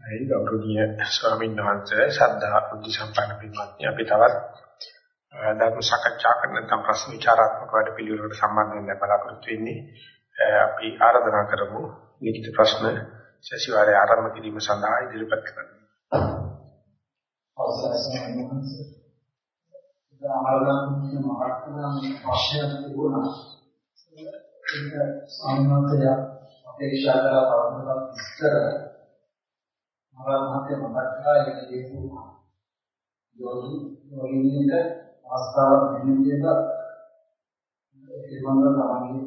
ඒ ගෞරවනීය ස්වාමීන් වහන්සේ ශ්‍රද්ධා බුද්ධ සම්පන්න පින්වත්නි අපි තවත් ධර්ම සාකච්ඡා කරන නැත්නම් ප්‍රශ්න විචාරාත්මක වැඩ පිළිවෙලකට සම්බන්ධ වෙන්න බලාපොරොත්තු වෙන්නේ අපි ආරාධනා කරමු ලිඛිත ප්‍රශ්න සැසිවාරයේ ආරම්භ කිරීම සඳහා ඉදිරිපත් කරන්න. අවසරයි ස්වාමීන් වහන්සේ. ආරාධනා මහත්මයා ප්‍රශ්නයක් තිබුණා. ඒක ස්වාමීන් වහන්සේ අපේක්ෂා කරලා තවදුරටත් විස්තර මහත්මයා මතක් කළා ඒක දීපු යෝගි යෝගිනිට අවස්ථාවක් දෙන්න කියලා ඒ වගේ තමයි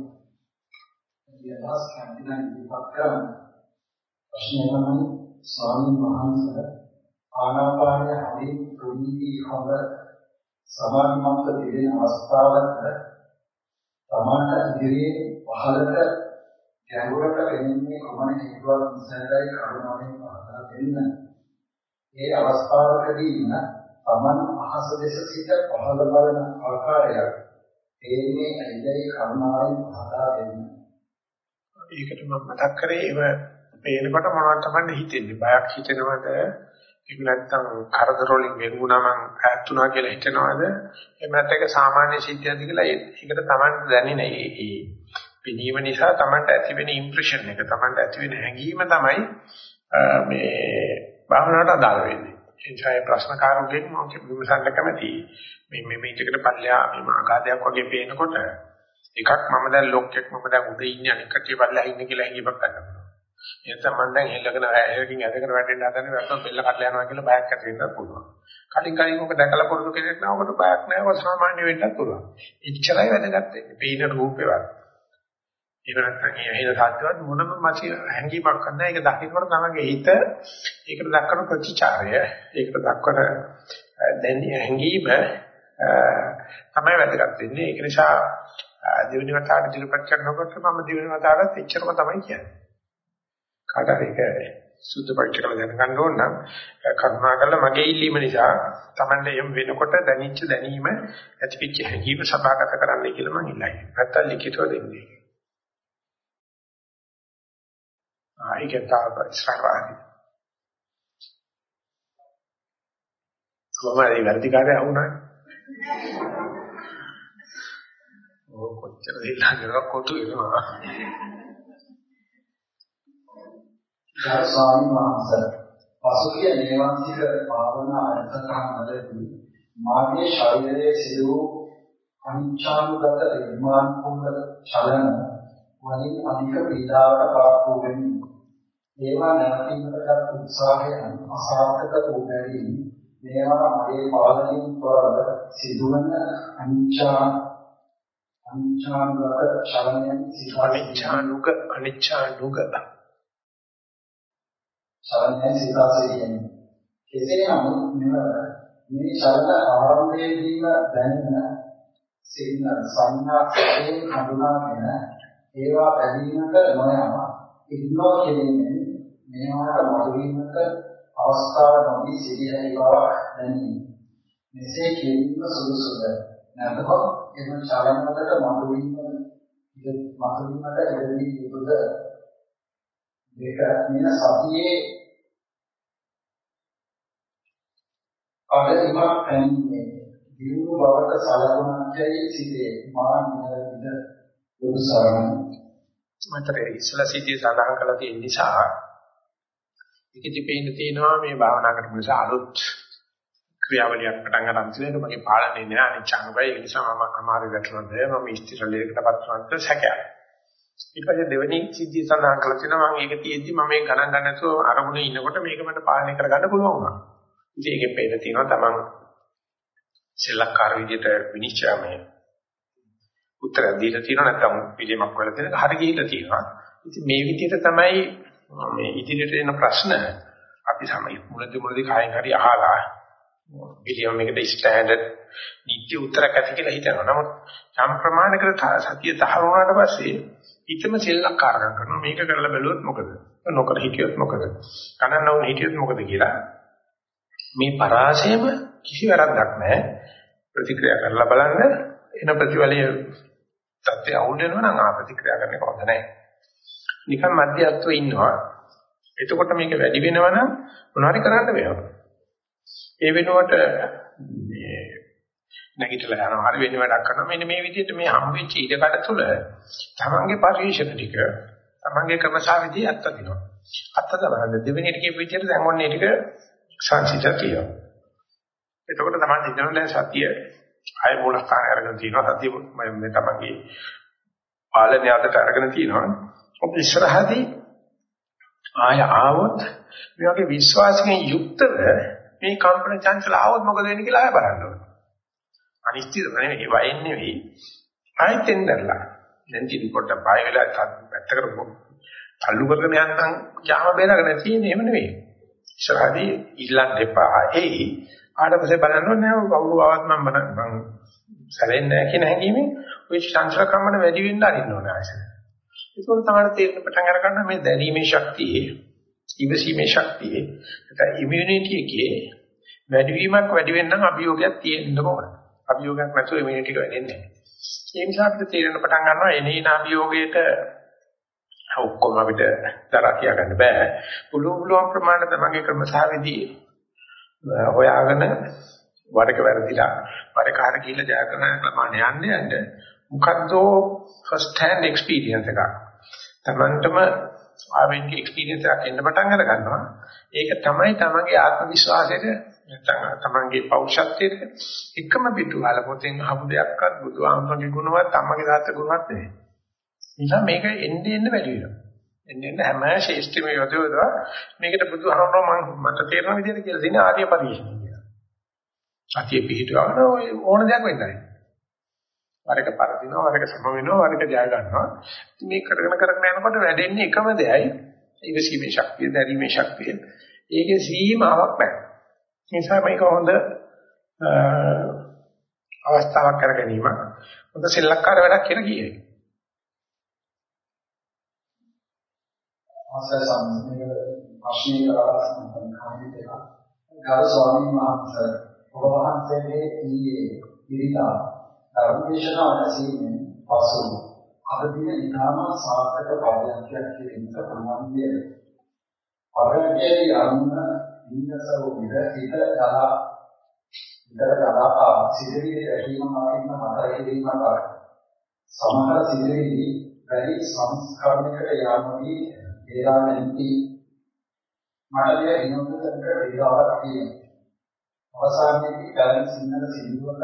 ඉතිහාස කන්තිනා ඉදිරිපත් කරන ප්‍රශ්නය තමයි ස්වාමීන් වහන්සේ ආනාපානය හරි ප්‍රණීති හොඳ සමාධිමත් දෙන අවස්ථාවක තමන්ට ඉදිරියේ පහළට ගැඹුරට වෙන්නේ කොමන හේතුවක් නිසායි කරුණාවෙන් පහදා දෙන්න. මේ අවස්ථාවකදීම තමන් අහස දෙස සිට පහළ බලන ආකාරයක් තේන්නේ ඇයිදයි කරුණාවෙන් පහදා දෙන්න. ඒකට මම මතක් කරේ ඒව පේනකොට මොනවද තමයි හිතෙන්නේ බයක් හිතෙනවද ඒක නැත්තම් කරදර වලින් වෙන් වුණා මං ඈත් වුණා කියලා හිතනවද එහෙම නැත්නම් ඒක සාමාන්‍ය සිද්ධියක්ද කියලා ඒකට Tamanට දැනෙන්නේ ඒ පිනීම නිසා Tamanට ඇති වෙන ඉම්ප්‍රෙෂන් එක Tamanට ඇති වෙන හැඟීම තමයි මේ භාවනාවට අදාළ වෙන්නේ ඒ නිසා ඒ ප්‍රශ්නකාරකෙන් මම විමසන්න කැමතියි මේ මේ මේකට පල්ලෙහා මේ ආඝාතයක් වගේ පේනකොට එකක් මම දැන් ලොක්ෙක් මම දැන් උඩ ඉන්නේ අනික කටිය පල්ලෙහා ඉන්නේ කියලා හැඟීමක් ගන්නවා එතන මම දැන් හෙල්ලගෙන ඇයකින් ඇදගෙන වැටෙන්න හදන්නේ නැත්නම් බෙල්ල කඩලා යනවා කියලා බයක් ඇති වෙන්නත් පුළුවන්. කලින් කලින් ඔක දැකලා පුරුදු කෙනෙක් නම් ඔකට බයක් නැහැ. ඔක සාමාන්‍ය වෙන්නත් පුළුවන්. එච්චරයි වැදගත් වෙන්නේ. පේන රූපේවත්. ඒක නැත්නම් ඒ ඇහින සාධ්‍යවත් මොනම මාසි හැංගීමක් නැහැ. ඒක දකින්නකොට තමගේ හිත ඒකට දක්වන ප්‍රතිචාරය, ඒකට දක්වන දැන් හැංගීම තමයි වැදගත් වෙන්නේ. ඒක නිසා දෙවෙනි වතාවට ඉදිරිපත් කරනකොට මම දෙවෙනි වතාවටත් එච්චරම තමයි කියන්නේ. කාට හරි ඒක සුද්ධ පරීක්ෂා කරලා දැනගන්න ඕන නම් කරුණාකරලා මගේ ඉල්ලීම නිසා Tamande යම් වෙනකොට දැනිච්ච දැනීම ඇතිවෙච්ච හැඟීම සභාගත කරන්නයි කියලා මම ඉල්ලයි. නැත්තම් ලිඛිතව දෙන්නේ. ආ ඒක තමයි ඉස්සරහට. කොහමද මේ වැඩිකාරය වුණා? ඕ කොච්චර දෙල්ලා කරා කොටු වෙනවා. ගරු ස්වාමීන් වහන්සේ පසුගිය නේවාසික භාවනා අර්ථකථන වලදී මාගේ ශරීරයේ සිදු වූ අනිච්ඡානුගත නිර්මාණ කුණ්ඩ චලන වලින් අධික පීඩාවට පාත් වූ වෙමි. ඒවා නැවතීමකට උත්සාහය අසාර්ථක වූ බැවින් මේවා මගේ පාලනයෙන් තොරව සිදුවන අනිච්ඡා අනිච්ඡානුගත චලනයන් අනිච්ඡානුග අනිච්ඡානුග. චලනයන් සිතාසිරියෙන් කෙසේ නමුත් මෙව මේ චලන ආරම්භයේදීම දැනෙන සින්න සංඥා සැකයෙන් හඳුනාගෙන ඒවා බැඳීමට නොයම ඉක්නෝ කිරීමෙන් මේවාට මතුවීමට අවස්ථාව නොදී සිටින බව දැනේ. මෙසේ කිරීම සුදුසුද? නැත්නම් එම චලනවලට මතුවීම මතුවීමට ඉඩදී යුතුද දෙක මෙන්න සතියේ අඩිමක් පැන්නේ දියුණු බවට සලකුණක්යි සිටේ මා නිරවිද දුසාරණ මතරේ ඉස්සලා සිටිය සඳහන් කළ තියෙන නිසා ඒකෙදි පේන්න තියෙනවා මේ භාවනා කරන නිසා අලුත් ක්‍රියාවලියක් පටන් ගන්න තියෙන මගේ පාලනේ නෑ අනිච්චංගය ඒ නිසා මම අමාරු වැටුණාද? මම ඉස්තිරලයකටපත් වුණාද? සැකයක්. ඊට පස්සේ දෙවෙනි සිද්ධිය සඳහන් කරලා තියෙනවා මම ඒක තියෙද්දි මම මේක ගණන් ගන්න නැතුව අරමුණේ ඉන්නකොට මේක මට පාලනය කරගන්න පුළුවන් වුණා. ඉතින් ඒකෙන් පේන තියෙනවා තමන් සෙල්ලක්කාර විදිහට විනිශ්චයමය උත්තර දීලා තියෙනවා නැත්නම් පිළිමක් කරලා තියෙනවා හරි ගිහිල්ලා තියෙනවා. ඉතින් මේ විදිහට තමයි මේ ඉදිරියට එන ප්‍රශ්න අපි සමයි මුලදී මුලදී කායෙන් හරි අහලා පිළියම් එකට ස්ටෑන්ඩඩ් නිත්‍ය උත්තරයක් ඇති කියලා හිතනවා. නමුත් සම් ප්‍රමාණයකට සතිය තහවුරු වුණාට පස්සේ හිතම සෙල්ලක්කාරකම් කරනවා. මේක කරලා බැලුවොත් මොකද? නොකර හිටියොත් මොකද? කනන්න ඕන හිටියොත් මොකද කියලා. මේ පරාසයම කිසි වැරද්දක් නැහැ. ප්‍රතික්‍රියා කරලා බලන්න එන ප්‍රතිවලයේ தත්ත්වය අවුල් වෙනවා නම් ආ ප්‍රතික්‍රියා කරන්න කොහොමද නැහැ. නිකන් මධ්‍යස්ථව ඉන්නවා. එතකොට මේක වැඩි වෙනවනම් මොනවාරි කරන්න වෙනවා. ඒ වෙනුවට මේ නැගිටලා යනවා හරි වෙන වැඩක් කරනවා මෙන්න මේ විදිහට මේ හම්බෙච්ච ඉඩකඩ තුල තමන්ගේ පරිශන ටික තමන්ගේ ක්‍රමසාවිදී අත්ත දිනවා. අත්ත දාන දෙවෙනි ටිකේ විදිහට දැන් ඔන්නේ ටික සංසිත කියනවා. එතකොට තමයි ඉතන දැන් සතිය ආය මූලස්ථාන අරගෙන තියෙනවා සතිය මේ තමන්ගේ පාලනය අතට අරගෙන තියෙනවා. ඔබ ඉස්සරහදී ආය ආවොත් මේ වගේ විශ්වාසයෙන් යුක්තව මේ කම්පන චංචල ආවොත් මොකද වෙන්නේ කියලා ආය බලන්න ඕනේ. අනිශ්චිත නෙවෙයි වයින් නෙවෙයි ආයෙත් එන්නදලා. දැන් ඉතින් පොඩ්ඩක් බය වෙලා පැත්තකට තල්ලු කරගෙන යන්නම් යාම බේරගෙන තියෙන්නේ එහෙම නෙවෙයි. ඉස්සරහදී ඉල්ලන්න එපා. ඒයි ආඩපසේ බලන්න ඕනේ කවුරු ආවත් මම මම සැලෙන්නේ නැහැ කියන හැඟීමෙන් ওই චංචල කම්මන වැඩි වෙන්න අරින්න ඕනේ ආයෙත්. ඒක තමයි තේරෙන පටන් අර ගන්න මේ දැරීමේ ශක්තිය, ඉවසීමේ ශක්තිය, නැත්නම් ඉමුනිටි එකේ වැඩිවීමක් වැඩි වෙන්න අභියෝගයක් තියෙන්න ඕන. අභියෝගයක් නැතුව ඉමුනිටි එක වැඩෙන්නේ නැහැ. ඒ නිසා අපිට තේරෙන පටන් ගන්නවා එනේන අභියෝගයට ඔක්කොම අපිට දරා කියා ගන්න බෑ. පුළුවන් පුළුවන් ප්‍රමාණය තමන්ගේ ක්‍රමසාවේදී හොයාගෙන වඩක වැරදිලා වඩක හර කියලා ජය කරන ප්‍රමාණය යන්නේ යන්නේ මොකද්ද ෆස්ට් හෑන්ඩ් එක්ස්පීරියන්ස් එකක්. තමන්ටම ආවෙන්ගේ එක්ස්පීරියන්ස් එකක් එන්න පටන් අර ගන්නවා. ඒක තමයි තමන්ගේ ආත්ම විශ්වාසයට නැත්නම් තමන්ගේ පෞෂත්වයට එකම පිටුවල පොතෙන් අහපු දෙයක්වත් බුදුආමරගේ ගුණවත් අම්මගේ තාත්තගේ ගුණවත් නෙවෙයි. නිසා මේක එන්නේ එන්න වැඩි වෙනවා. එන්නේ එන්න හැම ශේෂ්ත්‍රම යොදවලා මේකට බුදුහාමරෝ මම මට තේරෙන විදිහට කියලා දෙන ආර්ය පරිශ්‍රණය කියලා. සතිය පිහිටවගෙන ඕන දෙයක් වෙන්නයි. වරක පරදිනවා වරක සම වෙනවා වරක ජය ගන්නවා. මේ කරගෙන කරගෙන යනකොට වැඩෙන්නේ එකම දෙයයි. ඉවසීමේ ශක්තිය දැරීමේ ශක්තිය. ඒකේ සීමාවක් නැහැ. නිසා මේක හොඳ අවස්ථාවක් කර ගැනීම හොඳ සෙල්ලක්කාර වැඩක් කියලා කියයි. අවසර සම්මේලනයේ ප්‍රශ්න කරලා කමිටු එක ගරු ස්වාමීන් වහන්සේ ඔබ වහන්සේගේ ඊයේ ඉරිදා ධර්මදේශනා ඇසීමෙන් පසු අද දින ඉතාම සාර්ථක පරිණතියක් කිරීමට පුළුවන් විය. පරිණතියේ අනුන දීනසව විද හිත දලා විතර දලා සිදුවී රැකීම මාර්ගික මතර කිරීමකට සමහර සිදුවී වැඩි සංස්කරණයකට යාමදී ඒලා නැති මට දෙය විනෝදකට විලාවක් තියෙනවා. අවසානයේදී දැන් සිංහල සිංදුවක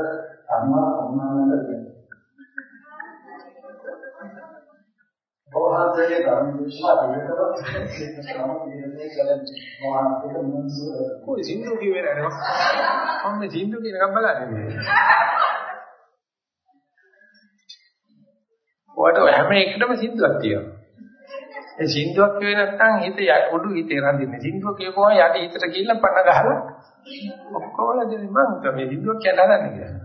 සම්මා සම්මානද කියන්නේ. බෝධාන්තයේ ධර්ම දේශනා දෙකකට ශ්‍රම පිළිවෙලේ කරන්නේ මොහාන්තික මුන්සු කොයි සිංදු කිව්වේ නේද? මම මේ සිංදු කියන එකක් බලන්නේ. ඔයාට හැම එකටම සිංදුවක් තියෙනවා. ඒ සිංදුවක් කියවේ නැත්නම් හිත උඩු හිතේ රඳින්නේ. සිංදුව කියපුවා යට හිතට ගිහිල්ලා පණ ගහලා ඔක්කොම දෙවි මම මේ සිංදුවක් කියන්න හදන්නේ කියලා.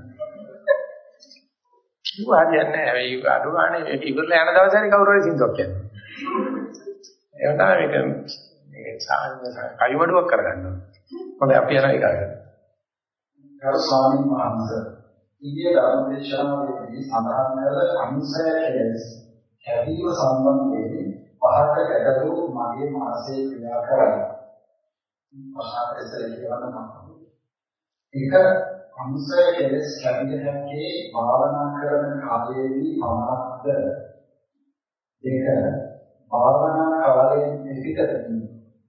කිව්ව හරියන්නේ නැහැ. ඒ අඩු ගානේ මේක ඉවරලා යන දවසේ හරි කවුරු හරි සින්දුවක් කියන්නේ. ඒක තමයි මේක මේ සාමාන්‍ය කයිවඩුවක් කරගන්න ඕනේ. හොඳයි අපි යනවා ඒක අරගෙන. ගරු ස්වාමීන් වහන්සේ ඊයේ ධර්මදේශනාවේදී සඳහන් කළ අනුසය කෙලෙස් කැපීම සම්බන්ධයෙන් පහත ගැටලු මගේ මානසික ක්‍රියා කරයි. පහත ඉස්සර කියවන්න මම. ඒක අනුසය කෙලස් කැපිය හැකි භාවනා කරන කාලයේදී පමණක්ද දෙක භාවනා කාලයෙන් පිටතදී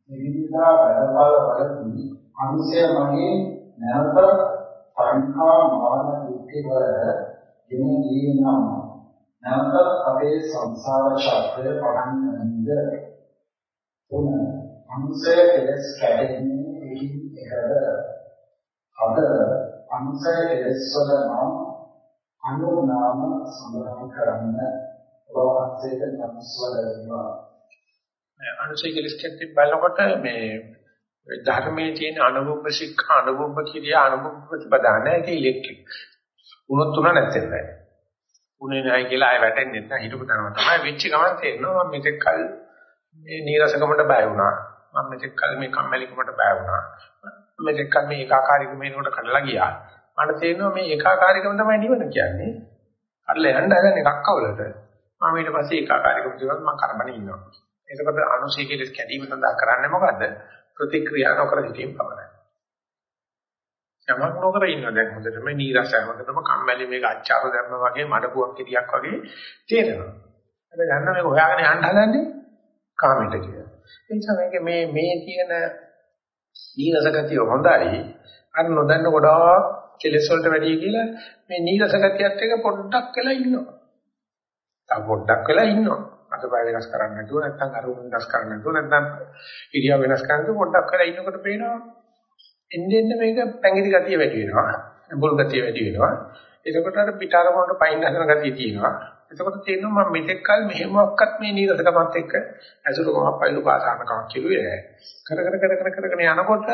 විවිධා වැඩපළ වලදී අනුසය මගේ නැවත සංඛා මාන දුක්ඛ වල ගෙන ගියනම් නැවත අපේ සංසාර චක්‍රය පටන් ගන්නද? තුන අනුසය කෙලස් කැඩෙන්නේ එකින් එකට අද අංශය දෙස්වල නම් අනු නාම සඳහන් කරන්න ඔබවහන්සේට නමස්වල වෙනවා. අනුසය කෙලස් කැටි බලනකොට මේ ධර්මයේ තියෙන අනුභව ශික්ෂා අනුභව කිරියා අනුභව ප්‍රතිපදාන ඒක ඉලෙක්ට්‍රික්. උනොත් තුන නැත්නම් නෑ. උනේ නැහැ කියලා ආය වැටෙන්නේ නැත්නම් හිතපු තනම තමයි වෙච්ච ගමන් තේරෙනවා මම මෙතෙක් කල් මේ නීරසකමට බය වුණා. මම මෙතෙක් කල් මේ කම්මැලිකමට බය වුණා. මෙතෙක් කල් මේ ඒකාකාරීකමේනකට කඩලා ගියා. මට තේරෙනවා මේ ඒකාකාරීකම තමයි නිවන කියන්නේ. කඩලා යන්න හදන එකක් අවලට. මම ඊට පස්සේ ඒකාකාරීකම කියනවා මම කරබනේ ඉන්නවා. එතකොට අනුසය කෙලෙස් කැඩීම සඳහා කරන්නේ මොකද්ද? ප්‍රතික්‍රියා නොකර සිටීම පමණයි. යමක් නොකර ඉන්න දැන් හොඳටම නීරසයි හොඳටම කම්මැලි මේක අච්චාර ධර්ම වගේ මඩපුවක් කිරියක් වගේ තේරෙනවා. හැබැයි දන්න මේක හොයාගෙන යන්න හදන්නේ කාමයට කියලා. ඒ නිසා මේක මේ මේ තියෙන නීරස ගතිය හොඳයි. අර නොදන්න ගොඩාක් කෙලෙස් වලට වැඩි කියලා මේ නීරස ගතියත් එක පොඩ්ඩක් වෙලා ඉන්නවා. තව පොඩ්ඩක් වෙලා ඉන්නවා. අතපය වෙනස් කරන්න නැතුව නැත්නම් අරුම වෙනස් කරන්න නැතුව නැත්නම් ඉරියව් වෙනස් කරන්න නැතුව පොඩ්ඩක් වෙලා ඉන්නකොට පේනවා එන්නේ එන්නේ මේක පැංගිරි ගතිය වැඩි වෙනවා. බුල් ගතිය වැඩි වෙනවා. එතකොට අර පිටාර වලට පයින් හදන ගතිය තියෙනවා. එතකොට තේරෙනවා මම මෙතෙක් කල මෙහෙමවත් මේ නීරසකමත් එක්ක ඇසුරු මහපයිලු පාසානකමක් කිව්වේ. කර කර කර කර කරගෙන යනකොට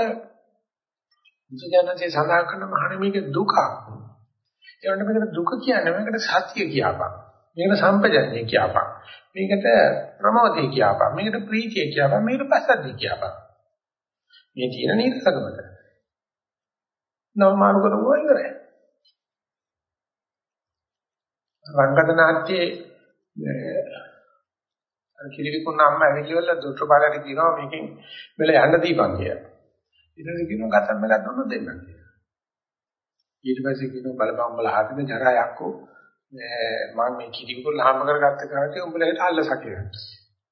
ජනජනසේ සඳහන් කරන මහණ මේක දුකක්. ඒ වුණාට මේකට දුක කියන්නේ මේකට සත්‍ය කියපන්. මේකට සම්පජන්‍ය කියපන්. මේකට ප්‍රමෝදේ කියපන්. මේකට ප්‍රීතිය කියපන්. මේකට පස්සද්ධිය කියපන්. මේ තියෙන නීරසකමද. නවමානු කරනවා ඉවරයි. රංගත නාට්‍යයේ අර කිරිවිකුණ අම්මා ඇවිල්ලා දොස්තර පාලට කියනවා මේකෙන් මෙල යන්න දීපන් කියලා. ඊට පස්සේ කියනවා ගතම් මෙල දුන්නොත් දෙන්නම් කියලා. ඊට පස්සේ කියනවා බලපං බල හදින ජරා යක්කෝ මම මේ කිරිවිකුණ හම්බ කරගත්ත කාටේ උඹලට අල්ලස කියලා.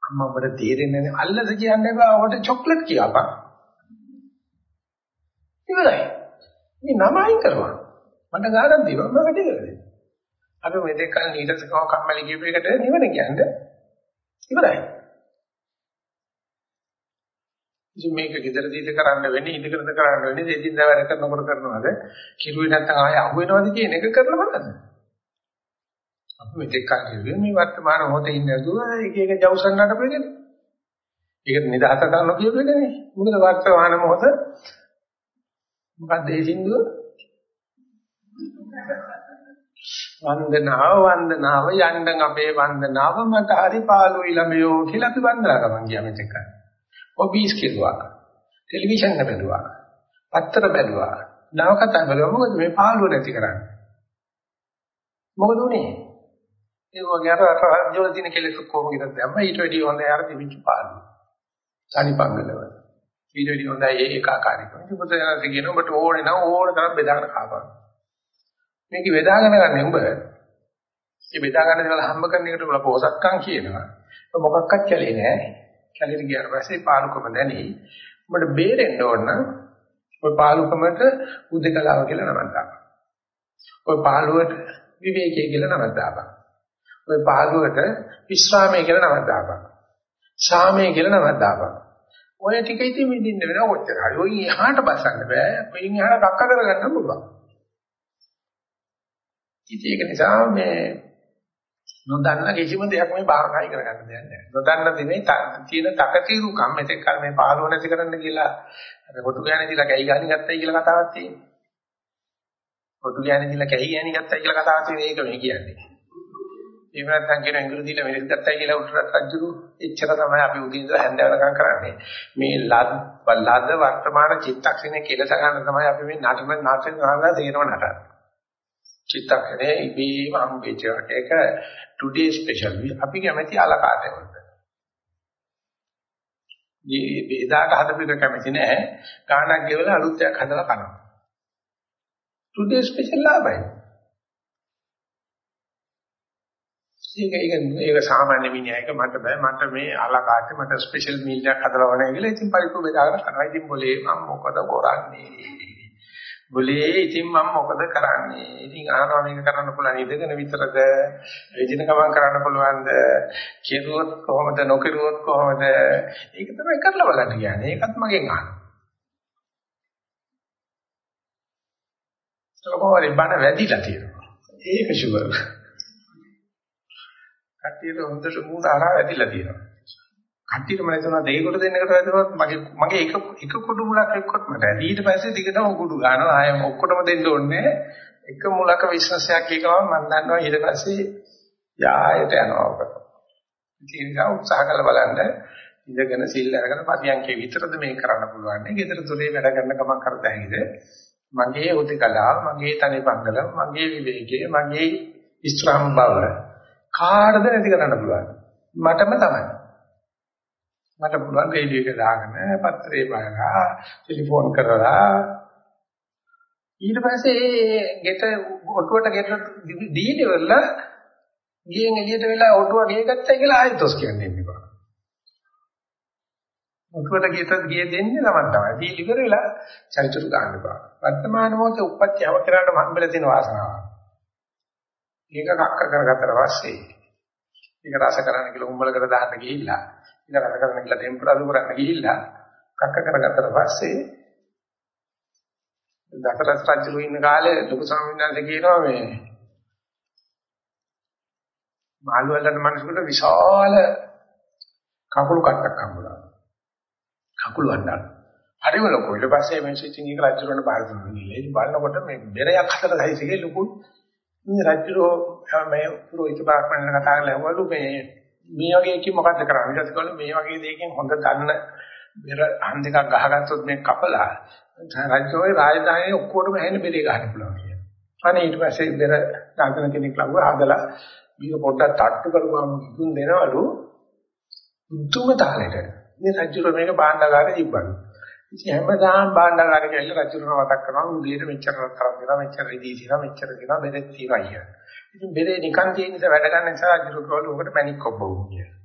අම්මා ඔබට තේරෙන්නේ නැහැ අල්ලස කියන්නේ බා ඔබට චොක්ලට් කියපන්. ඉවරයි. මේ නම අයින් කරනවා. මට ගානක් දීවා මම වැඩි කරේ. අපි මෙතෙක් කල නීරසකම කම්මැලි කියපු එකට නිවන කියන්නේ ඉවරයි. ඉතින් මේක gedaraදීද කරන්න වෙන්නේ ඉඳගෙනද කරන්න වෙන්නේ දෙදින්දා වැඩ කරනකොට කරනවද කිරුවේ නැත්නම් ආය අහු වෙනවද කියන එක කරලා බලන්න. අපි මෙතෙක් කල කිව්වේ මේ වර්තමාන මොහොතේ ඉන්න නේද එක එක ජවුසන්නට පුළුවන්. ඒකට නිදහස ගන්න කියපු එකනේ. මොකද වර්තමාන මොහොත මොකක්ද ඒ සින්දුව? වන්දනාව වන්දනාව යන්න අපේ වන්දනාව මට හරි පාළුයි ළමයෝ කියලා අපි වන්දනා කරනවා ගියා මෙතෙක්. ඔබීස් කිව්වා. ටෙලිවිෂන් එක බැලුවා. පත්තර බැලුවා. නවකතා බැලුවා. මොකද මේ පාළුව නැති කරන්නේ? මොකද උනේ? ඒ වගේ අර රාජ්‍යවල තියෙන කෙලෙස් කොහොමද දැම්ම ඊට වැඩි හොඳ යාර තිබිච්ච පාළුව. සනිපංගලව. ඊට වැඩි හොඳයි ඒ ඒකාකාරීකම. ඉතින් බුදුරජාණන් කියනවා ඔබට ඕනේ නම් ඕන තරම් බෙදාගෙන කාපන්න. මේක බෙදාගෙන ගන්න උඹ. මේ බෙදා ගන්න දේවල් හම්බ කරන එකට උඹලා පොසත්කම් කියනවා. මොකක්වත් කැලේ නෑ. කැලේට ගියාට පස්සේ පාලුකම දැනේ. උඹට බේරෙන්න ඕන නම් ඔය පාලුකමට උදේකලාව කියලා නමක් දාපන්. ඔය පාළුවට විවේකයේ කියලා නමක් දාපන්. ඔය පාළුවට විශ්‍රාමයේ කියලා නමක් දාපන්. ශාමයේ කියලා නමක් දාපන්. ඔය ටික ඉතින් විඳින්න වෙනවා කොච්චර හරි. ඔයින් එහාට බසන්න බෑ. ඔයින් එහාට කක්ක කරගන්න පුළුවන්. ඉතින් ඒක නිසා මේ නොදන්න කිසිම දෙයක් මේ භාවනායි කරගන්න දෙයක් නැහැ. නොදන්න දෙනේ තියෙන තකතිරුකම් මෙතෙක් කල මේ පාළුව නැති කරන්න කියලා අර කොටු ගෑණි දිලා කැහි ගානි ගත්තයි කියලා කතාවක් තියෙනවා. කොටු ගෑණි දිලා කැහි ගානි ගත්තයි කියලා කතාවක් තියෙන ඒක මේ කියන්නේ. එහෙම නැත්නම් කියන ඉංග්‍රීසි දීලා මෙලෙස ගත්තයි කියලා උඩරට රජුරු එච්චර තමයි අපි උදේ ඉඳලා හැන්ද වෙනකම් කරන්නේ. මේ ලද ලද වර්තමාන චිත්තක්ෂණේ කෙලස ගන්න තමයි අපි මේ නටන නාටක ගාලා තේරව නටන්නේ. චිත්තක්ෂණේ ඉබේම හම්බෙච්ච එක ටුඩේ ස්පෙෂල් අපි කැමති අලකාටේ වලට. මේ බෙදාට හදපු එක කැමති නෑ. ගානක් ගෙවලා අලුත් එකක් හදලා කරනවා. ටුඩේ ස්පෙෂල් ලාභයි. ඒක ඒක ඒක සාමාන්‍ය මිනිහයක මට බෑ මට මේ අලකාටේ මට ස්පෙෂල් මීල් එකක් හදලා වනේ කියලා ඉතින් පරිප්පු බෙදාගෙන කරනවා. ඉතින් બોලේ මම මොකද කරන්නේ? බුලේ ඉතින් මම මොකද කරන්නේ? ඉතින් අහනවා මේක කරන්න පුළුවන් ඉඳගෙන විතරද? එදින ගමන් කරන්න පුළුවන්ද? කෙරුවොත් කොහොමද? නොකරුවොත් කොහොමද? ඒක තමයි කරලා බලන්න කියන්නේ. ඒකත් මගෙන් අහන්න. සමහරවල් බණ වැඩිලා තියෙනවා. ඒක ෂුවර්. කට්ටියට හොඳට මූණ අරා වැඩිලා තියෙනවා. කට්ටියටම නැතුණා දෙයකට දෙන්නකට වැදුනොත් මගේ මගේ එක එක කුඩු මුලක් එක්කොත් මට ඊට පස්සේ දිගටම කුඩු ගන්නවා. ආයෙ ඔක්කොටම දෙන්න ඕනේ. එක මුලක බිස්නස් එකක් එකම මම දන්නවා ඊට පස්සේ යායට යනවා ඔක ඉතින් උත්සාහ කරලා බලන්න. ඉඳගෙන සිල් අරගෙන පරියන්කේ විතරද මේ කරන්න පුළුවන් නේ? ගෙදර දොරේ වැඩ කරන ගමන් කරත හැකිද මගේ උදකලා මගේ තනිපංගල මගේ විවේකයේ මගේ විස්්‍රාම බව කාටද නැති කරන්න පුළුවන්? මටම තමයි. මට පුළුවන් රේඩියෝ එක දාගෙන පත්‍රේ බලලා ටෙලිෆෝන් කරලා ඊට පස්සේ ගෙට ඔටුවට ගෙට දීලෙවල ගියෙන් එළියට වෙලා ඔටුව ගේ ගත්තා කියලා ආයෙත් ඔස් කියන්නේ ඉන්නවා. ඔටුවට ගෙට ගිය දෙන්නේ තමයි තමයි. දී ඉවර වෙලා චරිචුරු ගන්න බා. වර්තමාන මොහොතේ උපත්ති අවකරාට මම්බල තියෙන වාසනාව. ඒක කක්ක කරගත්තට පස්සේ ඒක රස කරන්න කියලා උඹලකට දාන්න ගිහිල්ලා ඒක රස කරන්න කියලා ටෙම්පරාදු කරන්න ගිහිල්ලා කක්ක කරගත්තට පස්සේ දසරස් රජු ඉන්න කාලේ ලොකු ස්වාමීන් වහන්සේ කියනවා මේ මාළු වලට මිනිසුන්ට විශාල කකුළු කට්ටක් හම්බුණා. කකුළු වණ්ඩා. හරිම ලොකු. ඊට පස්සේ මේ සිතින් එක රජුරණ බාර දුන්නා. ඉතින් බලනකොට මේ බෙරයක් හතර සයිසෙක ලොකු මේ රජුරෝ මේ පුරෝහිත බ්‍රාහ්මණයන් කතා කරලා ඇහුවලු මේ මේ වගේ එකකින් මොකද්ද කරන්නේ? ඊට පස්සේ මේ වගේ දෙයකින් හොඳ දන්න බෙර හන්ද දෙකක් ගහගත්තොත් මේ කපලා රජෝයි රාජධානියේ ඔක්කොටම ඇහෙන්න බෙරේ ගන්න පුළුවන් කියලා. අනේ ඊට පස්සේ බෙර දාගෙන කෙනෙක් ලව්ව හදලා බීර පොඩ්ඩක් තට්ටු කරුවාම කිතුන් දෙනවලු උතුම තාලෙට. මේ රජුර මේක භාණ්ඩාගාරේ තිබ්බලු. ඉතින් හැමදාම භාණ්ඩාගාරේ ගිහලා රජුරව මතක් කරනවා උදේට මෙච්චර කරන් දෙනවා මෙච්චර රිදී දිනවා මෙච්චර දිනවා බෙරෙත් තියනවා කියලා. ඉතින් බෙරේ නිකන් තියෙන නිසා වැඩ ගන්න නිසා රජුර කවලු ඔකට මැණික් කොබ්බවු කියලා.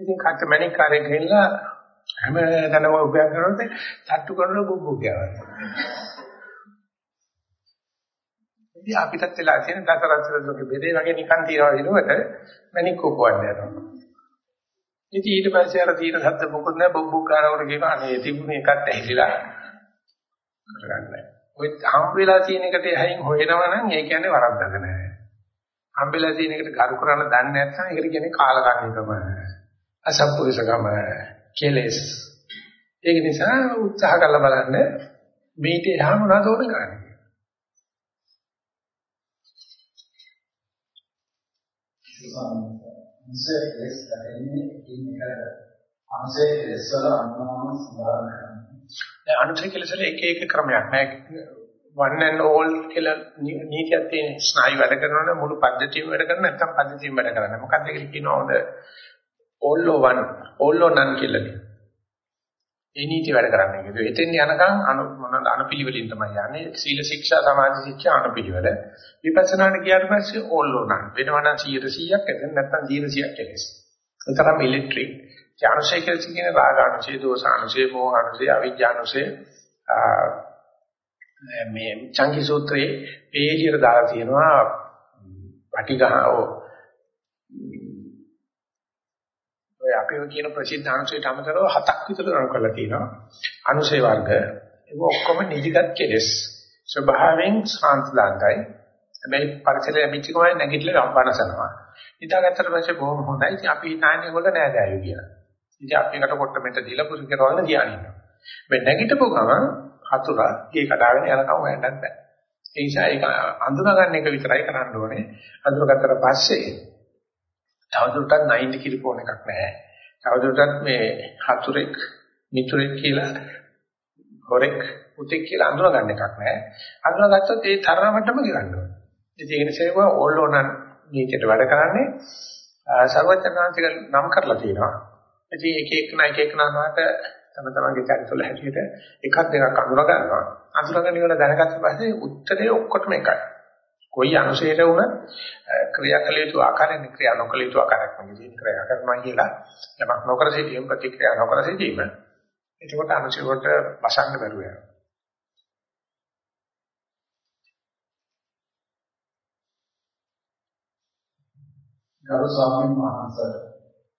ඉතින් කට මැණික් කාර්යය ගෙනලා හැම තැනම උපයන් කරනකොට තට්ටු කරන බුබ්බුක් යනවා. ඉතින් අපිටත් වෙලා තියෙන දසරස්සලෝගේ බෙදේ වගේ නිකන් තියනවා විනුවට මැණික් කොපුවන්න යනවා. ඉතින් ඊට පස්සේ අර තීන සද්ද මොකද නැහැ බුබ්බුක් ගන්නකොට කියනවා අනේ තිබුණ එකත් ඇහිලා කරගන්නේ. ඔය හම්බ වෙලා තියෙන එකට එහයින් හොයනවා නම් ඒ කියන්නේ වරද්දක නෑ. හම්බෙලා තියෙන එකට කරු කරන්න දන්නේ නැත්නම් ඒකට කියන්නේ කාලකන්නිකම. අසප්පුරුෂකම කෙලස්. ඒක නිසා උත්සාහ කරලා බලන්න මේට එහා මොනවද ඕන කරන්නේ. අංශයේ කෙලස් දැනෙන්නේ එකින් එකට අංශයේ කෙලස් වල අනුමාන සඳහන් කරනවා. අනුශය කෙලස් වල එක එක ක්‍රමයක් නෑ. one and all කියලා නීතියක් තියෙන ස්නායු වැඩ කරනවනේ මුළු පද්ධතියම වැඩ කරන නැත්නම් පද්ධතියම වැඩ කරන්නේ. මොකක්ද කියලා කියනවා හොඳ all or one all or none කියලා කියනවා. ඒ නීති වැඩ කරන්නේ. ඒක එතෙන් යනකම් අනු මොනවාද අනුපිළිවෙලින් තමයි යන්නේ. සීල ශික්ෂා සමාධි ශික්ෂා අනුපිළිවෙල. විපස්සනාට ගියාට පස්සේ all or none. වෙනවා නම් 100%ක් එතෙන් නැත්නම් 0%ක් කෙලෙස්. ඒතරම් ඉලෙක්ට්‍රික්. ඥානශය කියලා කියන්නේ රාගානුසය, දෝසානුසය, මෝහානුසය, අවිජ්ජානුසය මේ චංකි සූත්‍රයේ පේජියට දාලා තියෙනවා පටිඝාව ඔය අපේ කියන ප්‍රසිද්ධ අනුසයට අමතරව හතක් විතර ගණන් කරලා තියෙනවා. අනුසේ වර්ග ඒක ඔක්කොම නිදිගත් කෙලස්. ස්වභාවයෙන් ශාන්තලාන්තයි. හැබැයි පරිසරය ලැබිච්ච ගමන් නැගිටලා රම්පනසනවා. ඉතාලකට පස්සේ බොහොම හොඳයි. ඉතින් අපි හිතන්නේ වල නෑදෑයෝ කියලා. ඉතින් අපි එකට කොට්ටමෙට දීලා පුරුදු කරවන්න තියාගෙන ඉන්නවා. මේ නැගිටපු ගමන් හතුරා ගේ කඩාගෙන යනකම් හොයන්නත් බෑ. ඒ නිසා ඒක අඳුනා ගන්න එක විතරයි කරන්න ඕනේ. අඳුරගත්තට පස්සේ තවදුරටත් 90 කිරිපෝන එකක් නැහැ. තවදුරටත් මේ හතුරෙක් මිතුරෙක් කියලා හොරෙක් පුතෙක් කියලා අඳුන ගන්න එකක් නැහැ. අඳුනගත්තොත් ඒ තරමටම ගිරන්න ඕනේ. ඉතින් ඒ නිසා ඒවා ඕල්ෝනන් නීතියට වැඩ කරන්නේ සර්වඥාන්තික නම් කරලා තියෙනවා. ඉතින් එක එක නා එක එක නාකට තම තමන්ගේ චරිතවල හැටියට එකක් දෙකක් අඳුන ගන්නවා. අඳුනගෙන ඉවර දැනගත්ත පස්සේ උත්තරේ ඔක්කොටම එකයි. කොයි අනුශේෂ වුණත් ක්‍රියා කළ යුතු ආකාරයෙන් ක්‍රියා නොකළ යුතු ආකාරයක් වගේ ක්‍රියා කරනවා කියලා යමක් නොකර සිටීම ප්‍රතික්‍රියා නොකර සිටීම එතකොට අනුශේෂ වලට වසන්න බැරුව යනවා ගරු ස්වාමීන් වහන්සේ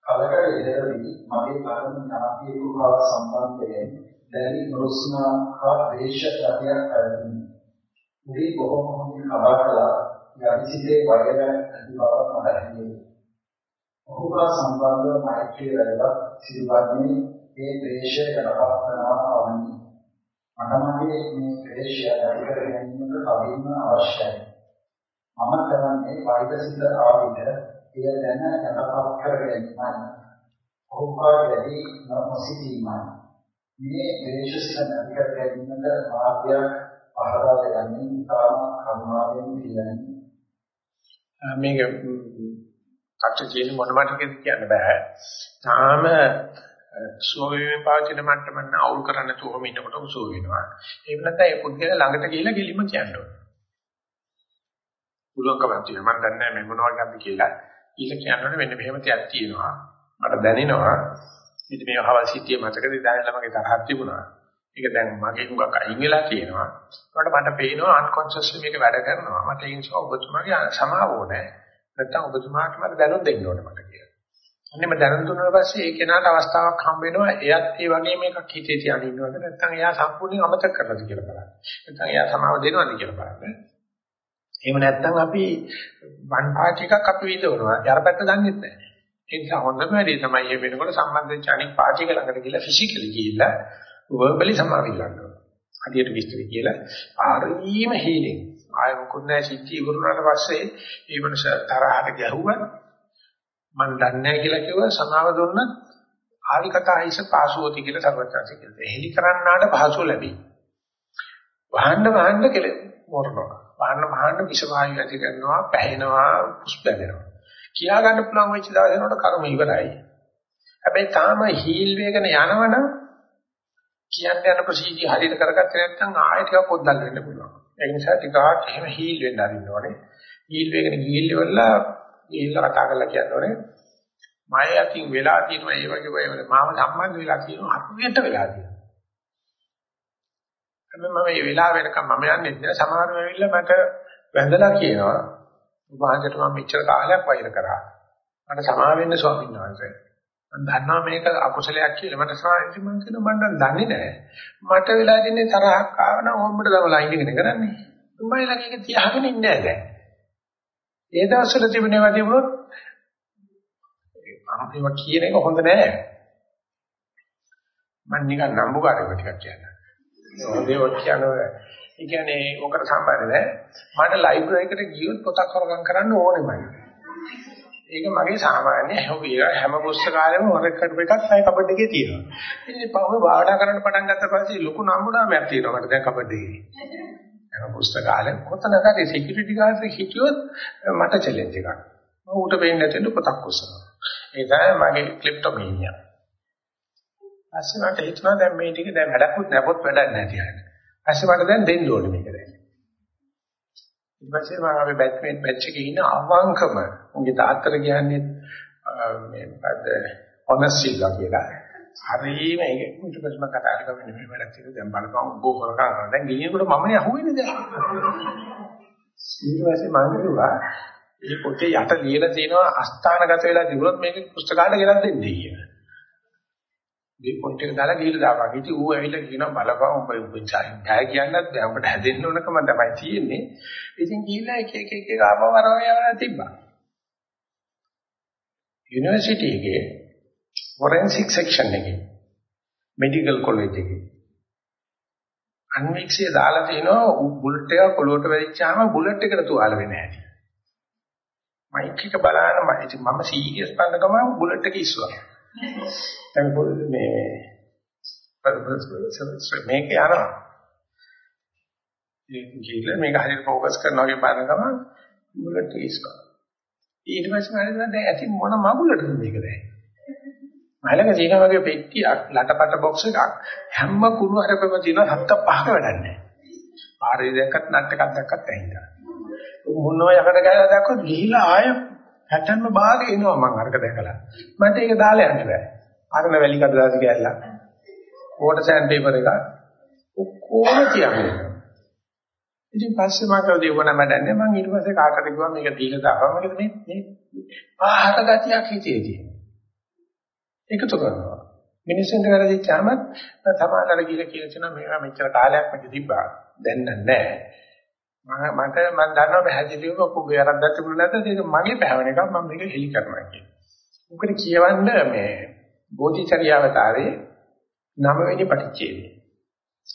කලකට ඉඳලා මගේ කර්ම ඥාතියෙකු හා සම්බන්ධයෙන් දැනි රොස්නා හා දේශ ප්‍රතියක් පැවතුණි උදී බොහොම හොඳින් කතා කළා යටිසිතේ වයර ඇති බව මට හැඟේ. ඔහුගා සම්බන්ධව මෛත්‍රී වැඩලා සිදුවන්නේ ඒ ක්ලේශය යටපත්නවා අවනි. මට මගේ මේ ක්ලේශය ඇති කර ගැනීමට කලින්ම අවශ්‍යයි. මම කරන්නේ වෛද්‍යසිත ආවිත එය දැන යටපත් කර ගැනීමයි. ඔහුගා වැඩි නොසිතීමයි. මේ ක්ලේශය නැති කර ගැනීමට මාර්ගයක් පහදා දෙන්නේ ඉතාම කරුණාවෙන් පිළිගන්නේ. මේක කච්ච තියෙන මොන මටකද කියන්න බෑ. තාම සුවවීමේ පාවිච්චින මට්ටම නම් අවුල් කරන්න තුොම ඉන්නකොට සුව වෙනවා. ඒක නැත්නම් ඒ පුද්ගලයා ළඟට ගිහිල්ලා ගෙලිම කියන්න ඕනේ. පුළුවන්කමක් තියෙනවා. මම දන්නේ නැහැ මේ මොන වගේද කියලා. ඊළ කියනවනේ මෙන්න මෙහෙම තියක් තියෙනවා. මට දැනෙනවා. ඉතින් මේ හවල් සිටියේ මතකද ඉතින් ළමගේ තරහක් තිබුණා. ඒක දැන් මගේ හුඟක් අයින් වෙලා තියෙනවා. ඒකට මට පේනවා අන්කොන්ෂස්ලි මේක වැඩ කරනවා. මට ඒ නිසා ඔබතුමාගේ සමාව ඕනේ. නැත්තම් ඔබතුමාට මට දැනුම් දෙන්න ඕනේ මට කියලා. අන්නේම දැනුම් දුන්නාට පස්සේ ඒ කෙනාට අවස්ථාවක් හම්බ වෙනවා. එයත් ඒ වගේ මේකක් හිතේ තියාගෙන ඉන්නවද නැත්නම් එයා සම්පූර්ණයෙන් අමතක කරලාද කියලා බලන්න. නැත්නම් එයා සමාව දෙනවද කියලා බලන්න. එහෙම නැත්නම් අපි වන් පාටි එකක් අපි විදවනවා. යාරපැත්ත දන්නේ නැහැ. ඒ නිසා හොඳම වැඩේ තමයි මේ වෙනකොට සම්බන්ධ වෙච්ච අනික් පාටි එක ළඟට ගිහලා ෆිසිකලි ගිහිල්ලා වර්බලි සමාවිල්ලන්න ඕන. හදියට විස්තර කියලා ආරීම හීලෙන්. ආය මොකුත් නැහැ සිද්ධි ඉවරුනාට පස්සේ ඒ මනස තරහට ගැහුවා. මම දන්නේ නැහැ කියලා කිව්වා සමාව දුන්නත් ආවි කතා හිස පාසුවති කියලා සර්වඥාන්සේ කියනවා. එහෙලි කරන්නාට පහසුව ලැබෙයි. වහන්න වහන්න කෙලෙ මොරනවා. වහන්න වහන්න විෂ වායු ඇති කරනවා, පැහැෙනවා, පුස්පැදෙනවා. කියා ගන්න පුළුවන් වෙච්ච දවසේනකොට කර්ම ඉවරයි. හැබැයි තාම හීල් වේගන යනවනම් කියන්න යන ප්‍රසීතිය හරියට කරගත්තේ නැත්නම් ආයෙ ටිකක් පොඩ්ඩක් වෙන්න පුළුවන්. ඒ නිසා ටිකක් එහෙම හීල් වෙන්න අරින්න ඕනේ. හීල් වේගන ගිහිල් ඉවරලා ගිහිල්ලා කතා කරලා කියන්න ඕනේ. මම යකින් වෙලා තියෙනවා ඒ වගේ වගේ මාව සම්බන්ධ වෙලා තියෙනවා හරියට වෙලා තියෙනවා. හැබැයි මම මේ වෙලාව වෙනකම් මම යන්නේ නැහැ. සමහරව ඇවිල්ලා මට වැඳලා කියනවා. උභාජයට මම මෙච්චර කාලයක් වෛර කරා. මට සමා වෙන්න ස්වාමීන් වහන්සේ. මම දන්නවා මේක අකුසලයක් කියලා. මට සාහිත්‍ය මම කියනවා මම දන්නේ නැහැ. මට වෙලා ඉන්නේ තරහක් ආව නම් ඕම්බට දමලා ඉඳගෙන කරන්නේ. උඹයිලා කීක තියාගෙන ඉන්නේ නැහැ දැන්. ඒ දවස්වල තිබුණේවා තිබුණොත් මම කියන එක හොඳ නෑ. මම නිකන් නම්බුකාරයෙක් ටිකක් කියන්න. හොඳේ ඔත් කියනවා. ඒ කියන්නේ ඔකට සම්බන්ධ නෑ. මට ලයිබ්‍රරි එකට ගියොත් පොතක් හොරගම් කරන්න ඕනෙමයි. ඒක මගේ සාමාන්‍ය හැම පුස්තකාලෙම හොරකට එකක් සයි කබඩ් එකේ තියෙනවා. ඉතින් පහුව භාවනා කරන්න පටන් ගත්ත පස්සේ ලොකු නම්බුනාමයක් තියෙනවා මට දැන් කබඩ් එකේ. හැම පුස්තකාලෙම කොතනකද සිකියුරිටි ගාර්ඩ් හිටියොත් මට චැලෙන්ජ් එකක්. මම ඌට වෙන්නේ නැතිව පොතක් උස්සනවා. ඒ තමයි මගේ ක්ලිප්ටොමීනියා. පස්සේ මට හිතුණා දැන් මේ ටික දැන් වැඩකුත් නැපොත් වැඩක් නැති යන්නේ. පස්සේ මට දැන් දෙන්න ඕනේ මේක දැන්. ඊට පස්සේ මම ආවේ බැට්මන් බැච් එකේ ඉන්න අවංකම උන්ගේ තාත්තට කියන්නේ මේ මොකද ඔනස්සිල්ලා කියලා. හරිම ඒක ඊට පස්සේ මම කතා කරලා මෙන්න මේ වැඩක් තියෙනවා දැන් බලපන් උඹ කරකා කරා. දැන් ගිනිනකොට මමනේ අහුවෙන්නේ දැන්. ඊට පස්සේ මම කිව්වා මේ පොතේ යට ලියලා තියෙනවා අස්ථානගත වෙලා තිබුණොත් මේක පුස්තකාලයට ගෙනත් දෙන්නේ කියලා. මේ පොත් එක දාලා ගිහලා දාපන්. ඉතින් ඌ ඇවිල්ලා කියනවා බලපන් උඹ උඹ ඡාය කියන්නත් බෑ. උඹට හැදෙන්න ඕනකම තමයි තියෙන්නේ. ඉතින් ගිහලා එක එක එක එක ආපහු අරව යවලා තිබ්බා. යුනිවර්සිටි එකේ ෆොරෙන්සික් සෙක්ෂන් එකේ මෙඩිකල් කොලෙජ් එකේ අන්වික්සිය දාලා තිනවා බුලට් එක කොළුවට වැදිච්චාම බුලට් එකට තුවාල වෙන්නේ නැහැ. මයික් එක බලන මම මම සීරියස් බඳ ගමන් බුලට් එක ඉස්සුවා. දැන් මේ පරිපූර්ණ මේක යනවා. ජීවිතේ මේක හරියට ફોකස් කරනවා වගේ බලන ගමන් මුලට ඉස්කෝ. ඊට පස්සේ මම හිතනවා දැන් ඇති මොන මගුලටද මේක දැන්. මලක තියෙන වගේ පෙට්ටියක් ලටපට බොක්ස් එකක් හැම කුණු හරපෙම තියෙන හත්ත පහක වැඩක් නැහැ. පාරේ දැක්කත් නට් එකක් දැක්කත් ඇහිඳා. මොනවා යකට ගහලා දැක්කොත් ගිහිලා ආයෙත් හැටන්ම භාගෙ එනවා මම අරක දැකලා. මට ඒක දාලා යන්න බෑ. අරන වැලි කඩදාසි ගැල්ලා. වෝටර් සෑන්ඩ් පේපර් එක ඔක්කොම තියන්නේ. ඉතින් පස්සේ මම කවුද වුණා මඩන්නේ මම ඊට පස්සේ කාකට කිව්වා මේක දීලා දාපන් මොකද මේ මේ පහත ගතියක් හිතේ තියෙනවා. එකතු කරනවා. මිනිස්සුන්ට වැරදිච්චාම සමාජාල කියලා කියලා තියෙනවා මේවා මෙච්චර කාලයක් මට තිබ්බා. දැන් නැහැ. මම මට මම දන්නවා පැහැදිලිවම ඔකුගේ වැරද්දක් තිබුණ නැද්ද ඒක මගේ පැහැවෙන එකක් මම මේක හෙලි කරනවා කියන්නේ. උකට කියවන්න මේ බෝධිචර්යාවතාවේ නවවෙනි පටිච්චේදී.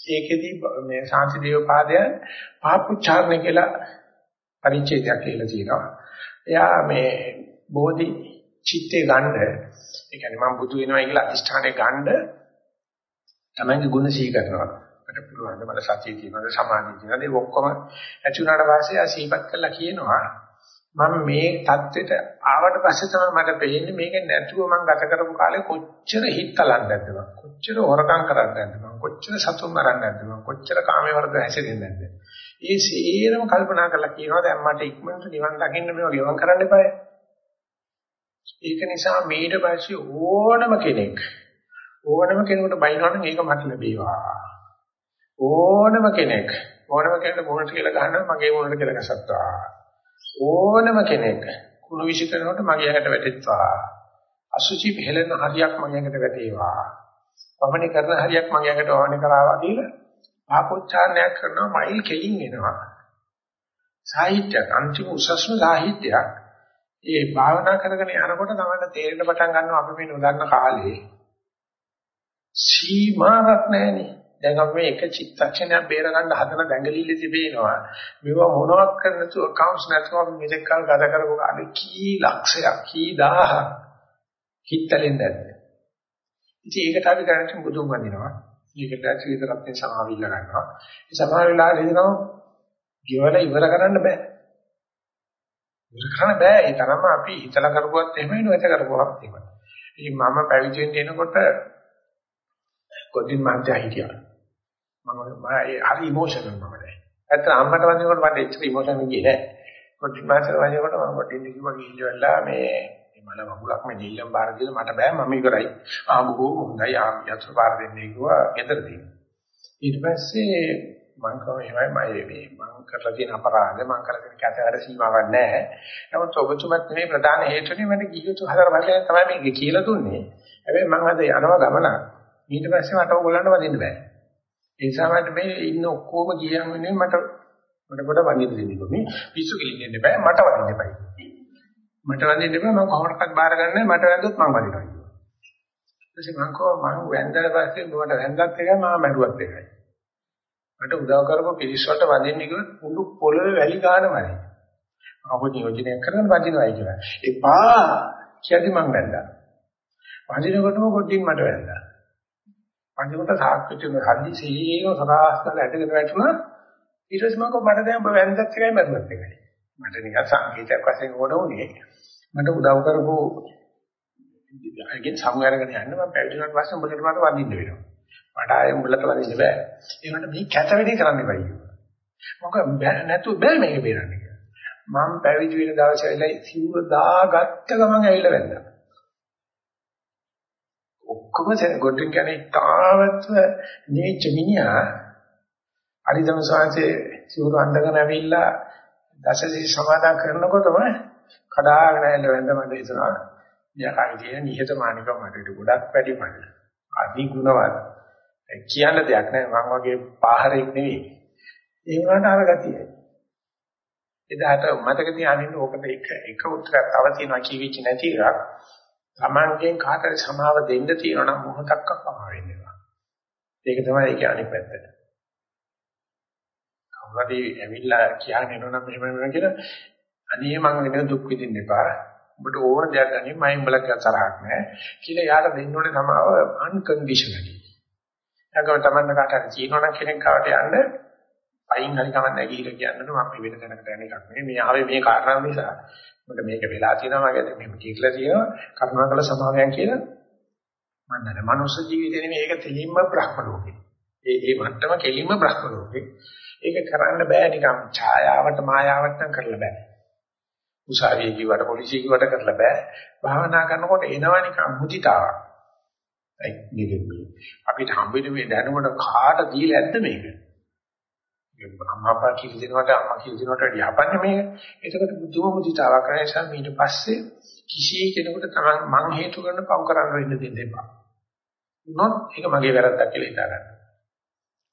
ඒකෙදි මේ ශාන්ති දේව පාදය පාපුච්චාරණ කියලා පරිච්ඡේදයක් කියලා තියෙනවා. එයා මේ බෝධි චිත්තේ ගන්න ඒ කියන්නේ මම බුදු වෙනවා කියලා අදිෂ්ඨානේ ගන්න තමන්ගේ ගුණ සිහි කරනවා. මට පුළුවන්. මට සතිය තියෙනවද? සමාධිය තියෙනවද? ඒ ඔක්කොම ඇති වුණාට පස්සේ ආ සිහිපත් කළා කියනවා. මම මේ தත්වෙට ආවට පස්සේ තමයි මට පේන්නේ මේක නැතුව මම ගත කරපු කාලේ කොච්චර හිතලන්නේ නැද්ද මම කොච්චර හොරකම් කරන්නේ නැද්ද මම කොච්චර සතුන් මරන්නේ නැද්ද මම කොච්චර කාමයේ වර්ධ හැසිරෙන්නේ නැද්ද? ඒ සියරම කල්පනා කරලා කියනවා දැන් මට ඉක්මනට නිවන් දකින්න මේව ගෙවම් කරන්න එපායි. ඒක නිසා මීට පස්සේ ඕනම කෙනෙක් ඕනම කෙනෙකුට බයිනවනම් ඒක මට ලැබේවා. ඕනම කෙනෙක් ඕනම කෙනෙකුට මොනට කියලා ගහනවා මගේ මොනට කියලා ගසත්තා ඕනම කෙනෙක් කුණු විශ් කරනකොට මගේ ඇඟට වැටෙත්වා. අසුචි පෙළෙන හරියක් මගේ ඇඟට වැටේවා. වමනේ කරන හරියක් මගේ ඇඟට වමනේ කරාවා කියලා ආපෝච්චාරණයක් කරනවා මයිල් කෙලින් එනවා. සාහිත්‍යයක් අන්තිම උසස්ම සාහිත්‍යයක්. ඒ භාවනා කරගෙන යනකොට තමයි තේරෙන්න පටන් ගන්නවා අපි මේ නොදන්න කාලේ සීමාවක් නැහැනේ. දැන් අපි මේ එක චිත්තක්ෂණයක් බේර ගන්න හදන දැඟලිල්ල තිබේනවා. මේවා මොනවක් කරන්න නැතුව accounts නැතුව අපි මෙතෙක් කල් ගත කරපු කාලේ කී ලක්ෂයක් කී දහහක් හිතලෙන් නැද්ද? ඉතින් ඒකට අපි දැනට බුදුන් වඳිනවා. ඒකට ශ්‍රීතරත්න සමාවිල්ල ගන්නවා. ඒ සමාවිල්ලා හිතනවා ගෙවල ඉවර කරන්න බෑ. ඉවර කරන්න බෑ. ඒ තරම අපි හිතලා කරපුවත් එහෙමයි නේද කරපුවත් එහෙමයි. ඉතින් මම පැවිදි වෙන්න එනකොට කොටින් මහත්තයා හිටියා. මම හරි ඉමෝෂනල් මම දැන්. ඇත්ත අම්මට වදිනකොට මට එච්චර ඉමෝෂනල් ගියේ නෑ. කොටින් මහත්තයා වදිනකොට මම කොටින් කිව්වා ගිහිල්ලා මේ මල වගුලක් මේ දෙල්ලම් බාර දීලා මට බෑ මම ඉවරයි. ආ බොහෝ හොඳයි ආ යතුරු බාර දෙන්නේ කිව්වා ගෙදරදී. ඊට පස්සේ මං කව එහෙමයි මම මේ මං කරලා තියෙන අපරාධ මං කරලා තියෙන කැතවල සීමාවක් නැහැ. නමුත් ඔබතුමත් මේ ප්‍රධාන හේතුනේ මට ගියුතු හතර වශයෙන් තමයි මේක කියලා දුන්නේ. හැබැයි මං අද යනවා ගමනක්. ඊට පස්සේ මට ඕගොල්ලන්ට වදින්න බෑ. ඒ නිසා මට මේ ඉන්න ඔක්කොම ගියන් වෙන්නේ මට මට කොට වදින්න දෙන්න කොහොමද? පිස්සු කිලින්න බෑ මට වදින්න එපා. මට වදින්න එපා මම කොහොමඩක්වත් බාර ගන්නෑ මට වැන්දොත් මං වදිනවා කියනවා. ඊටසේ මං කෝ මං වැන්දලා පස්සේ උඹට වැන්දත් එකයි මම මැරුවත් එකයි. මට උදව් කරපු පිරිස් වලට වදින්න කිව්වොත් උඩු පොළවේ වැලි ගන්නමයි. අපෝ නියෝජනය කරගෙන වදිනවායි කියලා. එපා කියද්දි මං වැන්දා. වදිනකොටම කොටින් මට වැන්දා. අන්තිමට සාක්ෂිතුන හදි සීලව සදාස්තල ඇදගෙන වැටුණා. ඊට පස්සේ මම මට දැන් ඔබ වැන්දත් එකයි මරුවත් එකයි. මට නිකන් සංකේතයක් වශයෙන් ඕන උනේ මට උදව් කරපු අයගෙන් සමුගරගෙන යන්න මම පැවිදිුණාට පස්සේ උඹට මට වඳින්න වෙනවා. මට ආයෙ උඹලට වඳින්න බෑ. ඒ වුණාට මේ කැත වෙදී කරන්න එපා කිව්වා. මොකද නැතු බෑ මේක බේරන්න කියලා. මම පැවිදි වෙන දවසේ ඉඳලා සිවුර දාගත්ත ගමන් ඇවිල්ලා වැන්දා. ඔක්කොම ගොඩින් කියන්නේ තාවත්ව නේච මිනිහා. අරිදම සාංශේ සිවුරු අඳගෙන ඇවිල්ලා දසසී සමාදන් කරනකොටම කඩාගෙන ඇවිල්ලා වැඳ මට හිතනවා යකයි තියෙන නිහතමානිකම මට ගොඩක් වැඩි මට අදි ගුණවත්. කියන්න දෙයක් නැහැ මම වගේ පාහරෙක් නෙවෙයි. ඒ වුණාට අර ගතිය එදාට මතක තියාගන්න ඕකට එක එක උත්තරයක් තව තියෙනවා කිවිච්ච නැති එකක්. Tamangen කාටද සමාව දෙන්න තියෙනවා නම් මොහොතක් අපමා වෙන්නවා. ඒක තමයි ඒකේ අනිත් පැත්ත. කවුරුහරි ඇවිල්ලා කියන්නේ නෝ නම් මෙහෙම වෙනවා කියලා අනේ මං වෙන දුක් විඳින්න එපා. ඔබට ඕන දෙයක් ගන්නේ මම උඹලට තරහක් නැහැ කියලා යාට දෙන්න ඕනේ සමාව unconditionally. ඒකම තමයි කාට හරි කියනවා නම් කෙනෙක් කාට යන්න අයින් හරි කමන්නේ කියලා කියන්නේ මම වෙන තැනකට යන එකක් නෙවෙයි. මේ ආවේ මේ කාරණා නිසා. මට මේක වෙලා තියෙනවා මගේ මෙහෙම කියලා තියෙනවා කරුණාකර සමාවයන් කියලා මම දන්නේ මනුස්ස ජීවිතේ නෙමෙයි ඒක තෙලින්ම බ්‍රහ්ම ලෝකේ. ඒ ඒ මට්ටම කෙලින්ම බ්‍රහ්ම ලෝකේ. ඒක කරන්න බෑ නිකන් ඡායාවට මායාවට නම් කරලා බෑ. උසාවිය කිව්වට පොලිසිය කිව්වට කරලා බෑ. භාවනා කරනකොට එනවා නිකන් මුදිතාවක්. ඒ අපිට හම්බෙන්නේ මේ දැනුමට කාට දීලා ඇද්ද මේක? අම්මා අප්පා කිසි දෙනකොට අම්මා කිසි දෙනකොට යහපන්නේ මේක. ඒකට බුදුම මුදිතාවක් කරන නිසා ඊට පස්සේ කිසි කෙනෙකුට තමන් මං හේතු කරන පව් කරන්න වෙන්න දෙන්න එපා. උනොත් ඒක මගේ වැරද්දක් කියලා හිතාගන්න.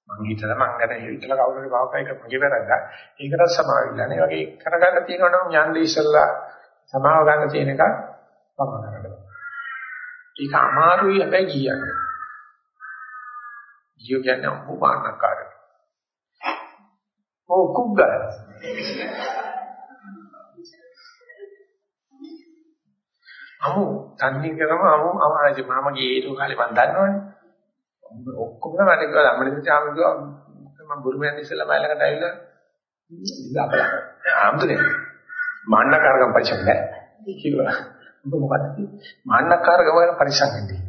මං හිතලා මං ගැන හිතලා කවුරුහරි පව් කරා ඒක මගේ වැරද්දක්. ඒකට සමාවිල්ලා නේ. වගේ කරගන්න තියෙනවා නම් යන්නේ ඉස්සල්ලා සමාව ගන්න තියෙන එක පමණ කරගන්න. ඒක අමාරුයි හැබැයි කියන්නේ. ජීව කියන්නේ උපාන්නකාරය. ඔව් කුග්ගල. අමු තන්නේ කරම අමු අමාරයි මම ගියේ ඒ කාලේ මම දන්නවනේ. ඔක්කොම මට කිව්වා ළමනේ චාම කිව්වා මම බුරුමෙන් ඉස්සෙල්ලා මයිලකට ඇවිල්ලා ඉඳලා අපලා. ආම්දුනේ. මාන්නකාරකම් පරිසම් නැහැ කිව්වා. ඔබ මොකද්ද මාන්නකාරකම ගැන පරිසම් වෙන්නේ.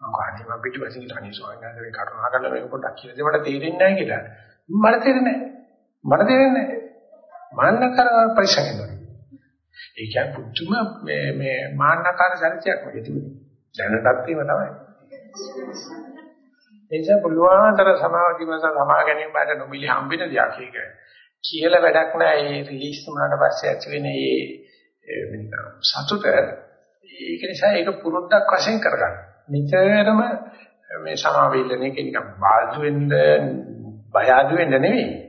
මම කාටි මම පිටිපස්සින් ගිහින් අනේ ස්වාමීන් වහන්සේ කරුණා කරලා මේක පොඩ්ඩක් කියලා දෙන්න මට තේරෙන්නේ නැහැ කියලා. මට තේරෙන්නේ නැහැ. මට තේරෙන්නේ නැහැ. මාන්නකාරකම පරිසම් වෙනවා. ඒ කියන්නේ පුදුම මේ මේ මාන්නකාර චරිතයක් වගේ තිබුණේ. දැනටත් ඒව තමයි. එනිසා පුළුවන්තර සමාවදීමස සමා ගැනීම බාට නොමිලි හම්බෙන දෙයක් ඒක. කියලා වැඩක් නැහැ. ඒ රිලීස් වුණාට පස්සේ ඇති වෙන ඒ සතුට ඒක නිසා ඒක පුරුද්දක් වශයෙන් කරගන්න. නිතරම මේ සමාවෙල්ලන එක නිකන් බාල්දු වෙන්න බය අඩු වෙන්න නෙවෙයි.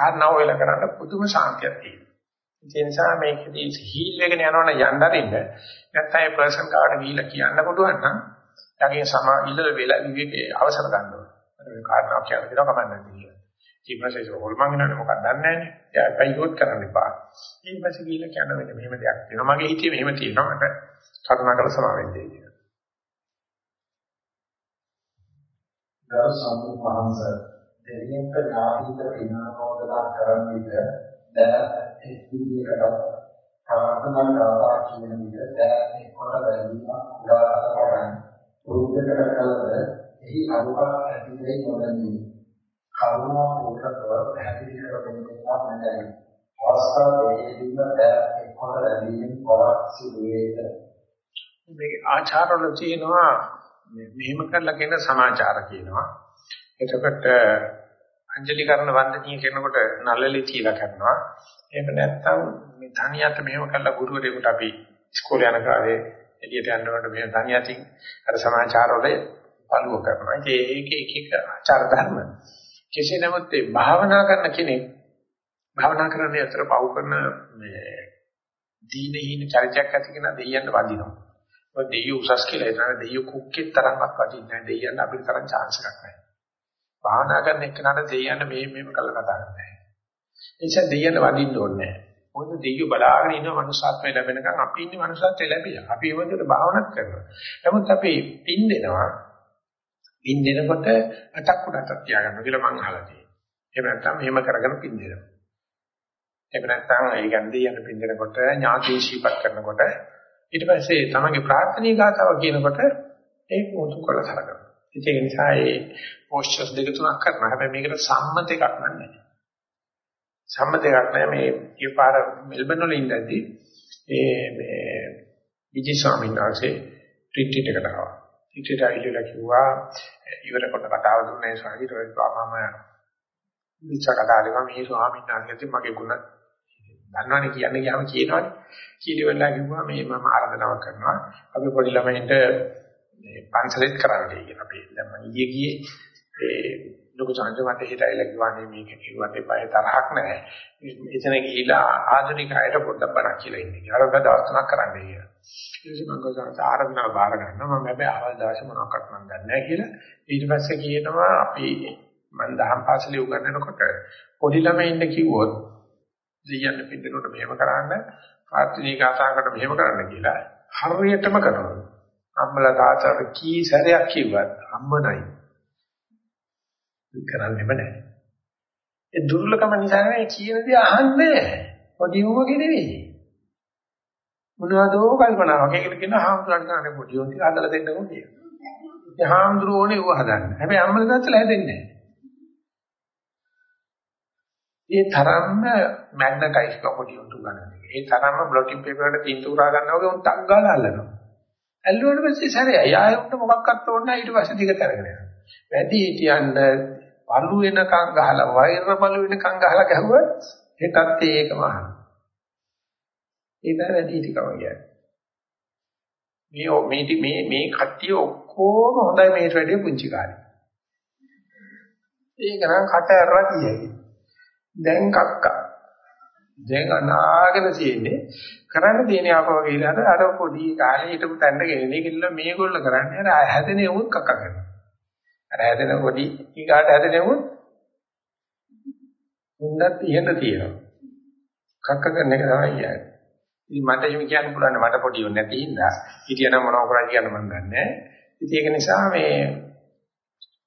කාරණාව වෙලා කරන්න පුදුම ශාන්තියක් තියෙනවා. ඒ නිසා මේකදී හීල් වෙගෙන යනවනම් යන්න අරින්න නැත්නම් ඒ පර්සන් කාට ගිහිල්ලා කියන්න පුළුවන් නම් යාගේ සමා ඉඳල වෙලා විවේකේ අවසර ගන්න ඕනේ. මේ කාරණාව කියන දේ කමක් නැති කියලා. ඊපස්සේ හොල්මන් වෙනවනේ මොකක්ද දන්නේ නැහැ. එයා පයිගොත් කරන්න එපා. ඊපස්සේ ගිහිල්ලා කියන මෙන්න මෙහෙම දෙයක් තියෙනවා. මගේ හිතේ මෙහෙම තියෙනවා. මට කරුණාකර සමා වෙන්න කියලා. ගරු සම්මු මහන්සර් දෙවියන්ට ඥාතිත විනාමෝදනා කරන විට දැන් එක් විදිහකට ප්‍රාර්ථනා කරලා කියන විට දැන් එක්කොට බැලීම උදාහරණ පටන් පුරුද්දකට කලද එහි අනුකම්ප ඇති වෙයි නොදන්නේ කරුණා පූර්ණකව පැහැදිලි කර දෙන්න නම් නැදයි අවස්ථාව දෙකේදීම දැන් එක්කොට බැලීමෙන් පවක් සිදු වේද? මේ ආචාරවල තියෙනවා මෙහෙම කරලා කියන සමාචාර කියනවා. එතකොට අංජලි කරන වන්දනීය කරනකොට නළලි තියලා කරනවා. එහෙම නැත්නම් මේ ධනියට මෙහෙම කළා ගුරුවරයෙකුට අපි ඉස්කෝලේ යන කාලේ එළියට යනකොට මේ ධනියටින් අර සමාචාරවල පළුව කරනවා. ඉතින් ඒක එක එක ආචාර ධර්ම. කෙසේ නමුත් මේ භාවනා කරන කෙනෙක් භාවනා කරන අතර පව කරන මේ දීනහීන චරිතයක් ඇති කෙනා දෙයියන්ට වදිනවා. මොකද දෙයියෝ උසස් කියලා හිතන දෙයියෝ කුක්කෙත් තරම්වත් වදින්නේ නැහැ. දෙයියන්ට අපිට තරම් chance එකක් නැහැ. භාවනා කරන එක්කනට දෙයියන්න මේ මේම කළ කතා කරන්නේ. ඒ නිසා දෙයියන්න වදින්න ඕනේ නැහැ. මොකද දෙයියෝ බලාගෙන ඉන්න මනුස්සාත්මය ලැබෙනකන් අපි ඉන්නේ මනුස්සාත්මය ලැබිලා. අපි ඒ වගේ භාවනාත් කරනවා. නමුත් අපි පින් දෙනවා. පින් දෙනකොට අටක් උඩට තියාගන්න කියලා මං අහලා තියෙනවා. එහෙම නැත්නම් මෙහෙම කරගෙන පින් දෙනවා. එහෙම නැත්නම් ඒ කියන්නේ දෙයියන්න පින් දෙනකොට ඥාතිශීපත් කරනකොට ඊට පස්සේ තමන්ගේ ප්‍රාර්ථනීය ගාතාව කියනකොට ඒක උතුම් කරලා සලකනවා. ඒක නිසා ඒ පෝස්චර්ස් දෙක තුනක් කරනවා. හැබැයි මේකට සම්මත එකක් නැහැ. සම්මත එකක් නැහැ මේ ඊපාර මෙල්බන් වල ඉඳද්දී ඒ මේ විජේ ස්වාමීන් වහන්සේ ට්‍රිට් එකට ආවා. ට්‍රිට් ඇවිල්ලා කිව්වා ඉවර කොට කතාව දුන්නේ සාහිත්‍ය මම විචා කතා කරලා මේ ස්වාමීන් වහන්සේ මගේ ගුණ දන්නවනේ කියන්නේ ගියාම කියනවනේ. කීලිවලා කිව්වා මේ මම ආරාධනාවක් කරනවා. අපි පොඩි ළමයින්ට මේ පන්සලෙත් කරන්නේ කියලා. අපි දැන් මම ඊයේ ගියේ ඒ ලොකු සංජමත හිතයිලා කිව්වානේ මේක කිව්වට එපා තරහක් නැහැ. එතන ගිහිලා ආධුනික අයට පොඩ්ඩක් බණක් කියලා ඉන්නේ. අරක දවස් තුනක් කරන්නේ කියලා. ඊට පස්සේ මම ගොඩක් ආරම්භන බාර ගන්නවා. මම හැබැයි අවල් දවසේ මොනවක්වත් මම දන්නේ නැහැ කියලා. ඊට පස්සේ කියනවා අපි මම දහම් පාසලේ උගන්වනකොට පොඩි ළමයින්ට කිව්වොත් දෙයයන් පිටේකට මෙහෙම කරන්න, ප්‍රාර්ථනා ගාථාකට මෙහෙම කරන්න කියලා හරියටම කරනවා. අම්මලා තාත්තට කී සැරයක් කිව්වත් අම්මනයි. කරන්නේම නැහැ. ඒ දුර්ලභම නිසා නෙවෙයි කියන දේ අහන්නේ. පොඩි උවගේ නෙවෙයි. මොනවදෝ කල්පනාවක්. ඒකට කියන හාමුදුරන් ගන්න පොඩි උන් ටික හදලා දෙන්නකෝ කියන. ඒ හාමුදුරුවෝ ඕනේ ඌව හදන්න. හැබැයි අම්මලා තාත්තලා හැදෙන්නේ නැහැ. ඒ තරම්ම මැග්නටයිස් පොඩි උන් තුගන්න. ඒ තරම්ම බ්ලොටින් පේපර් එකට තින්තුරා ගන්නවා වගේ උන් ටක් ගාලා අල්ලනවා. ඇල්ලුවට පස්සේ සැරේ යායුන්ට මොකක්වත් ඕනේ නැහැ ඊට පස්සේ දිගට අරගෙන යනවා. වැඩි හිටියන්න පළු වෙනකන් ගහලා වෛර පළු වෙනකන් ගහලා ගැහුවත් ඒකත් ඒකම අහනවා. ඒක වැඩි හිටිකම කියන්නේ. මේ මේ මේ මේ කට්ටිය ඔක්කොම හොඳයි මේට වැඩිය පුංචි කාලේ. ඒක නම් කට ඇරලා කියයි. දැන් කක්කා. දැන් අනාගෙන තියෙන්නේ කරන්න තියෙන ආපව කියලා අර පොඩි කාලේ හිටපු තැන්න ගෙනේ කියලා මේගොල්ලෝ කරන්නේ අර හැදෙන උන් කක්ක කරනවා. අර හැදෙන පොඩි ඊගාට හැදෙන උන් උන්නත් ඉහෙන්න තියෙනවා. කක්ක කරන එක තමයි කියන්නේ. ඉතින් මට එහෙම කියන්න පුළුවන් මට පොඩි උන් නැති හින්දා හිටියනම් මොනව කරා කියන්න මම දන්නේ නැහැ. ඉතින් ඒක නිසා මේ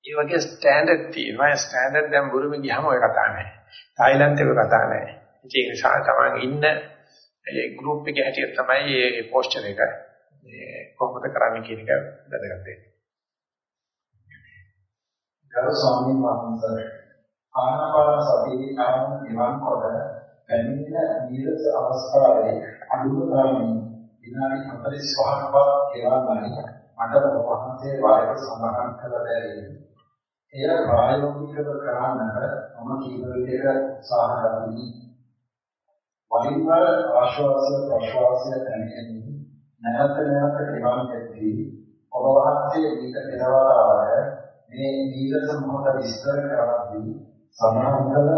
ඒ වගේ ස්ටෑන්ඩඩ් තියෙනවා. ස්ටෑන්ඩඩ් දැන් බුරුමේ ගියාම ඔය කතා නැහැ. තායිලන්තේ ඔය කතා නැහැ. ඒ නිසා තමයි ඉන්න ඒ ගෲප් එකේ හැටියට තමයි මේ පෝස්චර් එක මේ කොහොමද කරන්නේ කියන එක වැදගත් වෙන්නේ. ගරු ස්වාමීන් වහන්සේ ආනාපාන සතියේ ආරම්භ නිවන් කොට පැමිණෙන නීරස අවස්ථාවේ අනුව ධර්මයේ විනාඩි 45ක්වත් ගෙවන්නයි මට වහන්සේ වායක සඳහන් කළ බැරි. එය ප්‍රායෝගිකව කරන්නට මම කීප විදිහට සාහදාදී වරින් වර ආශ්වාස ප්‍රශ්වාසය දැනෙන්නේ නැවත නැවත ගෙවන් දෙද්දී ඔබ වහන්සේ ඊට පෙරවතාවට මේ නීරස මොහොත විස්තර කරද්දී සඳහන් කළ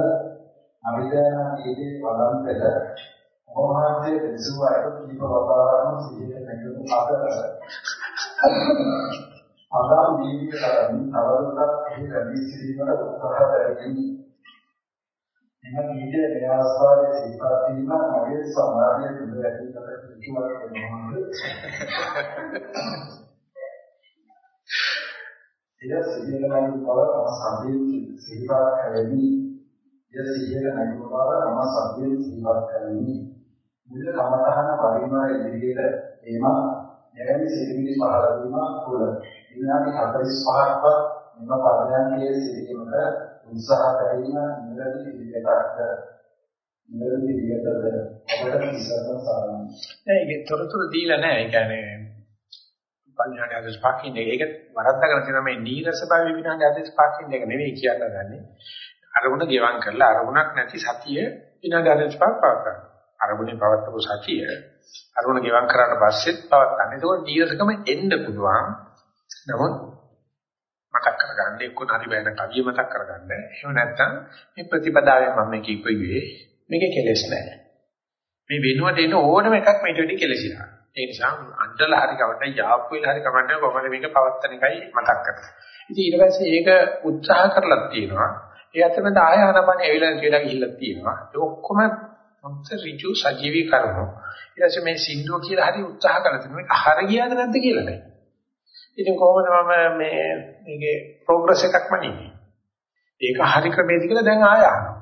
අවිද්‍යාව කීයේ වලන් පෙර ඔබ වහන්සේ දෙසුව අය කීප වතාවක්ම සිහියට නැගුණු අතර අදාළ ජීවිත කරමින් තවදුරටත් එහි රැඳී සිටීමට උත්සාහ දරමින් එම කීයේ මේ අවස්ථාවේ සිහිපත් වීම මගේ සමාධිය තුළ ඇතිවන කිසිවක් වෙනවා. එය සිහින නැති බව තම සම්පූර්ණ සිහිපත් කරමි. එය සිහින නැති බව තම සම්පූර්ණ සිහිපත් කරමි. මුල කමතහන පරිමාණ ඉදිරියට එම එවැනි සිහිවිලි පහළ වීම තුළ විනාඩි 45ක්වත් මෙම පරිණාමයේ සිටීමට උත්සාහ කිරීම නිරදී පිළිවෙලක්ද නිරදී පිළිවෙතද අපට කිසිම සාරණයි. නෑ ඒක තොරතුරු දීලා නෑ. ඒ කියන්නේ පඤ්ඤාණය අදස් පාකින් එක ඒක වරද්දාගෙන තියෙන මේ නීරස භාවය විනාඩි අදස් පාකින් එක නෙවෙයි කියන්න ගන්නේ. අරමුණ ගෙවම් කරලා අරමුණක් නැති සතිය විනාඩි අදස් පාක් පවත්වා. අරමුණේ පවත්වපු සතිය අරමුණ ගෙවම් කරාට පස්සෙත් පවත්වන්න. ඒකෝට නීරසකම එන්න පුළුවන්. නමුත් මතක් කරගන්න එක්ක හරි බෑන කවිය මතක් කරගන්න. එහෙම නැත්නම් මේ ප්‍රතිපදාවෙන් මම මේක කිව්වේ මේකේ කෙලෙස් නැහැ. මේ වෙනුවට එන ඕනම එකක් මේට වෙඩි කෙලෙසිලා. ඒ නිසා අඬලා හරි කවන්න යාප් වෙලා හරි කවන්න කොහොමද මේක පවත්තන එකයි මතක් කරන්නේ. ඉතින් ඊට පස්සේ ඒක උත්සාහ කරලා තියෙනවා. ඒ අතරමැද ආය ආනපන ඇවිල්ලා කියලා ගිහිල්ලා තියෙනවා. ඒ ඔක්කොම මොකද ඍජු සජීවී කර්ම. ඊට පස්සේ මේ සින්දුව කියලා හරි උත්සාහ කරලා තියෙනවා. මේක හර ගියාද නැද්ද කියලා නෑ. ඉතින් කොහොමද මම මේ මේකේ ප්‍රෝග්‍රස් එකක් මනින්නේ. ඒක හරි ක්‍රමයේද කියලා දැන් ආය අහනවා.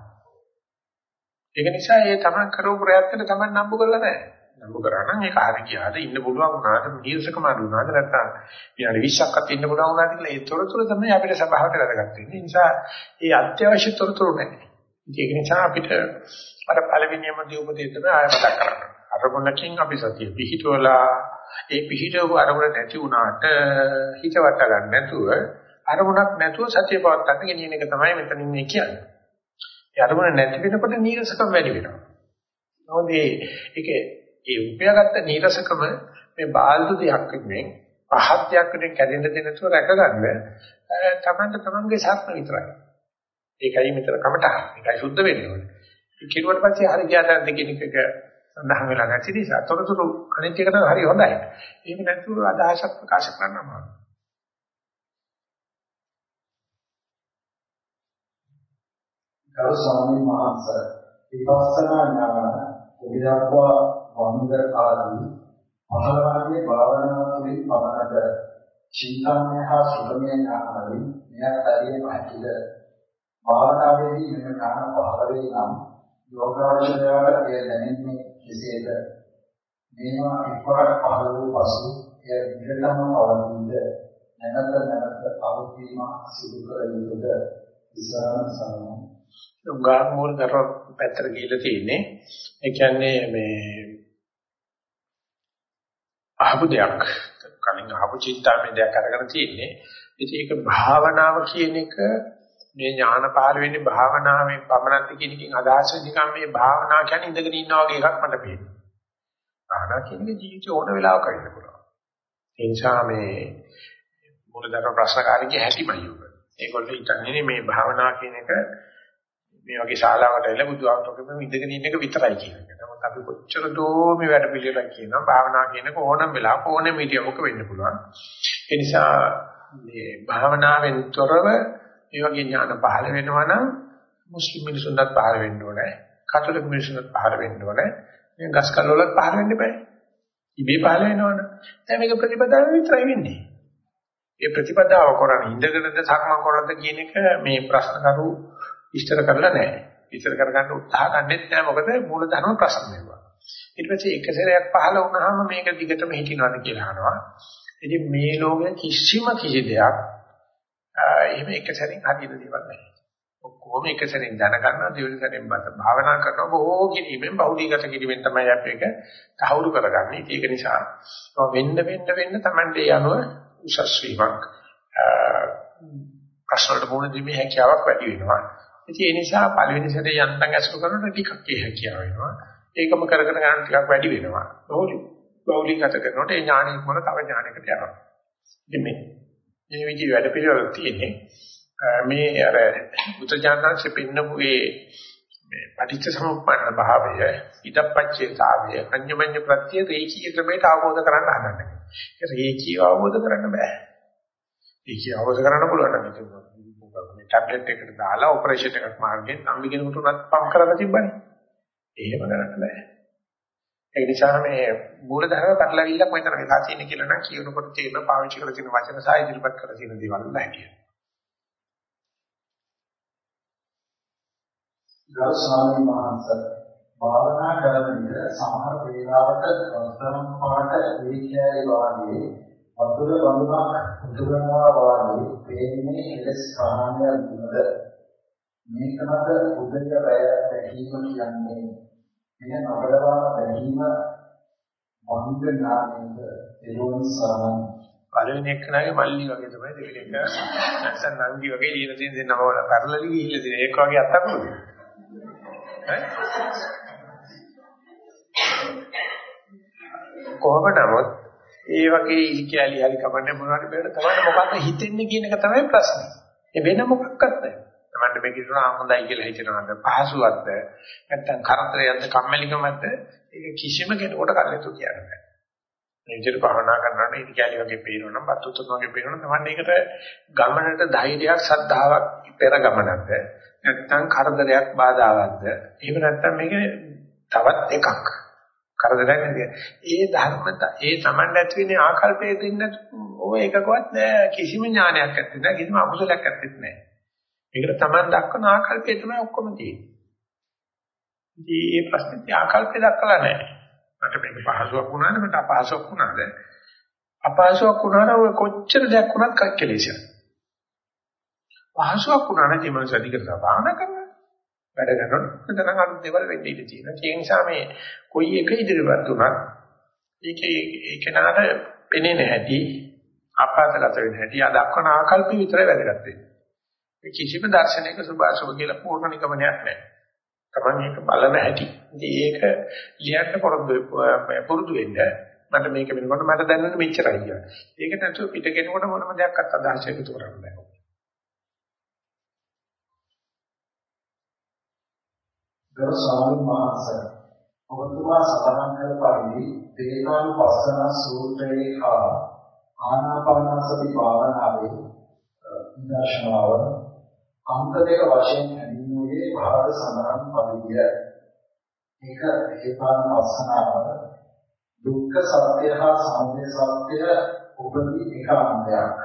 ඒක නිසා ඒ තමන් කරපු ප්‍රයත්නෙට තමන් නම්බු කරලා නැහැ. නම්බු කරා නම් ඒක හරි ගියාද ඉන්න පුළුවන් වුණාද නිර්සකම අඩු වුණාද නැත්නම් විනාඩි 20ක්වත් ඉන්න පුළුවන් වුණාද කියලා ඒ තොරතුරු තමයි අපිට සභාවට වැදගත් වෙන්නේ. ඒ නිසා ඒ අත්‍යවශ්‍ය තොරතුරු නැහැ. ඒක නිසා අපිට අර පළවෙනියම දීපදේ තමයි ආය මතක් කරගන්න. අරමුණකින් අපි සතිය පිහිටවලා ඒ පිහිටවපු අරමුණ නැති වුණාට හිත වට ගන්න නැතුව අරමුණක් නැතුව සතිය පවත්වාගෙන ගෙනියන එක තමයි මෙතනින් මේ කියන්නේ. ඒ අරමුණ නැති වෙනකොට නීරසකම වැඩි වෙනවා. මොකද ඒක ඒ උපයාගත්ත නීරසකම මේ බාල්දු දෙයක් වෙන්නේ පහත් දෙයක් වෙනින් කැඩෙන්න දෙ නැතුව රැකගන්න තමන්ට තමන්ගේ සත්‍ය විතරයි. ඒකයි මෙතන කමට. ඒකයි සුද්ධ වෙන්නේ ඕනේ. ඒ කිරුවට පස්සේ හරි ගියාට දෙකින් එක සඳහන් වෙලා නැති නිසා තොරතුරු අනිත් එකට හරි හොඳයි. ඒක නැතුව අදහසක් ප්‍රකාශ කරන්න අමාරුයි. ගරු ස්වාමීන් වහන්සේ විපස්සනා ඥාන උද්‍යප්පා වංග ආදී පහළවන්නේ භාවනාව තුළින් පමණද චින්තනය හා සුගමය ඥානවලින් මෙය ඇරිය පැතිද භාවනාවේදී මෙම ඥාන පහළ වේ නම් යෝගාවචරයට එය දැනෙන්නේ කෙසේද මේවා එකවර පහළ වූ පසු එය විරලම පවතිනද නැවත නැවත පවතින සිදු කර යුතුද විසරණ සරණයි උගා මූල දර පැත්තට ගිහිල්ලා තියෙන්නේ. ඒ කියන්නේ මේ අහපු දෙයක් කලින් අහපු චින්තාමය දෙයක් අරගෙන තියෙන්නේ. ඉතින් ඒක භාවනාව කියන එක මේ ඥාන පාර වෙන්නේ භාවනාවෙන් පමණක් කියන එකකින් අදහස් නිකන් මේ භාවනා කියන්නේ ඉඳගෙන ඉන්නා වගේ එකක් මට පේනවා. භාවනා කියන්නේ ජීවිතේ ඕන වෙලාවක වෙන්න පුළුවන්. ඒ නිසා මේ මූලධර්ම ප්‍රශ්නකාරීගේ හැටිමයි උග. ඒගොල්ලෝ හිතන්නේ මේ භාවනා කියන එක මේ වගේ ශාලාවකට එලා බුදුහාමුදුරුවෝ ඉඳගෙන ඉන්න එක විතරයි කියන එක. නමුත් අපි කොච්චර දෝ මේ වැඩ පිළිවෙලක් කියනවා භාවනා කියනක ඕනම වෙලාවක ඕනෙම මීඩියමක වෙන්න පුළුවන්. ඒ නිසා මේ භාවනාවෙන් තොරව මේ වගේ ඥාන පහළ වෙනවා නම් මුස්ලිම් මිනිසුන්ට පහළ වෙන්න ඕනේ. කතෝලික මිනිසුන්ට පහළ වෙන්න ඕනේ. මේ ගස්කල් වලත් පහළ වෙන්න බෑ. ඉබේ පහළ වෙනවනේ. දැන් මේක ප්‍රතිපදාව විතරයි වෙන්නේ. ඒ ප්‍රතිපදාව කරන්නේ ඉඳගෙනද සක්මන් කරනද කියන එක මේ ප්‍රශ්න කරු විස්තර කරලා නැහැ. විස්තර කරගන්න උත්සාහ ගන්නෙත් නැහැ මොකද මූල ධර්ම ප්‍රශ්න වෙනවා. ඊට පස්සේ එක සැරයක් පහළ වුණාම මේක දිගටම හිටිනවද කියලා අහනවා. ඉතින් මේ ලෝකෙ කිසිම කිසි දෙයක් එහෙම එක සැරින් හරියට දේවල් නැහැ. ඔක්කොම එක සැරින් දැනගන්නවා දෙවෙනි සැරින් බත භාවනා කරනවා බොහෝ කිරීමෙන් බෞද්ධීගත කිරීමෙන් තමයි අපි එක තහවුරු කරගන්නේ. ඒක නිසා වෙන්න වෙන්න වෙන්න Tamande යනවා උසස් වීමක් ප්‍රශ්න වලට මුහුණ දීමේ හැකියාවක් වැඩි වෙනවා. ඉතින් ඒ නිසා පළවෙනි සැරේ යන්තම් ඇසුරු කරනකොට ටිකක් ඒ හැකියාව වෙනවා. ඒකම කරගෙන යන ටිකක් වැඩි වෙනවා. බෞලි බෞලිගත කරනකොට ඒ ඥානෙ මොන තව ඥානයකට යනවා. ඉතින් මේ මේ විදිහ වැඩ පිළිවෙලක් තියෙන්නේ. මේ අර බුද්ධජානනාංශ පෙන්නපු ඒ මේ පටිච්ච සමුප්පන්න භාවය ඉදප්පච්චේතාවය අඤ්ඤමඤ්ඤ ප්‍රත්‍ය රේඛීය ක්‍රමයට අවබෝධ කරගන්න හදන්නේ. ඒක රේඛීය අවබෝධ කරන්න බෑ. රේඛීය අවබෝධ කරන්න පුළුවන් නම් මේ ටැබ්ලට් එකට දාලා ඔපරේෂන් එකක් මාර්ගෙන් අම්බි කෙනෙකුට උනත් පම් කරලා තිබ්බනේ. එහෙම කරන්න බෑ. ඒ නිසා මේ මූලධර්ම පටලවිල්ලක් මෙතන වෙලා තියෙන කියලා නම් කියනකොට තේරෙන පාවිච්චි කරලා තියෙන වචන සහ ඉදිරිපත් කරලා තියෙන දේවල් නැහැ කියන්නේ. ගරු ස්වාමීන් වහන්සේ භාවනා කරන විට සමහර වේලාවට වස්තරම් පාට වේක්ෂය වාගේ වතුර වඳුනක් උතුරනවා වාගේ පේන්නේ එලෙස ප්‍රාණය දුනද මේකමද උදය බය දැකීම කියන්නේ මෙය නොකඩවා දැකීම වංග ඥානයේද එළුවන් සරණ පළවෙනි එක්කනගේ මල්ලි වගේ තමයි දෙවෙනි එක නැත්නම් නංගි වගේ ලියන තියෙන දෙන්නම වල පැරලලි ගිහිල්ලා තියෙන ඒක වගේ අත්තක්ද කොහොම නමුත් ඒ වගේ ඉලිකැලි හරි කමන්නේ මොනවද බේර තමයි මොකක්ද හිතෙන්නේ කියන එක තමයි ප්‍රශ්නේ. ඒ වෙන මොකක්වත් නැහැ. තමන්ට මේක ඉතන හොඳයි කියලා හිතනවාද? පහසුවක්ද? නැත්නම් කරදරයක්ද? කම්මැලිකමක්ද? ඒක කිසිම කෙනෙකුට කල්ලාතු කියන්න බෑ. මේ විදිහට භාවනා කරනකොට ඉලිකැලි වගේ පේනවනම් බත්තුතුන් වගේ පේනවනම් තමන් ඒකට ගමනට ධෛර්යයක් සද්ධාාවක් පෙර ගමනක්ද? නැත්නම් කරදරයක් බාධාවක්ද එහෙම නැත්නම් මේක තවත් එකක්. කරදරයක් නේද? ඒ ධර්මත ඒ Taman ඇති වෙන්නේ ආකල්පයේ දෙන්න ඕ එකකවත් නෑ. කිසිම ඥානයක් ඇත්තේ නෑ. කිසිම අකුසලයක් ඇත්තේ නෑ. ඒකට Taman දක්වන ආකල්පය තමයි ඔක්කොම තියෙන්නේ ඉතින් මේ ප්‍රශ්නේ ආකල්පය දක්වලා නෑ මට මේක පහසුවක් වුණාද මට අපහසුවක් වුණාද අපහසුවක් වුණාම ඔය කොච්චර දෙයක් වුණත් කෙලෙසක් පහසුවක් වුණා නම් මේ මනස අධිකට සබාන කරනවා. වැඩ කරනකොට එතන අලුත් දේවල් වෙන්න ඉඩ තියෙනවා. ඒ නිසා මේ කොයි එක ඉදිරියට උනත් ඒකේ ඒක නාට පෙනේ නැහැටි ආපාතගත වෙන හැටි ආ දක්වන ආකල්ප විතරයි වැදගත් වෙන්නේ. මේ කිසිම දර්ශනයක සුභාසුභ කියලා පූර්ණ නිගමනයක් නැහැ. තමයි මේක බලන හැටි. ඉතින් ඒක ලියන්න පුරුදු පුරුදු වෙන්න මට මේක වෙනකොට මට දැනෙන්නේ මෙච්චරයි කියලා. ඒක නැතුව පිට කෙනෙකුට මොනම දෙයක් අදහස් එකතු කරන්න බෑ. ගරු ස්වාමීන් වහන්සේ ඔබතුමා සඳහන් කළ පරිදි තේනානුපස්සන සූත්‍රයේ හා ආනාපානසති භාවනාවේ දර්ශනාව අංක දෙක වශයෙන් හැඳින්වුවේ භාග සඳහන් පරිදිය. ඒක හේපානුපස්සනාව දුක්ඛ සත්‍ය හා සමුදය සත්‍ය උපදී එක අංගයක්.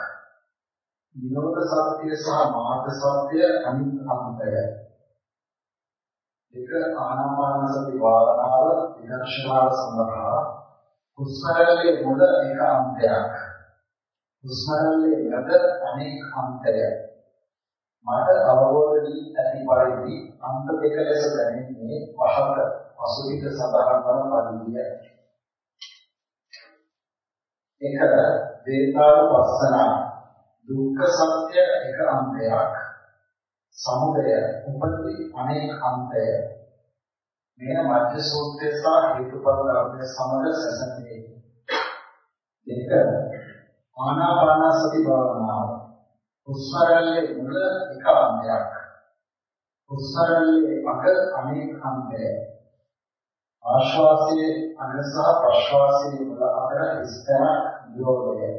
නිරෝධ සත්‍ය සහ මාර්ග සත්‍ය අනිත් අංගය. ඒක ආනාපාන සති භාවනාව විදර්ශනාව සඳහා හුස්මරලේ මුල එක අන්තයක් හුස්මරලේ මැද අනෙක් අන්තයක් මට අවබෝධ වී ඇති පරිදි අන්ත දෙක ලෙස දැනෙන්නේ පහත පසුවිත සඳහන් වන පරිදිය. ඒක දේතාව පස්සනා දුක්ඛ සත්‍ය එක අන්තයක් සමුදය උපති අනේක අන්තය මෙය මධ්‍ය සූත්‍රය සහ හේතුඵල ධර්මය සමග සැසඳේ. ඒක ආනාපානසති භාවනාව. උස්සරල්ලේ මුල එක අන්තයක් උස්සරල්ලේ අග අනේක අන්තය ආශ්වාසයේ අග සහ ප්‍රශ්වාසයේ මුල අතර ස්ථන නිරෝධය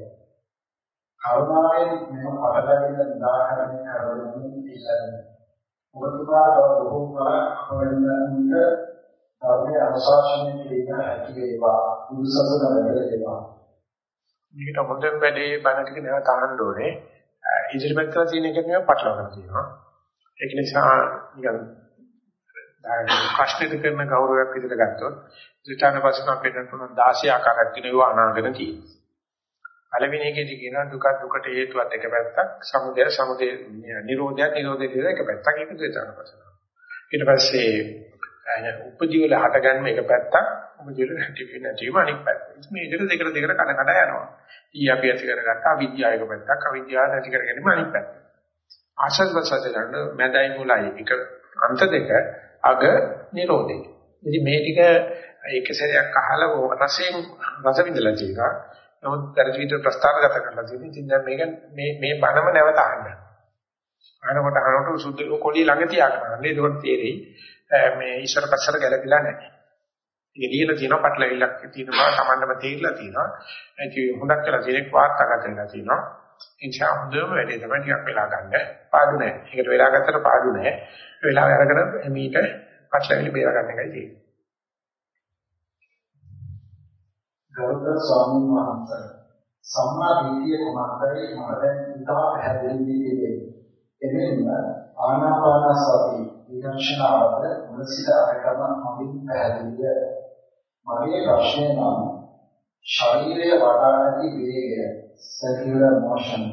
කරුණාවෙන් මෙම පටලැවිල්ල නිරාකරණය කරගන්න ඉල්ලන්නේ. ඔබතුමා බොහෝ කල අපවෙන්නන්ට ධර්මයේ අනුශාසනය කිරීම හැකි වේවා. උසසන ලැබේවා. මේකට හොඳම වැඩේ බණ ටික නැවත අහන්න ඕනේ. ඉදිරිපත් කරලා තියෙන එක නෙවෙයි පටලවාගෙන තියෙනවා. ඒක නිසා නිකන් ප්‍රශ්නෙට කරන ගෞරවයක් විදිහට ගත්තොත් ඊටාන පස්සේ අපිට පුළුවන් 16 ආකාරයක් තියෙන ඒවා අනාගෙන තියෙනවා. පළවෙනි එකේදී කියනවා දුක දුකට හේතුවත් එක පැත්තක්, සමුදය සමුදය නිරෝධය නිරෝධය කියලා එක පැත්තක් ඒක ඊටාන පස්සේ. ඊට පස්සේ උපදී වල හටගන්න එක පැත්තක්, උපදී වල නැති වෙන නැතිවම අනිත් පැත්ත. මේ විදිහට දෙකට දෙකට කඩ කඩ යනවා. ඊ අපි ඇති කරගත්ත අවිද්‍යාව එක පැත්තක්, අවිද්‍යාව නැති කරගැනීම අනිත් පැත්ත. ආශස් වසද ගන්න මැදයි මුලයි එක අන්ත දෙක අග නිරෝධය. ඉතින් මේ ටික ඒක සැරයක් අහලා රසයෙන් රස විඳලා තියෙනවා. නමුත් පරිවිත ප්‍රස්තාවගත කරලා තියෙනවා. ඉතින් දැන් මේක මේ මේ බණම නැවත අහන්න. අහනකොට අහනකොට සුද්ධ කොළි ළඟ තියාගෙන අහන්න. ඒකෝට තේරෙයි මේ ඉස්සර පස්සට ගැලපිලා නැහැ. ඒක ලියලා තියෙනවා පටලවිල්ලක් තියෙනවා තමන්නම තේරිලා තියෙනවා. ඒක හොඳක් කරලා තියෙනෙක් වාර්තාගත වෙලා තියෙනවා. ඉන්ෂා හොඳම වැඩේ තමයි ටිකක් වෙලා ගන්න. පාඩු නැහැ. ඒකට වෙලා ගත්තට පාඩු නැහැ. වෙලාව අරගෙන මේක පටලවිලි බේර ගන්න එකයි තියෙන්නේ. ගෞතම ස්වාමීන් වහන්සේ සම්මා දිට්ඨිය කුමක්දයි මම දැන් ඉතා පැහැදිලි දෙන්නේ. එමෙන්න ආනාපාන සති විදර්ශනාවද මුලසිට අරකම හොඳින් පැහැදිලිය. මගේ ප්‍රශ්නය නම් ශරීරය වටා ඇති වේගය circular motion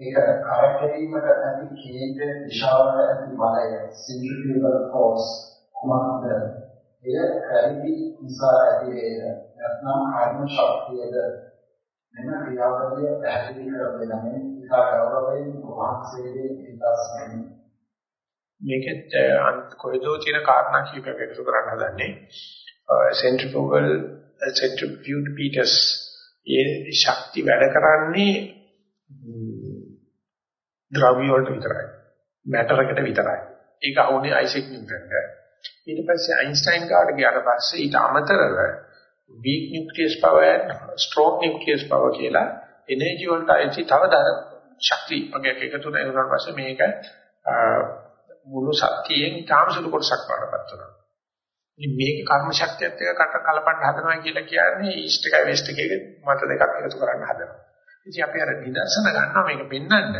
ඒක කරකැවීමට ඇති කේන්ද්‍ර දිශාවට ඇති බලය centrifugal force කුමක්ද? එය කැරිටි නිසා ඇති වේද? නැත්නම් කර්ම ශක්තියද මෙන්න ක්‍රියාවලිය පැහැදිලි කර දෙන්නේ ඉතා ගෞරවයෙන් වහන්සේගේ ඉතිහාසයෙන් මේකෙත් කොහෙදෝ තියෙන කාරණා කීපයක් එකතු කරන්න හදන්නේ. centrifugal centrifugetors ඒ ශක්ති වැඩ කරන්නේ ද්‍රව්‍ය වලට විතරයි. මැටර් එකට විතරයි. ඒක අහුනේ අයිසෙක් නිව්ටන්ට ඊට පස්සේ අයින්ස්ටයින් කාට ගියාට පස්සේ ඊට අමතරව weak nucleus power and strong nucleus power කියලා එනර්ජි වලට ඇති තව දර ශක්ති වගේක් එකතු වෙනවා පස්සේ මේක මුළු ශක්තියෙන් තාම සුළු කොටසක් වඩපත් වෙනවා. ඉතින් මේක කර්ම ශක්තියත් එක්ක කට කලපන්න හදනවා කියලා කියන්නේ ඊස්ට් එකයි වෙස්ට් එකේ මත දෙකක් එකතු කරන්න හදනවා. ඉතින් අපි අර නිදර්ශන ගන්නවා මේක පෙන්වන්න.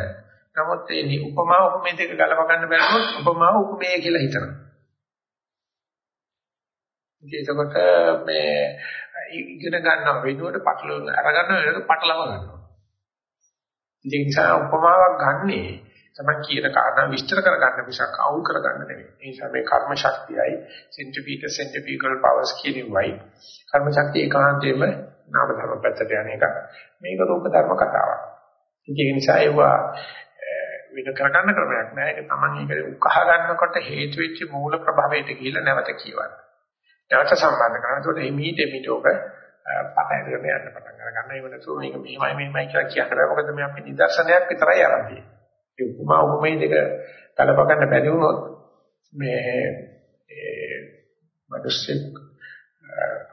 නමුත් මේ උපමා උපමේ දෙක ගලව ගන්න බැලුවොත් උපමා උපමේය කියලා හිතනවා. ඉතින් එතකොට මේ ඉගෙන ගන්නව වෙනුවට පටලව අරගන්න වෙනුවට පටලව ගන්නවා. ඒ නිසා උපමාවක් ගන්නේ තමයි කියන කාරණා විස්තර කරගන්න මිසක් අවුල් කරගන්න නෙවෙයි. ඒ නිසා මේ කර්ම ශක්තියයි centripetal centripetal powers කියනවායි කර්ම ශක්තිය ඒකාන්තයෙන්ම නාම ධර්ම පැත්තට යන එක. මේක රූප ධර්ම කතාවක්. ඒ නිසා ඒවා වෙන කරගන්න ක්‍රමයක් නෑ. ඒක Taman ඒක උකහා ගන්නකොට හේතු වෙච්ච මූල ප්‍රභවයට ගිහිල්ලා නැවත කියවන්න. නැවත සම්බන්ධ කරනවා. ඒකට එමීට එමීට ඔබ පටහැරගෙන යන්න පටන් ගන්නවා. ඒ වෙනසෝ මේක මෙහෙමයි මෙහෙමයි කියලා කියන්න බෑ. මොකද මේ අපි නිදර්ශනයක් විතරයි අරන් තියෙන්නේ. ඒ උපමා උපමේ දෙක කලප ගන්න බැරි වුණොත් මේ ඒ මනුස්සෙක්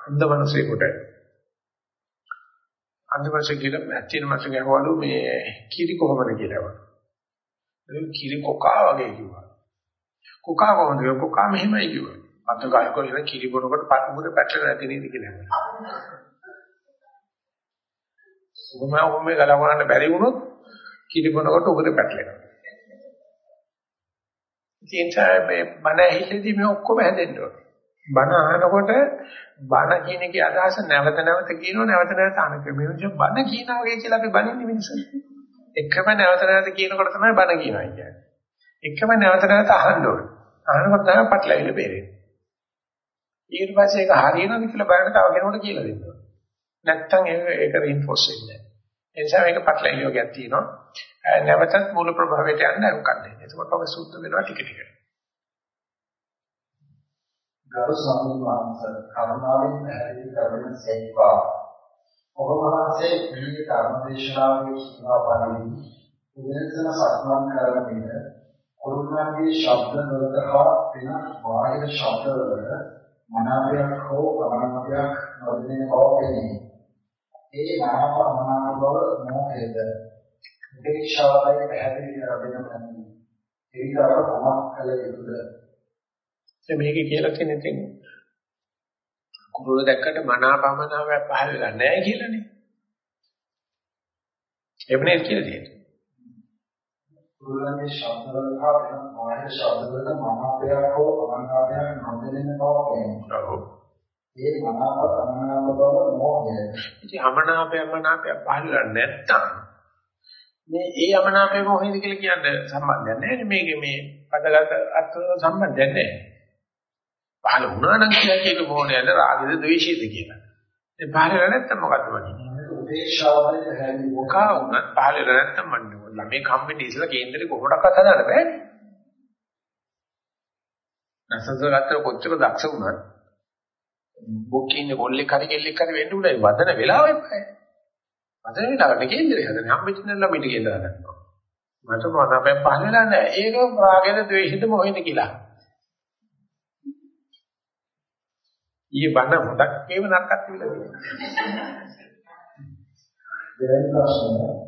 අන්ධ මනුස්සෙකුට අන්ධ මනුස්සෙක් කියලා මැච්චින මනුස්සෙක් ගහවලු මේ කිරි කොහොමද කියලා වුණා. කිරි කොකා වගේ කිව්වා. කොකා කොහොමද? කොකා මෙහෙමයි කිව්වා. අත ගහක ඉර කිරි බොනකොට පටුමුද පැටලෙන්නේ නැති නේද කියලා. උගම උගමේ ගලවන්න බැරි වුණොත් කිරි බොනකොට උගට පැටලෙනවා. ඉතින් මේ බණ ඇහිලා මේ ඔක්කොම හැදෙන්න ඕනේ. බණ අහනකොට බණ කියන එකේ අදහස නැවත නැවත කියනවා නැවත නැවත අහන කෙනෙක් බණ කියනවා වගේ කියලා අපි බණින්නේ මිනිස්සු. එකම නැවත නැවත කියනකොට තමයි බණ කියනවා කියන්නේ. එකම නැවත නැවත අහන්න ඕනේ. අහනකොට තමයි පටලවිල්ල බේරෙන්නේ. ඊට පස්සේ ඒක හරියනවද කියලා බලන්න තව කෙනෙකුට කියලා දෙන්න ඕනේ. නැත්තම් ඒක රීන්ෆෝස් වෙන්නේ නැහැ. ඒ නිසා මේක පටලැවිලියක් තියෙනවා. නැවතත් මූල ප්‍රභාවයට යන්න උකන් දෙන්නේ. ඒකත් ඔබ සුද්ධ වෙනවා ටික ටික. ගරු ස්වාමීන් වහන්සේ කරුණාවෙන් පැහැදිලි කරන සේවා ඔබ වහන්සේ මේ කර්මදේශනාවේ කියනවා පරිදි උදෙන්සන සක්මන් කරන විට කුරුණාගේ ශබ්ද වලට හා වෙනත් බාහිර ශබ්ද වලට මනාපයක් හෝ අමනාපයක් නොදෙන බව පෙනේ. ඒ නාම අමනාප බව මොකේද? උපේක්ෂාවයි පැහැදිලි කරගෙන ගන්නේ. ඒක අප කොහොමද කළ යුතුද? මේකේ කියලා තියෙන ඉතින් කුරුල දැක්කට මනාපමනාපයක් පහළ වෙලා නැහැ කියලානේ. එවනේ කියලා තියෙන්නේ. කුරුලගේ ශබ්දවල හා වෙන මාය ශබ්දවල මනාපයක් හෝ අමනාපයක් නොදෙන බව පෙනේ. ඔව්. ඒ මනාප අමනාප බව මොහොතයි. ඉතින් අමනාපය අමනාපය පහළ නැත්තම් මේ ඒ අමනාපය මොහේද කියලා කියන්නේ සම්බන්ධයක් නැහැ මේකේ මේ පදගත අර්ථ සම්බන්ධයක් නැහැ. පහළ වුණා නම් කියන්නේ ඒක මොහොනේද රාගද ද්වේෂයද කියලා. ඒ පහළ නැත්තම් මොකද්ද වදින්නේ? උපේක්ෂාවයි හැරි මොකා වුණත් පහළ නැත්තම් මන්නේ ළමේ කම්පිටි ඉස්සලා කේන්දරේ කොහොමඩක්වත් හදාන්න බෑනේ. නැසසර ගත්තර කොච්චර දක්ෂ වුණත් බොක්කේ ඉන්න කොල්ලෙක් හරි කෙල්ලෙක් හරි වෙන්න උනේ වදන වෙලාව එපායි. වදන වෙලාවට කේන්දරේ හදන්නේ හම්බෙච්ච ළමිට කේන්දර හදනවා. මට මොනවාපෙන් පහල වෙලා නැහැ. ඒක රාගෙද ද්වේෂෙද මොහින්ද කියලා. ඊයේ බණ හොදක් ඒව නරකක් කියලා තියෙනවා. දෙවෙනි ප්‍රශ්නය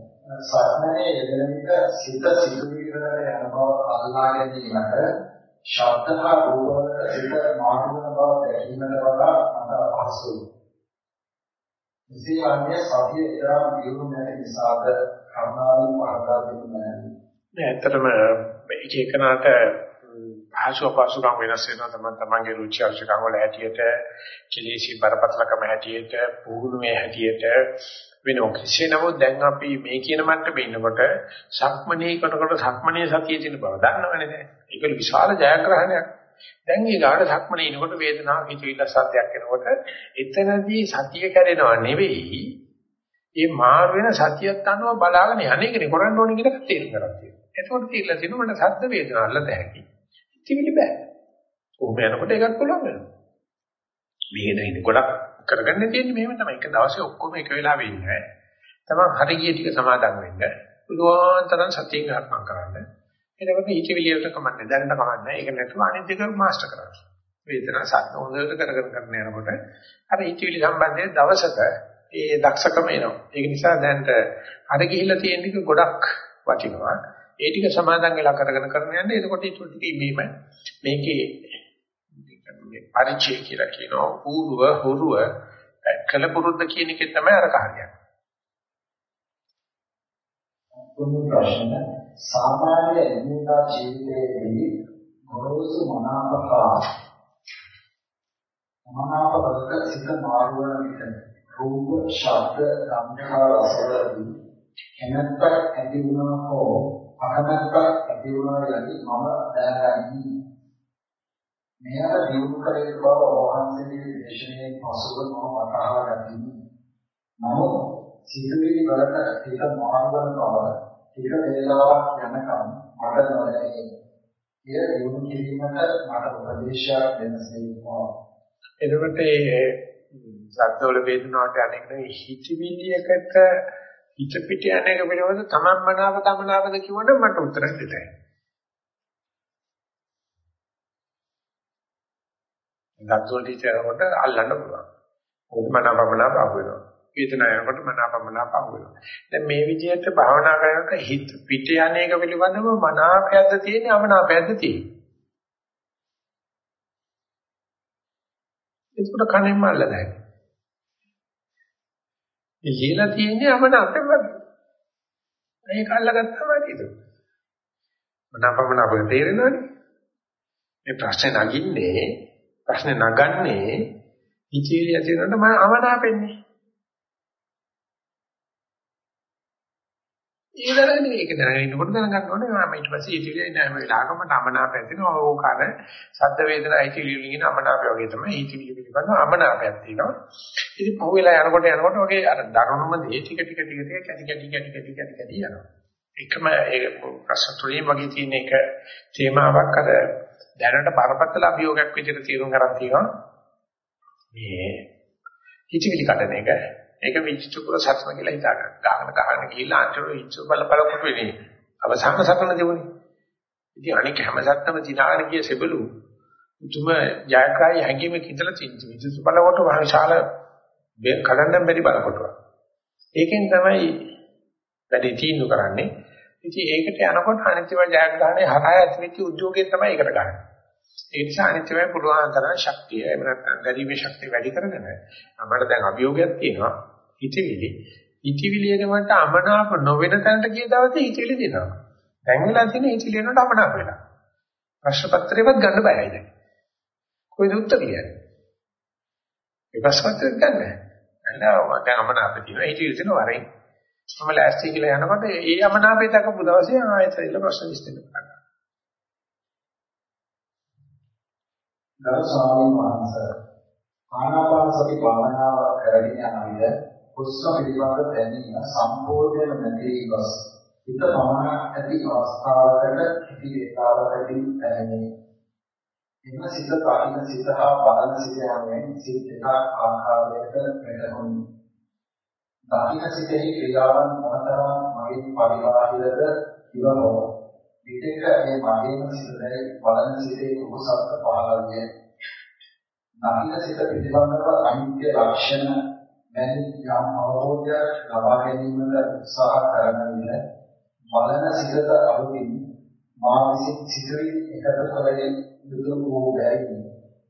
සක්මනේ යෙදෙන විට සිත සිතුවිලි වල යන බව අල්ලා ගැනීමට ශබ්ද හා රූපවල සිත මාර්ගන බව දැකීමට වඩා මට අපහසුයි. මෙසේ වන්නේ සතිය ඉරම් දියුණු නැති නිසාද කර්ණාවෙන් පහදා දෙන්නේ නැහැ. නෑ ඇත්තටම එක එකනට භාෂාව පාසුකම් වෙනස් වෙනවා තමයි තමන්ගේ රුචි අරුචිකම් වල හැටියට කෙලෙසි බරපතලකම හැටියට පුහුණුවේ හැටියට වෙනවා. කෙසේ නමුත් දැන් අපි මේ කියන මට්ටමේ ඉන්නකොට සක්මනේ කරනකොට සක්මනේ සතියේ තියෙන බව දන්නවනේ දැන්. ඒක විශාල ජයග්‍රහණයක්. දැන් ඊගාට සක්මනේ ඉනකොට වේදනාවක් හිතවිල්ල සත්‍යයක් එනකොට එතනදී සතිය කැඩෙනව නෙවෙයි. මේ මාර වෙන සතියත් අනුව බලාගෙන යන්නේකනේ කරන්න ඕනේ කියලා තේරුම් ගන්න තියෙනවා. එතකොට තීරලා තියෙනවා මට සද්ද වේදනාව අල්ලත හැකි. හිතවිලි බෑ. කොහොම යනකොට ඒකත් පුළුවන් වෙනවා. මේ නෙන්නේ ගොඩක් කරගන්න තියෙන්නේ මෙහෙම තමයි. එක දවසේ ඔක්කොම එක වෙලාවෙ ඉන්නේ. තමන් හරි ගිය ටික සමාදන් වෙන්න. පුළුවන් තරම් සතියෙන් ගන්න කරන්න. එතකොට හිතවිලියට කමන්නේ දැනට කමන්නේ. ඒක නැතුව අනිත් දෙක මාස්ටර් කරන්න. වේදනා සත්‍ය හොඳට කරගෙන කරන යනකොට අර හිතවිලි සම්බන්ධයෙන් දවසක ඒ දක්ෂකම එනවා. ඒක නිසා දැනට අර ගිහිල්ලා තියෙන ටික ගොඩක් වටිනවා. ඒ ටික සමාදන් වෙලා කරගෙන කරන යන්නේ එතකොට ඒ ටික ඉබේම මේකේ පරිචය කියලා කියනවා ඌරුව හුරුව කලපුරුද්ද කියන එකේ තමයි අර කාර්යය. තුන්වෙනි ප්‍රශ්න සාමාන්‍ය එදිනදා ජීවිතයේදී ගොරෝසු මනාපහා මනාපවලක සිත මාරු වන විට රූප, ශබ්ද, ගන්ධ රසවලදී එනත්තක් ඇති වුණා හෝ අකමැත්තක් ඇති වුණා යලි මම දැනගනිමි. මෙයට දියුණු කළ යුතු බව වහන්සේගේ දේශනාවේ පසුව මම වටහා ගතිමි. නමුත් සිතුවිලි වලට හිත මාර්ගන බව ටික වේලාවක් යනකම් මට නොදැනේ. එය දියුණු කිරීමට මට උපදේශයක් දෙනසේකවා. එතකොට ඒ සද්දවල වේදනාවට අනෙක් හිතවිලියකට හිත පිට යන එක පිළිබඳ තමන් මනාව තමනාවද කියවන මට උත්තර දෙන්න. ගත්තොල් ටීචර් කොට අල්ලන්න පුළුවන්. මොකද මනාපමනාප අහු වෙනවා. වේදනාවකට මනාපමනාප අහු වෙනවා. දැන් මේ විදිහට භාවනා කරනකොට හිත පිට යන එක පිළිබඳව මනාපයක්ද තියෙන්නේ අමනාපයක්ද තියෙන්නේ. ඒකට කණෙන් අල්ලලා නැහැ. ඉහිලා තියෙන්නේ අමනාපෙන් වගේ. මේක අල්ලගත්තම හරිද? මනාපමනාප තේරෙනවනේ. මේ ප්‍රශ්නේ නගින්නේ ප්‍රශ්නේ නගන්නේ ඉතිවිලි ඇතිවෙනකොට මම අමනාපෙන්නේ. ඒ දරගෙන ඒක දැනගෙන ඉන්නකොට දැනගන්න ඕනේ මම ඊට පස්සේ ඉතිවිලි නෑ මේ වෙලාවක මට අමනාප ඇතිවෙනවා ඕක අර සද්ද වේදනා ඉතිවිලි වලින් අමනාපය වගේ තමයි ඉතිවිලි පිළිබඳව අමනාපයක් තියෙනවා. ඉතින් පහු වෙලා යනකොට යනකොට වගේ අර දරුණුම දේ ටික ටික ටික ටික කැටි කැටි කැටි කැටි කැටි කැටි යනවා. එකම ඒ ප්‍රශ්න තුලින් වගේ තියෙන එක තේමාවක් අර දැනට බරපතල අභියෝගයක් විදිහට තීරුම් ගන්න තියෙනවා. මේ හිතවිලි කඩන එක. ඒක විචිතුපුර සත්ම කියලා හිතා ගන්න. ගහන ගහන ගිහිල්ලා අන්තිමට විචු බල බල කොට වෙන්නේ. අවසාන සටන දෙවනේ. ඉතින් අනික හැම සත්ත්වම දිනාගෙන ගිය සෙබළු උතුම ජයග්‍රහයි හැංගීමක ඉඳලා තින්ති විචු බල කොට විශාල කඩන්න බැරි බල කොටුවක්. ඒකෙන් තමයි වැඩි තීන්දුව කරන්නේ. ඉතින් ඒකට යනකොට අනිත්‍යව ජයග්‍රහණය හරහා ඇතිවෙච්ච උද්‍යෝගයෙන් තමයි ඒකට ගන්න. ඒ නිසා අනිත්‍යවයි පුළුවන් තරම් ශක්තිය එහෙම නැත්නම් ගැලීමේ ශක්තිය වැඩි කරගෙන අපිට දැන් අභියෝගයක් තියෙනවා හිතවිලි. හිතවිලි එනකොට අමනාප නොවන තැනට ගිය දවසේ හිතවිලි දෙනවා. දැන් වෙලා තියෙන හිතවිලි එනකොට අමනාප වෙනවා. ප්‍රශ්න පත්‍රේවත් ගන්න බයයි දැන්. කොයිද උත්තර කියන්නේ? විපස්සනාත් ගන්න. අන්න දැන් අමනාප තියෙනවා. ඒක ඉතින් වරෙන්. මම ලෑස්ති කියලා යනකොට ඒ අමනාපේ දක්වපු දවසේ ආයෙත් ඉල්ල ප්‍රශ්න විශ්ලේෂණය කරනවා. ගරු ස්වාමීන් වහන්සේ ආනාපාන සති භාවනාව කරගෙන යන විට හුස්ම පිළිබඳ දැනීම සම්පූර්ණයෙන්ම නැති වස්. හිත පමණ ඇති අවස්ථාවකට කිසි වේලාවකදී දැනෙන්නේ. එම සිත කායින සිත හා බලන සිත යනුවෙන් සිත් දෙක ආකාරයකට වැටහුණි. දකින්න සිතෙහි ක්‍රියාවන් මොනතරම් මගේ පරිබාහිරද ඉව හෝ විතක මේ මගේම සිතේ බලන සිතේ කුසලක පහළවිය. දකින්න සිත පිළිබඳව අනිත්‍ය ලක්ෂණ මැනි යම් අවබෝධයක් ලබා ගැනීමට උත්සාහ කරන විට බලන සිතට අලුතින් මා විසින් සිතුවිලි එකතු කරගෙන යුතු වූ බැරි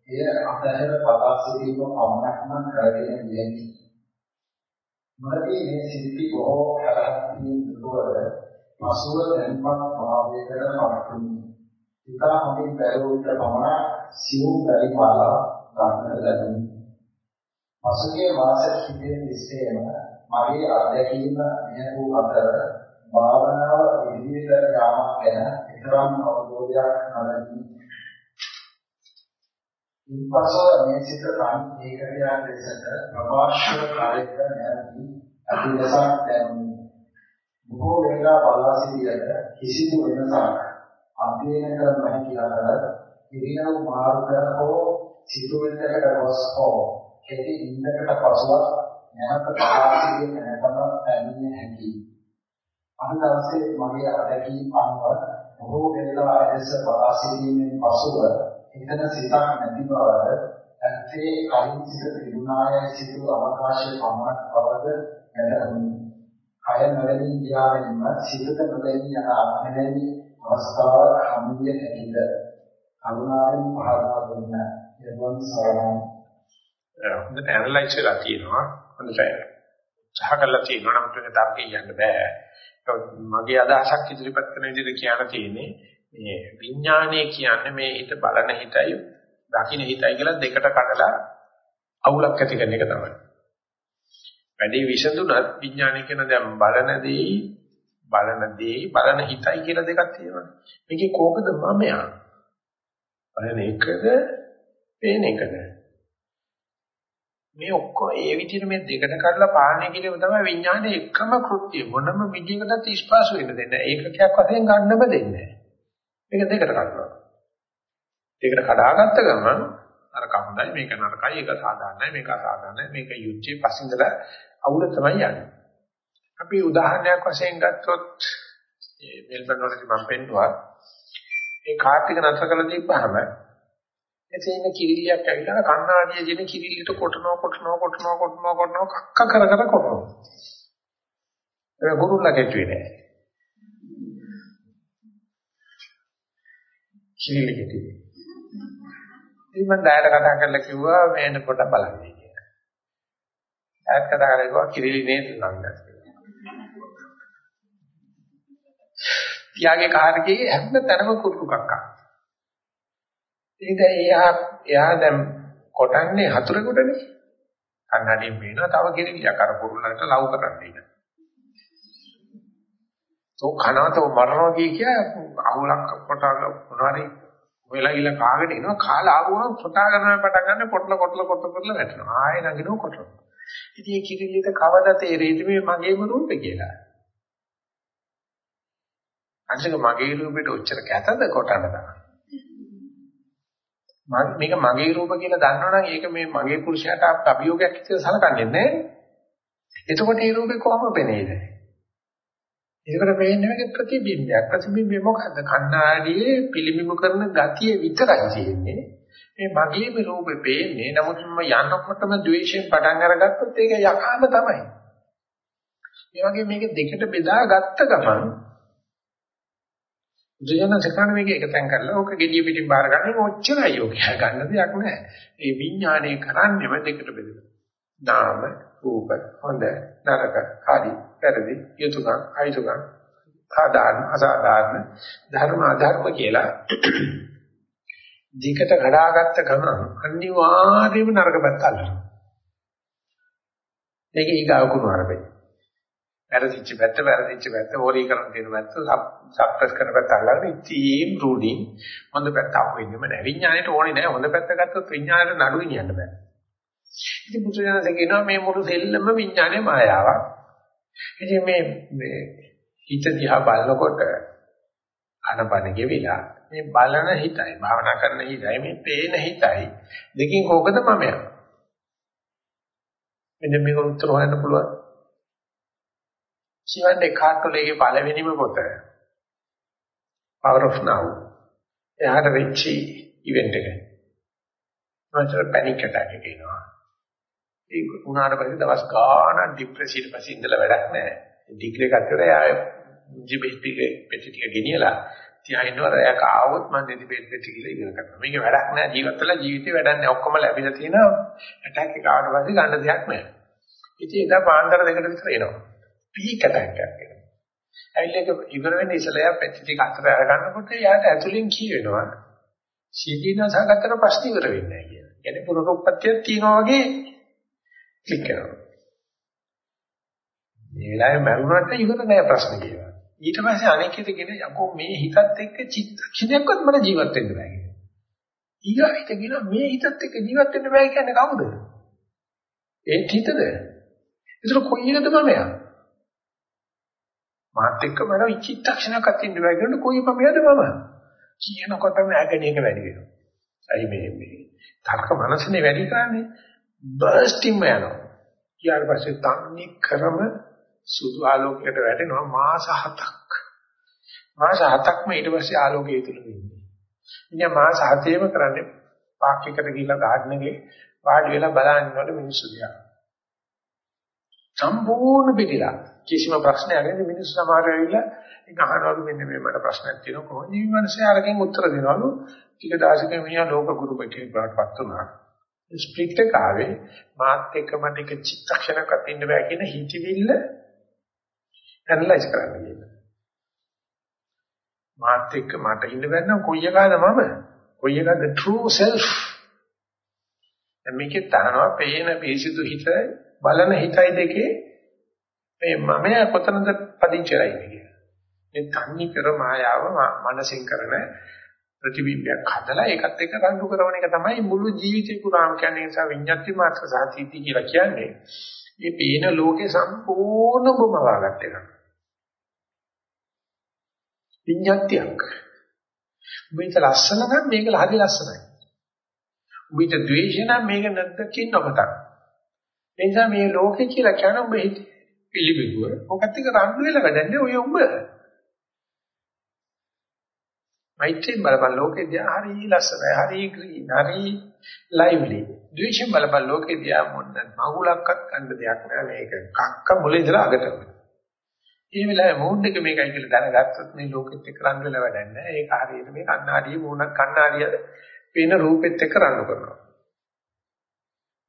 එය අතහැර පතා සිටීම පමණක්ම කරගෙන යන්නේ මරදී මේ සිද්ධි බොහෝ කරන්නේ දුරවද පසුව දැන්පත් භාවයකට පත්තුනි. ඉතා හොඳින් බැලුවට පමණ සිවුම් බැරි පාලා ගන්නට ලැබුණි. පසුගිය මාස කිහිපය තිස්සේම මගේ අත්දැකීම මෙය වූ අතර භාවනාව ඉදිරියට යාමක් ගැන තරම් අවබෝධයක් නැති. ඉන්පසු මේ සිත තන් ඒකකයන් ලෙසට ප්‍රභාෂ්‍ය කාර්යක නැති අභිදසක් දැනුනි. බොහෝ වේලා බලා සිටියට කිසිදු වෙනසක් අධ්‍යයනය කර නොහැකි අතර ඉරියව් මාරු කර හෝ සිතුවිල්ලකට ගොස් හෝ කෙටි ඉන්නකට පසුව නැවත බලා සිටින නැතම පැමිණිය හැකියි. අද දවසේ මගේ අත්දැකීම් අනුව බොහෝ වේලා ඇස බලා සිටීමෙන් පසුව එතන සිතක් නැති බවද ඇත්තේ කලින් සිට තිබුණාය සිටු අවකාශය පමණක් බවද වැටහුණි. කය නොවැළී ගියාවෙන්ම සිතට නොදැනී යන අත්හැරී අවස්ථාව හමුවිය හැකිද? කරුණාවෙන් පහදා දුන්න එවන් සරණයි. හොඳට ඇනලයිස් වෙලා තියෙනවා. හොඳට සහ කරලා තියෙනවා නම් තුනේ තර්කේ යන්න බෑ. මගේ අදහසක් ඉදිරිපත් කරන විදිහට කියන්න තියෙන්නේ මේ විඥානය කියන්නේ මේ හිත බලන හිතයි දකින්න හිතයි කියලා දෙකට කඩලා අවුලක් ඇති කරන එක තමයි. වැඩි විසඳුනත් විඥානය කියන දැන් බලන දේ බලන දේ බලන හිතයි කියලා දෙකක් තියෙනවා. මේකේ කෝකද මමයා? බලන එකද පේන එකද? මේ ඔක්කොම ඒ විදිහට මේ දෙකට කඩලා පාලනය කිරීම තමයි විඥානයේ එකම කෘත්‍යය. මොනම විදිහකටත් ස්පාසු වෙන්න දෙන්නේ නැහැ. ඒකකයක් වශයෙන් ගන්නම දෙන්නේ නැහැ. මේක දෙකට කඩනවා. දෙකට කඩාගත්ත ගමන් අර කම්දයි මේක නරකයි ඒක සාධාරණයි මේක අසාධාරණයි මේක යුද්ධේ පස්සින්දලා අවුල තමයි යන්නේ. අපි උදාහරණයක් වශයෙන් ගත්තොත් මේ මෙල්බන් වලදී මම පෙන්නුවා මේ කාර්තික නතර කළ දීපහම එතේ ඉන්න කිරිල්ලියක් ඇවිල්ලා කන්නාඩිය දෙන කිරිල්ලිට කොටනවා කොටනවා කොටනවා කොටනවා කොටනවා කක්ක කර කර කොටනවා. ඒක ගුරුල්ලා කෙටුවේ නෑ. කිරිල්ලි කෙටුවේ. ඉතින් මම ඩයර කතා කරලා කිව්වා මේන්න පොඩ බලන්න කියලා. ඩයර් කතා කරලා කිව්වා කිරිල්ලි නේද නංගස් කියලා. පියාගේ කාර්කේ හැම තැනම කුරුකු කක්කා. ඒක එයා එයා දැන් කොටන්නේ හතුරෙකුටනේ. කන්නඩියෙන් පේනවා තව කිරිලියක් අර පුරුල්ලන්ට ලව් කරන්නේ ඉන්න. તો කනවතෝ මරනවා කිය කිය අහුලක් කොටා මොනවාරි වෙලා ඉල කාගෙන එනවා කාලා ආවම කොටා ගන්න පටන් ගන්න කොටල කොටල කොටල කොටල වැටෙනවා. ආයෙ නගිනව කොටනවා. ඉතින් මේ කිරිලියට කවදා තේරෙයිද මේ මගේම රූපේ කියලා? අන්තික මගේ රූපෙට ඔච්චර කැතද කොටන්න තමයි. මේක මගේ රූප කියලා දන්නවනම් ඒක මේ මගේ පුරුෂයාට අභියෝගයක් කියලා සලකන්නේ නැහැ. එතකොට මේ රූපේ කොහොම පෙනේද? ඒකට වෙන්නේ මේක ප්‍රතිබිම්බයක්. ප්‍රතිබිම්බය මොකද්ද? කණ්ණාඩියේ පිළිඹු කරන ගතිය විතරයි තියෙන්නේ. මේ මගේම රූපේ පේන්නේ. නමුත් මම යනකොටම ද්වේෂයෙන් පටන් අරගත්තොත් ඒක යකාම තමයි. මේ වගේ මේක දෙකට බෙදා ගත්ත ගමන් බුදුජානක සකන මේක එකතෙන් කරලා ඕක gediya පිටින් බාර ගන්න ඔච්චරයි ඔක ගන්න දෙයක් නැහැ. ඒ විඥානය කරන්නේම දෙකට බෙදලා. නාම රූප හොඳ නරක හරි වැරදි යතුගම් අයතුගම් සාධාරණ අසාධාරණ ධර්ම අධර්ම කියලා දෙකට කඩාගත්ත ගමන් අනිවාර්යයෙන්ම නරක පැත්ත අල්ලනවා. මේක ඊගාව කුණු අරබේ. වැරදිච්ච පැත්ත වැරදිච්ච පැත්ත ඕලී කරන් තියෙන පැත්ත සප්‍රස් කරන පැත්ත අල්ලගෙන ඉතින් රූඩින් හොඳ පැත්ත අපු වෙන්නම නෑ. විඥාණයට ඕනේ නෑ. හොඳ පැත්ත ගත්තොත් විඥාණයට නඩුවේ නියන්න බෑ. ඉතින් බුදුරජාණන් කියනවා මේ මුළු දෙල්ලම විඥානයේ මායාවක්. ඉතින් මේ මේ හිත දිහා බලනකොට අනපන ගෙවිලා මේ බලන හිතයි භාවනා කරන හිතයි මේ පේන හිතයි දෙකින් කෝකද මම යනවා. මෙන්න මේක උත්තර හොයන්න පුළුවන්. සිවන්නේ කාටොලේගේ පළවෙනිම පොත. Power of Now. එයාට වෙච්චි ඉවෙන්ට් එක. මට පැනික් ඇටැක් එක එනවා. ඒක උනාට පස්සේ දවස් ගාණක් ડિප්‍රෙෂන් පස්සේ ඉඳලා වැඩක් නැහැ. ඩිග්‍රී එකක් කරලා එයා ජීබීපීගේ පෙටි ටික ගෙනියලා තියාින්නවර එයා කාවොත් මම දෙදි පෙටි පෙටි කියලා ඉගෙන ගන්නවා. මේක වැඩක් නැහැ ජීවත් වෙලා ජීවිතේ වැඩක් නැහැ. ඔක්කොම ලැබිලා තියෙනවා. ඇටැක් එක ආවට පස්සේ ගන්න දෙයක් නැහැ. ඉතින් එදා පාන්දර දෙකට විතර එනවා. පීක් ඇටැක් එකක් එනවා. ඇවිල්ලා ඉවර වෙන්නේ ඉස්සලා පෙට්ටි ටික අතර අරගන්නකොට යාට ඇතුලෙන් කියවෙනවා සීදීනසගතර ප්‍රශ්න ඉවර වෙන්නේ නැහැ කියලා. කියන්නේ පුරුරුප්පත්තියක් තියනවා වගේ ක්ලික් කරනවා. මේ වෙලාවේ මරුණාට ඉවර නෑ ප්‍රශ්න කියලා. ඊට පස්සේ අනෙකිට කියන යකෝ මේ හිතත් එක්ක චිත්තක්ෂණයක්වත් මට ජීවත් වෙන්න බෑ කියලා. ඊගාවිත කියන මේ හිතත් එක්ක ජීවත් වෙන්න බෑ කියන්නේ කවුද? ඒ හිතද? ඒතර කොයි එකද මම යා? මාත් එක්ක මම චිත්තක්ෂණයක්වත් ඉන්න බෑ කියන්නේ කොයි මමද මම? කියනකොටම ඇගණේක වැඩි වෙනවා. අයි මේ මේ තර්ක මනසනේ වැඩි කරන්නේ බර්ස්ටින්ම යනවා. ඊට පස්සේ තන්නේ කරම සුදු ආලෝකයකට වැටෙනවා මාස 7ක්. මාස 7ක්ම ඊට පස්සේ ආලෝකය තුල වෙන්නේ. ඉතින් මාස 7ේම කරන්නේ පාක් එකට ගිහිල්ලා ගාඩන් එකේ වාඩි වෙලා බලන්නවල මිනිස්සු දිහා. සම්පූර්ණ පිළිලා කිසිම ප්‍රශ්නයක් නැති මිනිස්සු සමහර වෙලාව ඒක අහනවලු මෙන්න මේ මට ප්‍රශ්නයක් තියෙනවා කොහොමද මේ මිනිස්සේ අරගෙන උත්තර දෙනවලු ටික දවසකින් මිනිහා ලෝක ගුරු කෙනෙක් බවටපත් වුණා ස්ප්‍රික්ට් එක ආවේ මාත් එක්ක මට එක චිත්තක්ෂණයක්වත් ඉන්න බෑ කියන හිතවිල්ල ඇනලයිස් කරන්න කියලා. මාත් එක්ක මට ඉන්න බැන්න කොයි එකද මම? කොයි එකද true self? දැන් මේකේ තහනවා පේන පිසිදු හිත බලන හිතයි දෙකේ මේ මම කොතනද පදිංචිලා ඉන්නේ කියලා. මේ තන්නේ කර මායාව මනසින් කරන ප්‍රතිබිම්බයක් හදලා ඒකත් එක්ක රණ්ඩු කරන එක තමයි මුළු ජීවිතේ පුරාම කියන්නේ නිසා විඤ්ඤාති මාත්‍ර සාහිත්‍ය කියලා කියන්නේ. මේ පේන ලෝකේ සම්පූර්ණ බොමවාගත්ත එක. විඤ්ඤාතියක්. උඹට ලස්සන නම් මේක හරි ලස්සනයි. උඹට ද්වේෂ නම් මේක නැද්දකින් නොමතක්. ඒ නිසා මේ ලෝකේ කියලා කියන උඹ පිළිබිඹුව. මොකක්ද ඒක රණ්ඩු වෙලා වැඩන්නේ ඔය උඹ. මෛත්‍රී බලපන් ලෝකේ දිහා හරි ලස්සනයි හරි ග්‍රීන් හරි ලයිව්ලි ද්වේෂයෙන් බලපන් ලෝකේ දිහා මොන්න මගුලක්වත් ගන්න දෙයක් නෑ මේක කක්ක මුල ඉඳලා අගට මේ වෙලාවේ මූඩ් එක මේකයි කියලා දැනගත්තොත් මේ ලෝකෙත් එක්ක රන් වෙලා වැඩක් නෑ ඒක හරියට මේ කණ්ණාඩියේ මූණක් කණ්ණාඩිය පේන රූපෙත් එක්ක රණ්ඩු කරනවා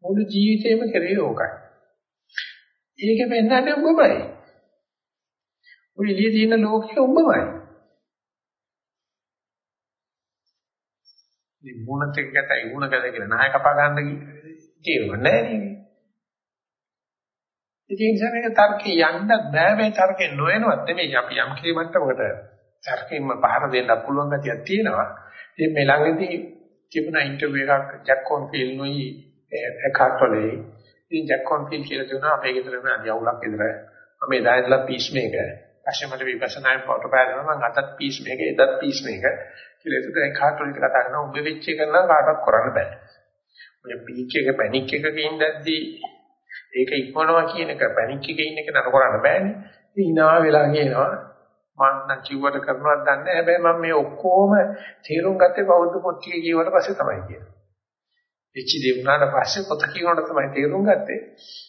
මුළු ජීවිතේම කරේ ඕකයි. ඒකෙ පෙන්නන්නේ උඹමයි. ඔය එළියේ තියෙන ලෝකෙ උඹමයි. ඉතින් මොනත් එක ගැතයි වුණ ගැද කියලා නාය කපා ගන්න තේරුම් නැහැ නේද? ඉතින් සමහර තර්කේ යන්න බෑ. මේ තර්කේ නොයනවත් නෙමෙයි. අපි යම් කිසි මට්ටමකට තර්කෙන්න පහර දෙන්න පුළුවන් ගතියක් තියෙනවා. ඉතින් මේ ළඟදී තිබුණා ඉන්ටර්විව් එකක් ජැක්කොන් ෆීල් නොයි එකටලේ. ඉතින් ජැක්කොන් ෆීල් කියලා කියනවා අපේ ගෙදර මේ යවුලක් ගෙදර. මම එදා ඉඳලා පීස් මේකර් පස්සේ මට විපස්සනායි ෆොටෝ පෑදෙනවා මම අතත් පීස් මේක එදත් පීස් මේක කියලා ඒකට ඒ කාටොලිට කතා කරනවා උඹ වෙච්ච එක නම් කාටවත් කරන්න බෑ. ඔය පීක් එක පැනික් එකක ඉඳද්දී ඒක ඉක්මනවා කියන එක පැනික් එකේ ඉන්න එක නතර කරන්න බෑනේ. ඉතින් hina වෙලා කියනවා මම නම් කිව්වට කරනවත් දන්නේ නැහැ. හැබැයි මම මේ ඔක්කොම තේරුම් ගත්තේ බෞද්ධ පොත් ටික කියවට පස්සේ තමයි කියන්නේ. එච්චි දේ වුණාට පස්සේ පොත කියනකොට තමයි තේරුම් ගත්තේ.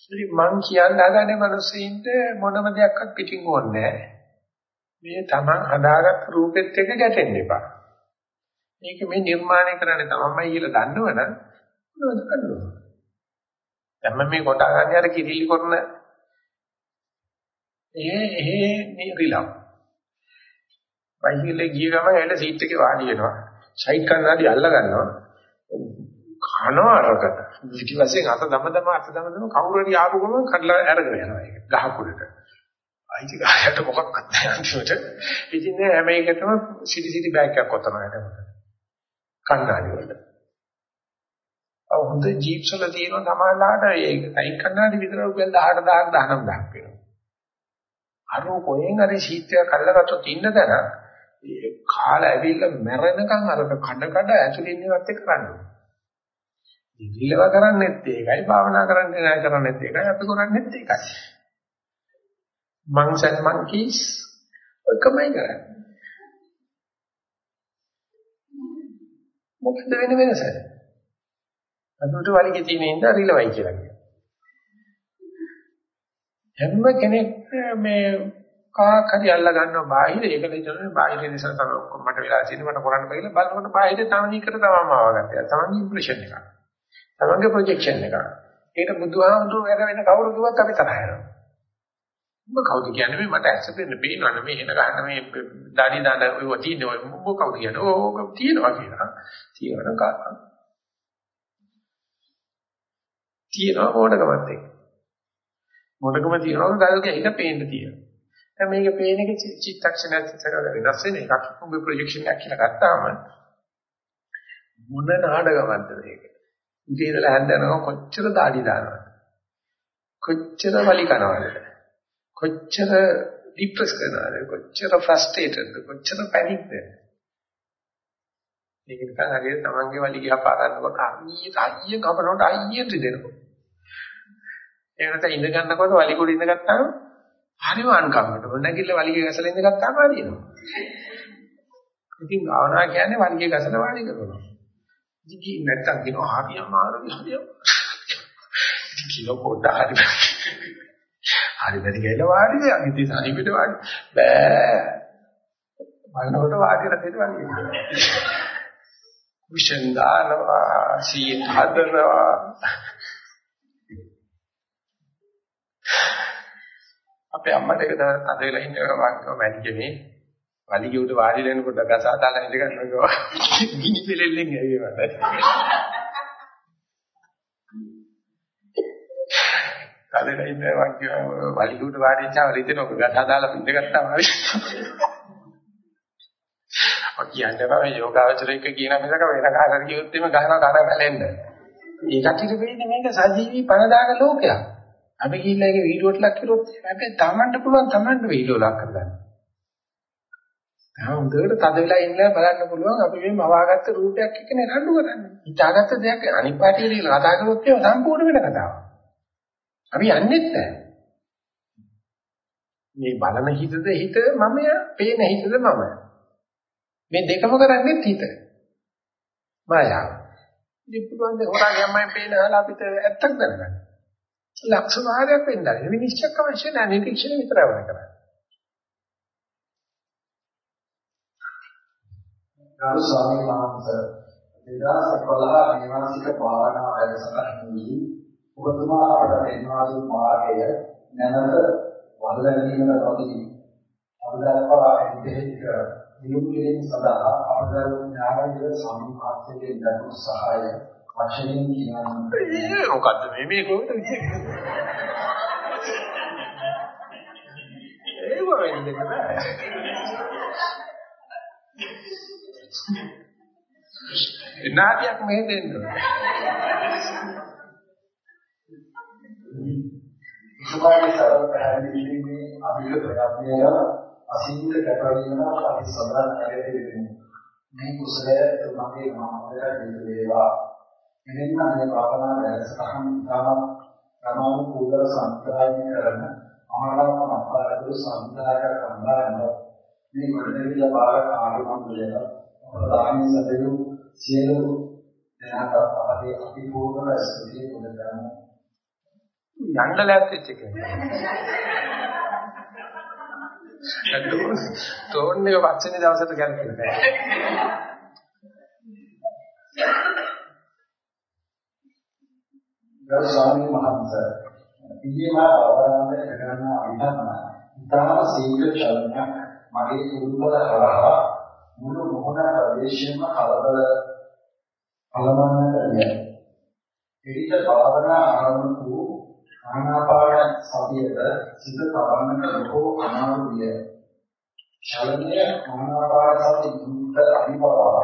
ඉතින් මං කියන්න හදන්නේ මිනිස්සුන්ට මොනම දෙයක්වත් පිටින් ඕනේ නැහැ. මේ Taman හදාගත්ත රූපෙත් එක්ක ගැටෙන්න එපා. මේක මේ නිර්මාණය කරන්නේ තමන්මයි කියලා දන්නවනම් මොනවද කරන්නේ? දැන් මම මේ කොටා ගන්න යාර කිරිලි කරන ඒ ඒ නිරිලම්. බයිසිකලේ ගිය ගමන් ඇල සීට් එකේ වාඩි වෙනවා. සයිඩ් කන්නාඩි අල්ල ගන්නවා. කනවා අරකට. පිටිපස්සෙන් අත දම දම අත දම දම කවුරු හරි ආපු ගමන් කඩලා අරගෙන යනවා ඒක ගහ කුඩට. අයිති ගහයට මොකක්වත් නැහැ අන්තිමට. ඉතින් හැම එකටම සිටි සිටි බෑග් එකක් ඔතනවා එතකොට. කණ්ණාඩි වලට. අව හොඳ ජීප්ස් වල තියෙන සමානලාට ඒක සයින් කණ්ණාඩි විතර රුපියල් 18000ක් 19000ක් වෙනවා. අර කොහෙන් හරි ශීතය කල්ලාගත්තොත් ඉන්න තැන ඒ කාලා ඇවිල්ලා මැරෙනකන් අර කඩ කඩ ඇතුලින් ඉන්නවත් එක්ක කරන්නේ. ඉතිලව කරන්නේත් ඒකයි භාවනා කරන්නේ නැහැ කරන්නේත් ඒකයි අපි කරන්නේත් ඒකයි. monks and monkeys ඔකමයි කරන්නේ. මොකද වෙන වෙනස? අදුට වලිගේ තියෙන ඉඳ රිලවයි කියලා කියනවා. හැම කෙනෙක් මේ කාක් හරි අල්ල ගන්නවා බාහිර ඒකද හිතන්නේ බාහිර නිසා තමයි ඔක්කොම මට වෙලා තියෙන්නේ මට කරන්න බෑ කියලා බලනකොට බාහිර තනිකර තමම ආවගත්තා. තමන්ගේ ඉම්ප්‍රෙෂන් එක. තමන්ගේ ප්‍රොජෙක්ෂන් එක. ඒක බුදුහාමුදුරුවෝ වැඩ වෙන කවුරු කිව්වත් අපි තරහ යනවා. ඔබ කවුද කියන්නේ මේ මට ඇක්සෙප්ට් වෙන්න බේනවනේ මේ එන ගන්න මේ දාඩි දාන ඔය තියෙන ඔය ඔබ කවුද කියන්නේ ඕක තියෙනවා කියලා. තියෙනවා කාටද? තියෙනවා ඕනකමත් එක්ක. මොනකම තියෙනවා ගල් ගැහිලා පේන්න තියෙනවා. දැන් මේක පේන එක චිත්තක්ෂණයක් චිත්තකල වෙනස් වෙන එකක්. ඔබේ ප්‍රොජෙක්ෂන් එකක් කියලා ගත්තාම මොන නාඩගමක්ද මේක? ඉතින් ඉතලා හැන්දනව කොච්චර දාඩි දානවද? කොච්චර වලි කනවද? කොච්චර ડિප්‍රෙස් කරනවද? කොච්චර ෆ්‍රස්ට්‍රේටඩ්ද? කොච්චර පැනික්ද? මේක නිකන් හරියට තමන්ගේ වලි ගියා පාරන්නකොට අයියේ අයියේ කපනකොට අයියේ දෙනවා. ඒ නැත්නම් ඉඳ ගන්නකොට වලිගොඩ ඉඳ ගත්තාම හරිම අන්කම්කට. නැගිල්ල වලිගේ ගැසලා ඉඳ ගත්තාම හරියනවා. ඉතින් භාවනා කියන්නේ වලිගේ ගැසලා වාඩි කරනවා. ඉතින් නැත්තම් කියනවා හරි අමාරුයි හරි ඉතින් කිලෝ පොඩ හරි හරි වැඩි ගිහලා වාඩි වෙනවා. ඉතින් හරි පිට වාඩි බෑ. බලනකොට වාඩිලා තියෙනවා වලිගේ. කුෂන් දානවා, සීන් හදනවා. අපේ අම්මට එක දවස් අද වෙලා ඉන්නකොට මම කිව්වා මැනිකේ වලිගේ උඩ වාඩි වෙනකොට ගසා දාලා ඉඳ ගන්නවා ගිනි පෙලෙල්ලෙන් ඇවිල්ලා කලෙලා ඉන්නේ මම කිව්වා වලිගේ උඩ වාඩි වෙච්චා රිදෙනක ගසා දාලා ඉඳ ගත්තාම හරි ඔය කියන්නේ බෑ යෝගාවචරයක කියන මිසක වෙන කාටද කිව්වොත් එimhe ගහනවා කන පැලෙන්න. ඒ කටියට වෙන්නේ මේක සජීවී පණ දාන ලෝකයක්. අපි ගිහිල්ලා ඒක වීඩියෝට ලක් කරොත් හැබැයි තමන්ට පුළුවන් තමන්ට වීඩියෝ ලක් කරගන්න. හොඳට තද වෙලා ඉන්නලා බලන්න පුළුවන් අපි මේ මවාගත්ත රූපයක් එක්ක නඩු කරන්නේ. හිතාගත්ත දෙයක් අනිත් පාටිය දීලා කතා කරොත් ඒක සම්පූර්ණ වෙන කතාවක්. අපි යන්නේත් නැහැ. මේ බලන හිතද හිත මමය, පේන හිතද මමය. මේ දෙකම කරන්නේත් හිත. මායාව. දීපුවන් දෙහොරා ගියමයි පේනහලා අපිට ඇත්තක් දැනගන්න. ලක්ෂණ ආරයක් වෙන්නයි. විනිශ්චය අවශ්‍ය නැහැ. නිරීක්ෂණය විතරයි කරන්නේ. ගරු ස්වාමීන් වහන්සේ. 2011 මේවාසික භාවනා වැඩසටහනදී ඔබතුමා අපට පෙන්වා දුන් මාර්ගය නැවත වල්ලැවීමට නොදී අපදක්වා ඇදෙහික නියුම් කිරීම සඳහා අපදල් ඥානවිද සම්මාසයෙන් දක්වන සහාය වශයෙන් කියනවා. මොකද්ද මේ? මේ කොහෙද විදිහට? ඒව වෙන්නේ නැහැ නාටියක් මෙහෙ දෙන්න සුභාගේ සරල පැහැදිලි කිරීමේ අභිල ප්‍රයත්නය අසීමිත කැපවීම අපි සඳහන් කරගෙන මේ කුසලය තුමගේ මානවයට හේතු වේවා. එනින්න මේ භාවනා වැඩසටහන් තම ප්‍රමාණිකූල සංස්කාරණය කරන ආරම්භ අපරාධ සංස්කාරක කණ්ඩායම මේ ගොඩනැගිල්ල බාර ආරම්භය ප්‍රධානී සදෙව් සියලු දෙනාට අපේ අතිපූර්ණ ස්තුතිය පුද කරමු යන්න ලෑස්තිච්ච කෙනෙක්. තෝරන එක පස්වෙනි දවසට ගන්න බෑ. ගරු ස්වාමීන් වහන්සේ ඊයේ මා අවබෝධයෙන් කරන අභිධර්ම ඉතාම සීඝ්‍ර චලනයක් මගේ කුරුල්වල හරහා මුළු මොහොන ප්‍රදේශයේම කලබල කලමන්නට විය. එවිට භාවනා ආරම්භ වූ ආනාපාන සතියට සිත තබන්නට බොහෝ අමාරු විය. ශලනය ආනාපාන සති මුද අනිපවා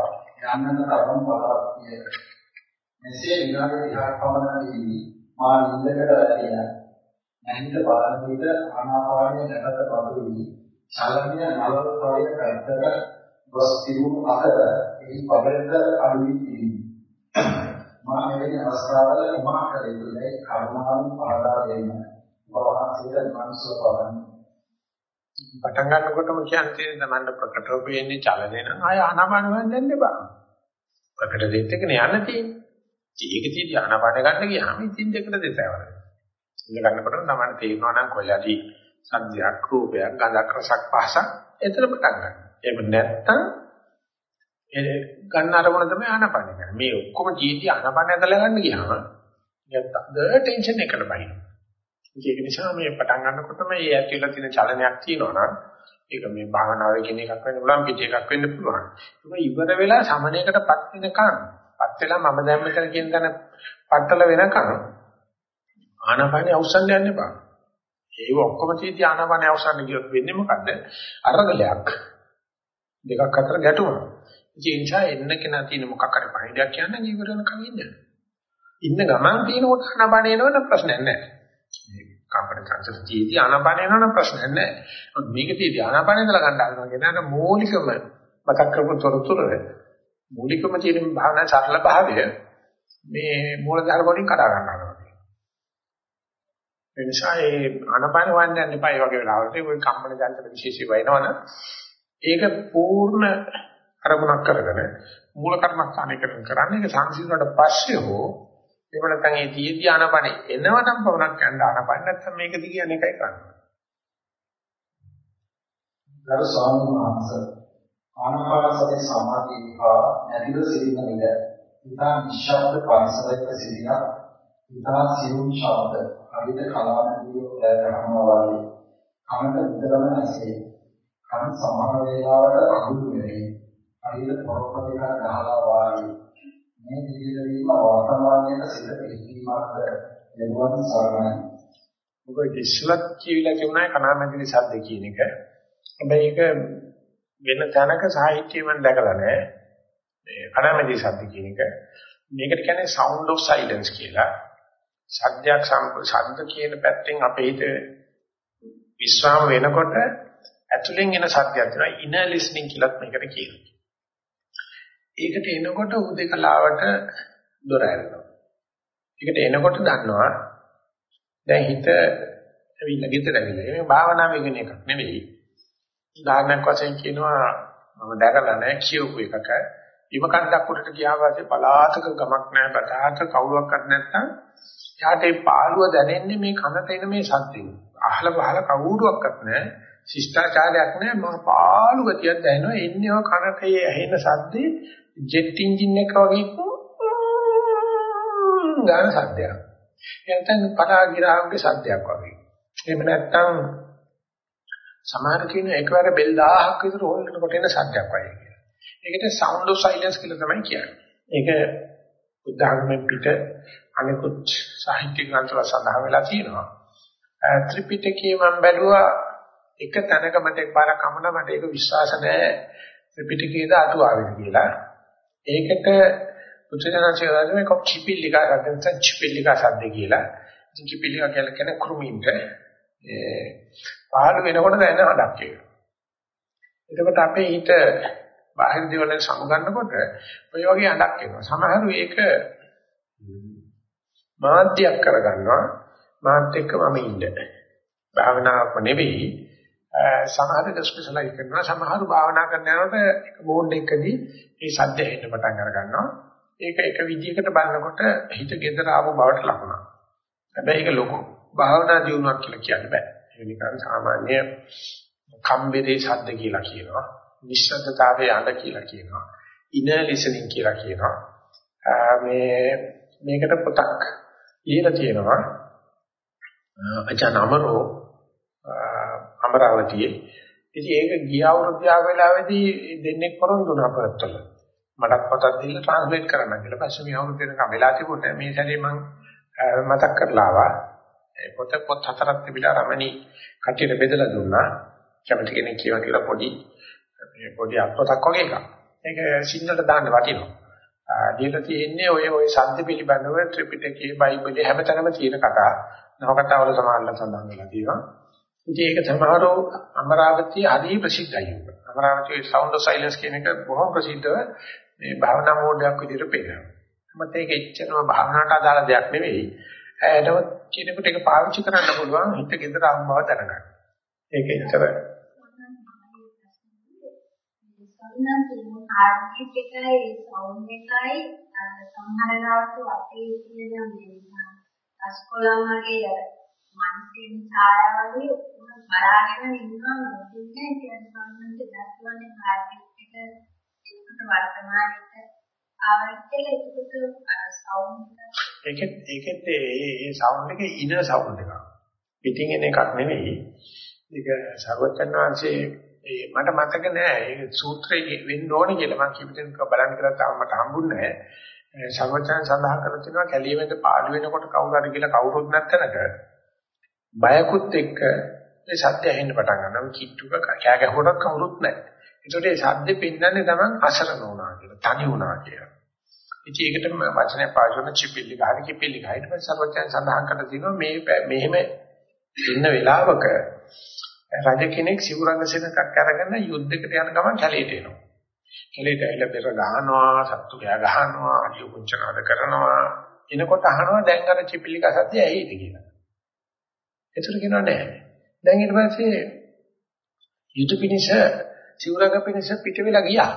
යන්නට තරම් බලාපොරොත්තු මෙසේ විනාඩි 30ක් පමණදී මා නින්දකට වැටෙන. නැහිත බලන විට ආනාපානය නැවත පතුරුවි. ශලනය නව පරිය පැත්තට ගොස් තිබුණු අතර එහි පබලත අඩුවී තිබිනි. මා මෙවැනි අවස්ථාවල උමා කළ යුතුයි කර්මාවෙන් පහදා දෙන්න. වහන්සේට මනසව පවන්න. පටන් ගන්නකොටම කියන්නේ තමන්ට ප්‍රකටව වෙන්නේ චලනේ නම් ආය ආනාපාන වෙන්න එපා. ප්‍රකට දෙත් එක නේ යන්න තියෙන්නේ. ඒක තියදී ආනාපාන ගන්න ගියාම ඉතින් දෙකට දෙතවර. ඉඳ ගන්නකොටම තමන්ට තේරෙනවා නම් කොයිලාදී සද්දයක් රූපයක් ගඳක් රසක් පහසක් එතන පටන් ගන්න. එහෙම නැත්තම් ඒ ගන්න අරමුණ තමයි ආනපන කරන්නේ. මේ ඔක්කොම ජීවිතය ආනපන ඇදලා ගන්න ගියාම නැත්තම් ද ටෙන්ෂන් එකට බහිනවා. ඒක නිසා මේ පටන් ගන්නකොටම මේ ඇතුළත තියෙන චලනයක් තියෙනවා නම් ඒක මේ භාවනාවේ කියන එකක් වෙන්න පුළුවන් පිට එකක් වෙන්න පුළුවන්. ඒක ඉවර වෙලා සමනයකටපත් වෙනකන් පත් වෙලා මම දැන් මෙතන කියන දන පట్టල වෙනකන් ආනපනේ අවසන් යන්න එපා. ඒක ඔක්කොම තීටි ආනපනේ අවසන් ගියොත් වෙන්නේ මොකද්ද? අරගලයක්. දෙකක් අතර ගැටුමක්. ඒ නිසා එන්න කෙනා තියෙන මොකක් හරි පණිඩයක් කියන්න ජීවිත වෙනකන් ඉන්න. ඉන්න ගමන් තියෙන කොට ආනපන එනවනම් ප්‍රශ්නයක් නැහැ. මේ කම්පන සංසතියේදී ආනපන එනවනම් ප්‍රශ්නයක් නැහැ. මේක තියදී ආනපන ඉඳලා ගන්න හදනවා කියනකට මූලිකම මතක් කරපු තොරතුරු මූලිකම තියෙන භාවනා සරල භාවය මේ මූල ධර්ම වලින් කඩා ගන්නවා. ඒ නිසා ඒ ආනපන වන්නේ නැහැ පයි වගේ වෙලාවලට ඒ කම්මන ජන්තර විශේෂයි වෙනවනම් ඒක පූර්ණ අරමුණක් කරගෙන මූල කර්මස්ථානය කරන කරන්නේ ඒක සංසිඳුණාට පස්සේ හෝ එහෙම නැත්නම් ඒ තියෙද්දී ආනපනේ එනවනම් පවණක් යන්න ආනපන නැත්නම් මේක දිගියන එකයි කරන්නේ. ගරු ස්වාමීන් වහන්සේ ආනාපාන සති සමාධිය හා නැතිව සිටින විට ඉතා නිශ්ශබ්ද පරිසරයක සිටින ඉතා සියුම් ශබ්ද අවිද කලානදී කරනවා වගේ කනට විතරම නැසේ කන සමහර වේලාවට අහුරු වෙන්නේ හරියට පොරොප්ප දෙකක් ගහලා වාගේ මේ විදිහට වීම වර්තමානයේ සිට පිළිවීමක්ද දෙවන් සරණයි. මොකද ඉස්ලත් කියවිලා තිබුණා කනාමැදිලි සද්ද කියන එක. හැබැයි ඒක වෙන තැනක සාහිත්‍යයෙන් මම දැකලා නැහැ. මේ කනාමැදිලි සද්ද කියන එක. මේකට කියන්නේ sound of silence කියලා. සද්දයක් ශබ්ද කියන පැත්තෙන් අපේ හිත විස්්‍රාම වෙනකොට ඇතුලෙන් එන සද්දයක් තියෙනවා inner listening කියලාත් මේකට කියනවා. ඒකට එනකොට උදේකලාවට දොර ඇරෙනවා. ඒකට එනකොට දන්නවා දැන් හිත ඇවිල්ලා ගෙදර ඇවිල්ලා. මේ භාවනාවේ වෙන එකක් නෙවෙයි. උදාහරණයක් වශයෙන් කියනවා මම දැකලා නැහැ කියවපු එකක. ඉම කන්දක් උඩට ගියා වාසේ පලාතක ගමක් නැහැ බතාත කවුරක්වත් නැත්තම් යාට ඒ පාළුව දැනෙන්නේ මේ කනට එන මේ සද්දෙන්. අහල බහල කවුරුවක්වත් නැහැ. ශිෂ්ටාචාරයක් නැහැ. මම පාළු ගතියක් දැනෙනවා. එන්නේ ඔය කනට ඇහෙන සද්දේ ජෙට් එන්ජින් එක වගේ ගාන සද්දයක්. එතන පටාගිරාවගේ සද්දයක් වගේ. එහෙම නැත්නම් සමහර කියන එකවර බෙල් 1000ක් විතර හොල්නකොට එන සද්දයක් වගේ කියලා. ඒකට sound of silence කියලා තමයි කියන්නේ. ඒක උදාහරණයක් පිට අනිකුත් සාහිත්‍ය ග්‍රන්ථවල සඳහන් වෙලා තියෙනවා. ත්‍රිපිටකයේ මම බැලුවා එක තැනක මට එකපාරක් අමන මට ඒක විශ්වාස නැහැ ත්‍රිපිටකයේද අටුවාවේද කියලා. ඒකට පුත්‍රයන්සේ ආදමේ කො චිපිල්ලිකා සද්දෙන් චිපිල්ලිකා සද්ද කියලා. ඉතින් චිපිල්ලිකා කියලා කියන්නේ කුරුමින්ට ඒ පහළ වෙනකොට දැනෙන හඩක් ඒක. එතකොට අපේ හිත බාහිර දේවල් සමගන්නකොට ඔය වගේ අඩක් එනවා. සමහරු ඒක මාධ්‍යයක් කරගන්නවා. මාත් එක්ක මම ඉන්න. භාවනාවක් නෙවෙයි සමහර ස්පෙෂලායිස් කරනවා සමහර භාවනා කරන යනකොට එක බෝඩ් එකකදී මේ සද්ද හෙන්න පටන් අර ගන්නවා. ඒක එක විදිහකට බලනකොට හිත ගෙදර ආපු බවට ලකුණක්. හැබැයි ඒක ලොකු භාවනා දියුණුවක් කියලා කියන්න බෑ. ඒක නිකන් සාමාන්‍ය කම්බිරේ ශබ්ද කියලා කියනවා. නිශ්ශබ්දතාවයේ අඬ කියලා කියනවා. ඉනර් ලිසනින් කියලා කියනවා. මේ මේකට පොතක් ඊට තියෙනවා. අචානමරෝ අමරාවතියේ. ඉතින් ඒක ගිය අවුරුද්ද ආ වෙලාවේදී දෙන්නේ පොරොන්දු වුණා අපතල. මටත් පොතක් දීලා ට්‍රාන්ස්ලේට් කරන්න කියලා. පස්සේ මේ අවුරුදු දෙකක් වෙලා තිබුණේ මේ සැරේ මම මතක් කරලා ආවා. ඒ පොත පොත් හතරක් තිබිලා රමණි කටියට බෙදලා දුන්නා. කැමති කෙනෙක් කියවා කියලා පොඩි මේ පොඩි අත්පොතක් වගේ එකක්. ඒක සිංහලට දාන්න වටිනවා. දීලා තියෙන්නේ ඔය ඔය සද්ද පිළිබඳව ත්‍රිපිටකයේ බයිබලයේ හැමතැනම තියෙන කතා. නවකතාවල සමානලා සඳහන් වෙලා තියෙනවා. ඉතින් ඒක සමහරව අමරාවතිය හරි ප්‍රසිද්ධයි. අමරාවතියේ Sound of Silence කියන එක බොහොම ප්‍රසිද්ධව මේ භාවනා මෝඩයක් විදිහට පෙන්නනවා. මත ඒක එච්චරම භාවනාවට අදාළ දෙයක් නෙවෙයි. ඒකම කෙනෙකුට ඒක පාවිච්චි කරන්න පුළුවන් හිත ගෙදර ආව බව දැනගන්න. ඒක ඇත්තට සම්මත තියෙන ආර්ථික එකයි සවුන්ඩ් එකයි සමහර ලාවට වටේ තියෙන මේ අස්කොලම් වගේ මානසික ඡායාවලිය ඔක්කොම බලාගෙන ඉන්නවා මොකද කියන්නේ සම්මත දැක්වන්නේ ආර්ථික එක ඒකට වර්තමානයේ ආවර්තයේ ඒකට සවුන්ඩ් ඒකෙත් ඒකෙත් ඒ සවුන්ඩ් එකේ ඉන සවුන්ඩ් එකක්. පිටින් එන එකක් නෙවෙයි. ඒක සර්වචන්නාංශයේ ඒ මට මතක නෑ. ඒ සූත්‍රයේ වෙන්න ඕනේ කියලා මම කිව්ව දෙයක් බලන්න කියලා තාම මට හම්බුන්නේ නෑ. සර්වචන් සඳහන් කරලා තිනවා කැලියෙමෙන්ද පාළු වෙනකොට කවුරු හරි කියලා කවුරුත් නැත්තනක බයකුත් එක්ක ඒ සත්‍ය ඇහෙන්න පටන් ගන්නවා කිට්ටුක කෑ ගැහුවොත් කවුරුත් නැහැ ඒකට ඒ සද්දෙ පෙන්වන්නේ තමයි අසරණ වුණා කියලා තනි වුණා කියලා ඉතින් ඒකට වචනය පාවිච්චි කරන චිපිලි ගහන කිපිලි ගහ ඊට පස්සේ සර්වචන් සඳහන් කරලා තිනවා මේ මෙහෙම ඉන්න වෙලාවක රජ කෙනෙක් සිවුරංග සෙනඟක් අරගෙන යුද්ධයකට යන ගමන් කැලේට එනවා. කැලේට ඇවිල්ලා පෙර ගහනවා, සත්තු ගෑ ගහනවා, අඩිය පුංචනාද කරනවා. එනකොට අහනවා දැන් අර චිපිලික සත්‍ය ඇහිද කියලා. ඒතර කියනවා නෑ. දැන් ඊට පස්සේ යුද පිනිස සිවුරංග පිනිස පිට වෙලා ගියා.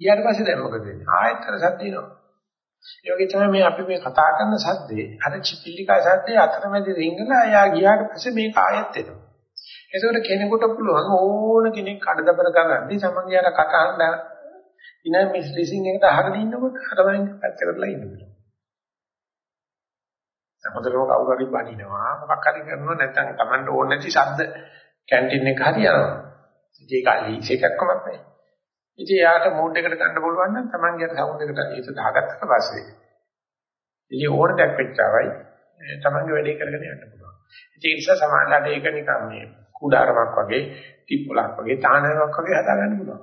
ගියාට පස්සේ දැන් මොකද වෙන්නේ? ආයතන සත්‍ය එනවා. ඒ වගේ තමයි මේ අපි මේ කතා කරන සද්දේ අර චිපිලිකා සද්දේ අතරමැදි රිංගලා එයා ගියාට පස්සේ මේක ආයෙත් එනවා. ඒකෝට කෙනෙකුට පුළුවන් ඕන කෙනෙක් කඩදබර කරන්නේ තමන්ගේ අර කටහඬ ඉන මිස් ලිසින් එකට අහගෙන ඉන්නකොට අරවයින් පැත්තකටලා ඉන්න පුළුවන්. අපතේ කවුරු හරි බනිනවා මොකක් හරි කරනවා නැත්නම් තමන්ට ඕන නැති ශබ්ද කැන්ටින් එක හරි යනවා. ඉතින් ඒක ලීස් එකක් කොමත් නැහැ. ඉතින් යාට මූඩ් එකට ගන්න පුළුවන් නම් තමන්ගේ අර සවුන්ඩ් එකට ඒක දාගත්තට පස්සේ ඉතින් ඕන දෙයක් වෙච්චාවයි තමන්ගේ වැඩේ කරගෙන යන්න පුළුවන්. ඉතින් ඒ නිසා සමාජලාට ඒක නිකන් මේ කුඩාරමක් වගේ ටිප්පලක් වගේ තානාවක් වගේ හදාගන්න පුළුවන්.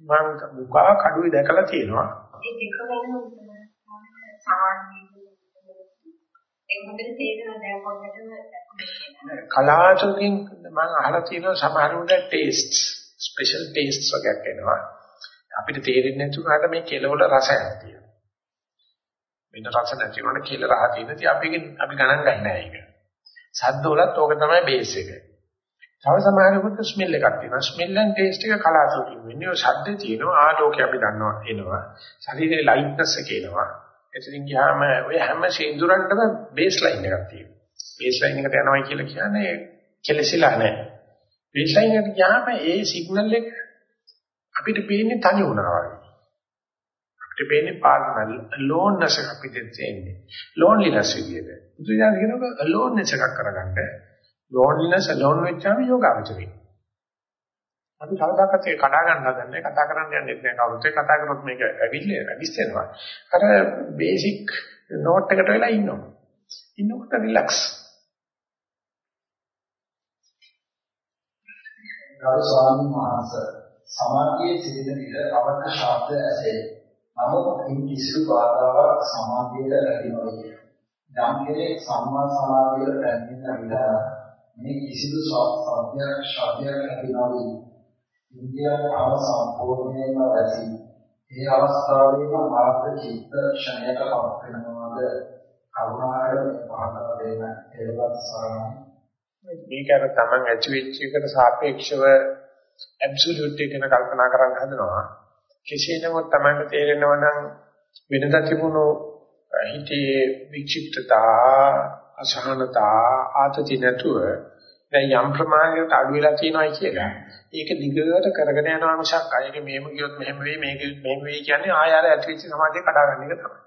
මම මුඛා කඩුවේ දැකලා තියෙනවා. ඒ දෙක වෙන සාමාන්‍ය ඒකෙන් තේරෙන දැන් පොඩ්ඩක් කලාතුරකින් මම අහලා තියෙනවා සමහරුන්ට ටේස්ට් ස්පෙෂල් ටේස්ට්ස් වගේක් එනවා. අපිට තේරෙන්නේ නැතුනට මේ කෙලවල රසයක් තියෙනවා. වෙන රස නැති වුණාට කියලා රහ තියෙන ඉතින් අපි අපි ගණන් ගන්නේ නැහැ ඒක. සද්ද වලත් ඕක තමයි බේස් එක. තව සමහරකට ස්මෙල් එකක් තියෙනවා. ස්මෙල් ඇන් ටේස්ට් එක කලාතුරකින් වෙන්නේ. ඔය ශබ්ද තියෙනවා ආලෝකය අපි දන්නවා එනවා. ශරීරයේ ලයිට්නස් එක එනවා. එතනින් ගියාම ඔය හැම සින්දුරන්ටම බේස් ලයින් එකක් තියෙනවා. බේස් ලයින් එකට යනවා කියලා කියන්නේ කෙලසිලා නැහැ. බේස් ලයින් එකට ගියාම ඒ සිග්නල් එක අපිට පේන්නේ තනි වුණා වගේ. අපිට පේන්නේ පාර්ට්නර් ලෝන්නස් එකක් පිටින් තියෙන්නේ. ලෝන්ලිනස් විදියට. බුදුදහම කියනවා ලෝන්නස් එකක් කරගන්න. ලෝන්ලිනස් ලෝන් වෙච්චාම යෝගාවචරේ. අපි කවදාකත් ඒක කඩා ගන්න හදන්නේ කතා කරන්න යන්නේ නැහැ කවුරුත් ඒක කතා කරොත් මේක ඇවිල්ලා ඇවිස්සෙනවා. අර බේසික් නෝට් එකට වෙලා ඉන්නවා. ඉන්නකොට රිලැක්ස්. ගරු ස්වාමීන් වහන්සේ සමාධියේ සිටින විට අවර්ත ශබ්ද ඇසේ. නමුත් මේ කිසිදු බාධාවක් සමාධියට ඇති නොවේ. යම් කෙනෙක් සම්මා සමාධියට පැමිණෙන විට මේ කිසිදු සත්‍යයක් ශබ්දයක් ඇති නොවේ. ඉන්දියාව තව සම්පූර්ණයෙන්ම වැසි. ඒ අවස්ථාවේම මාර්ග චිත්ත ක්ෂණයට පත් වෙනවාද කරුණාකර පහදා දෙන්න ඒවත් සාරයි. මේක අර තමන් ඇච් වෙච්ච එකට සාපේක්ෂව ඇබ්සලියුට් එක ගැන කල්පනා කරන්න හදනවා. කෙසේ නමුත් Tamanට තේරෙනවා නම් වෙනදා තිබුණු හිතේ විචිත්තතා අසහනතා ආතති නැතුව දැන් යම් ප්‍රමාණයකට අඩු වෙලා තියෙනවා කියලා. ඒක දිගට කරගෙන යනවා මිසක් අයගේ මෙහෙම ගියොත් මෙහෙම වෙයි මේක මෙහෙම වෙයි කියන්නේ ආය ආර ඇතිවෙච්ච සමාධිය කඩාගන්න එක තමයි.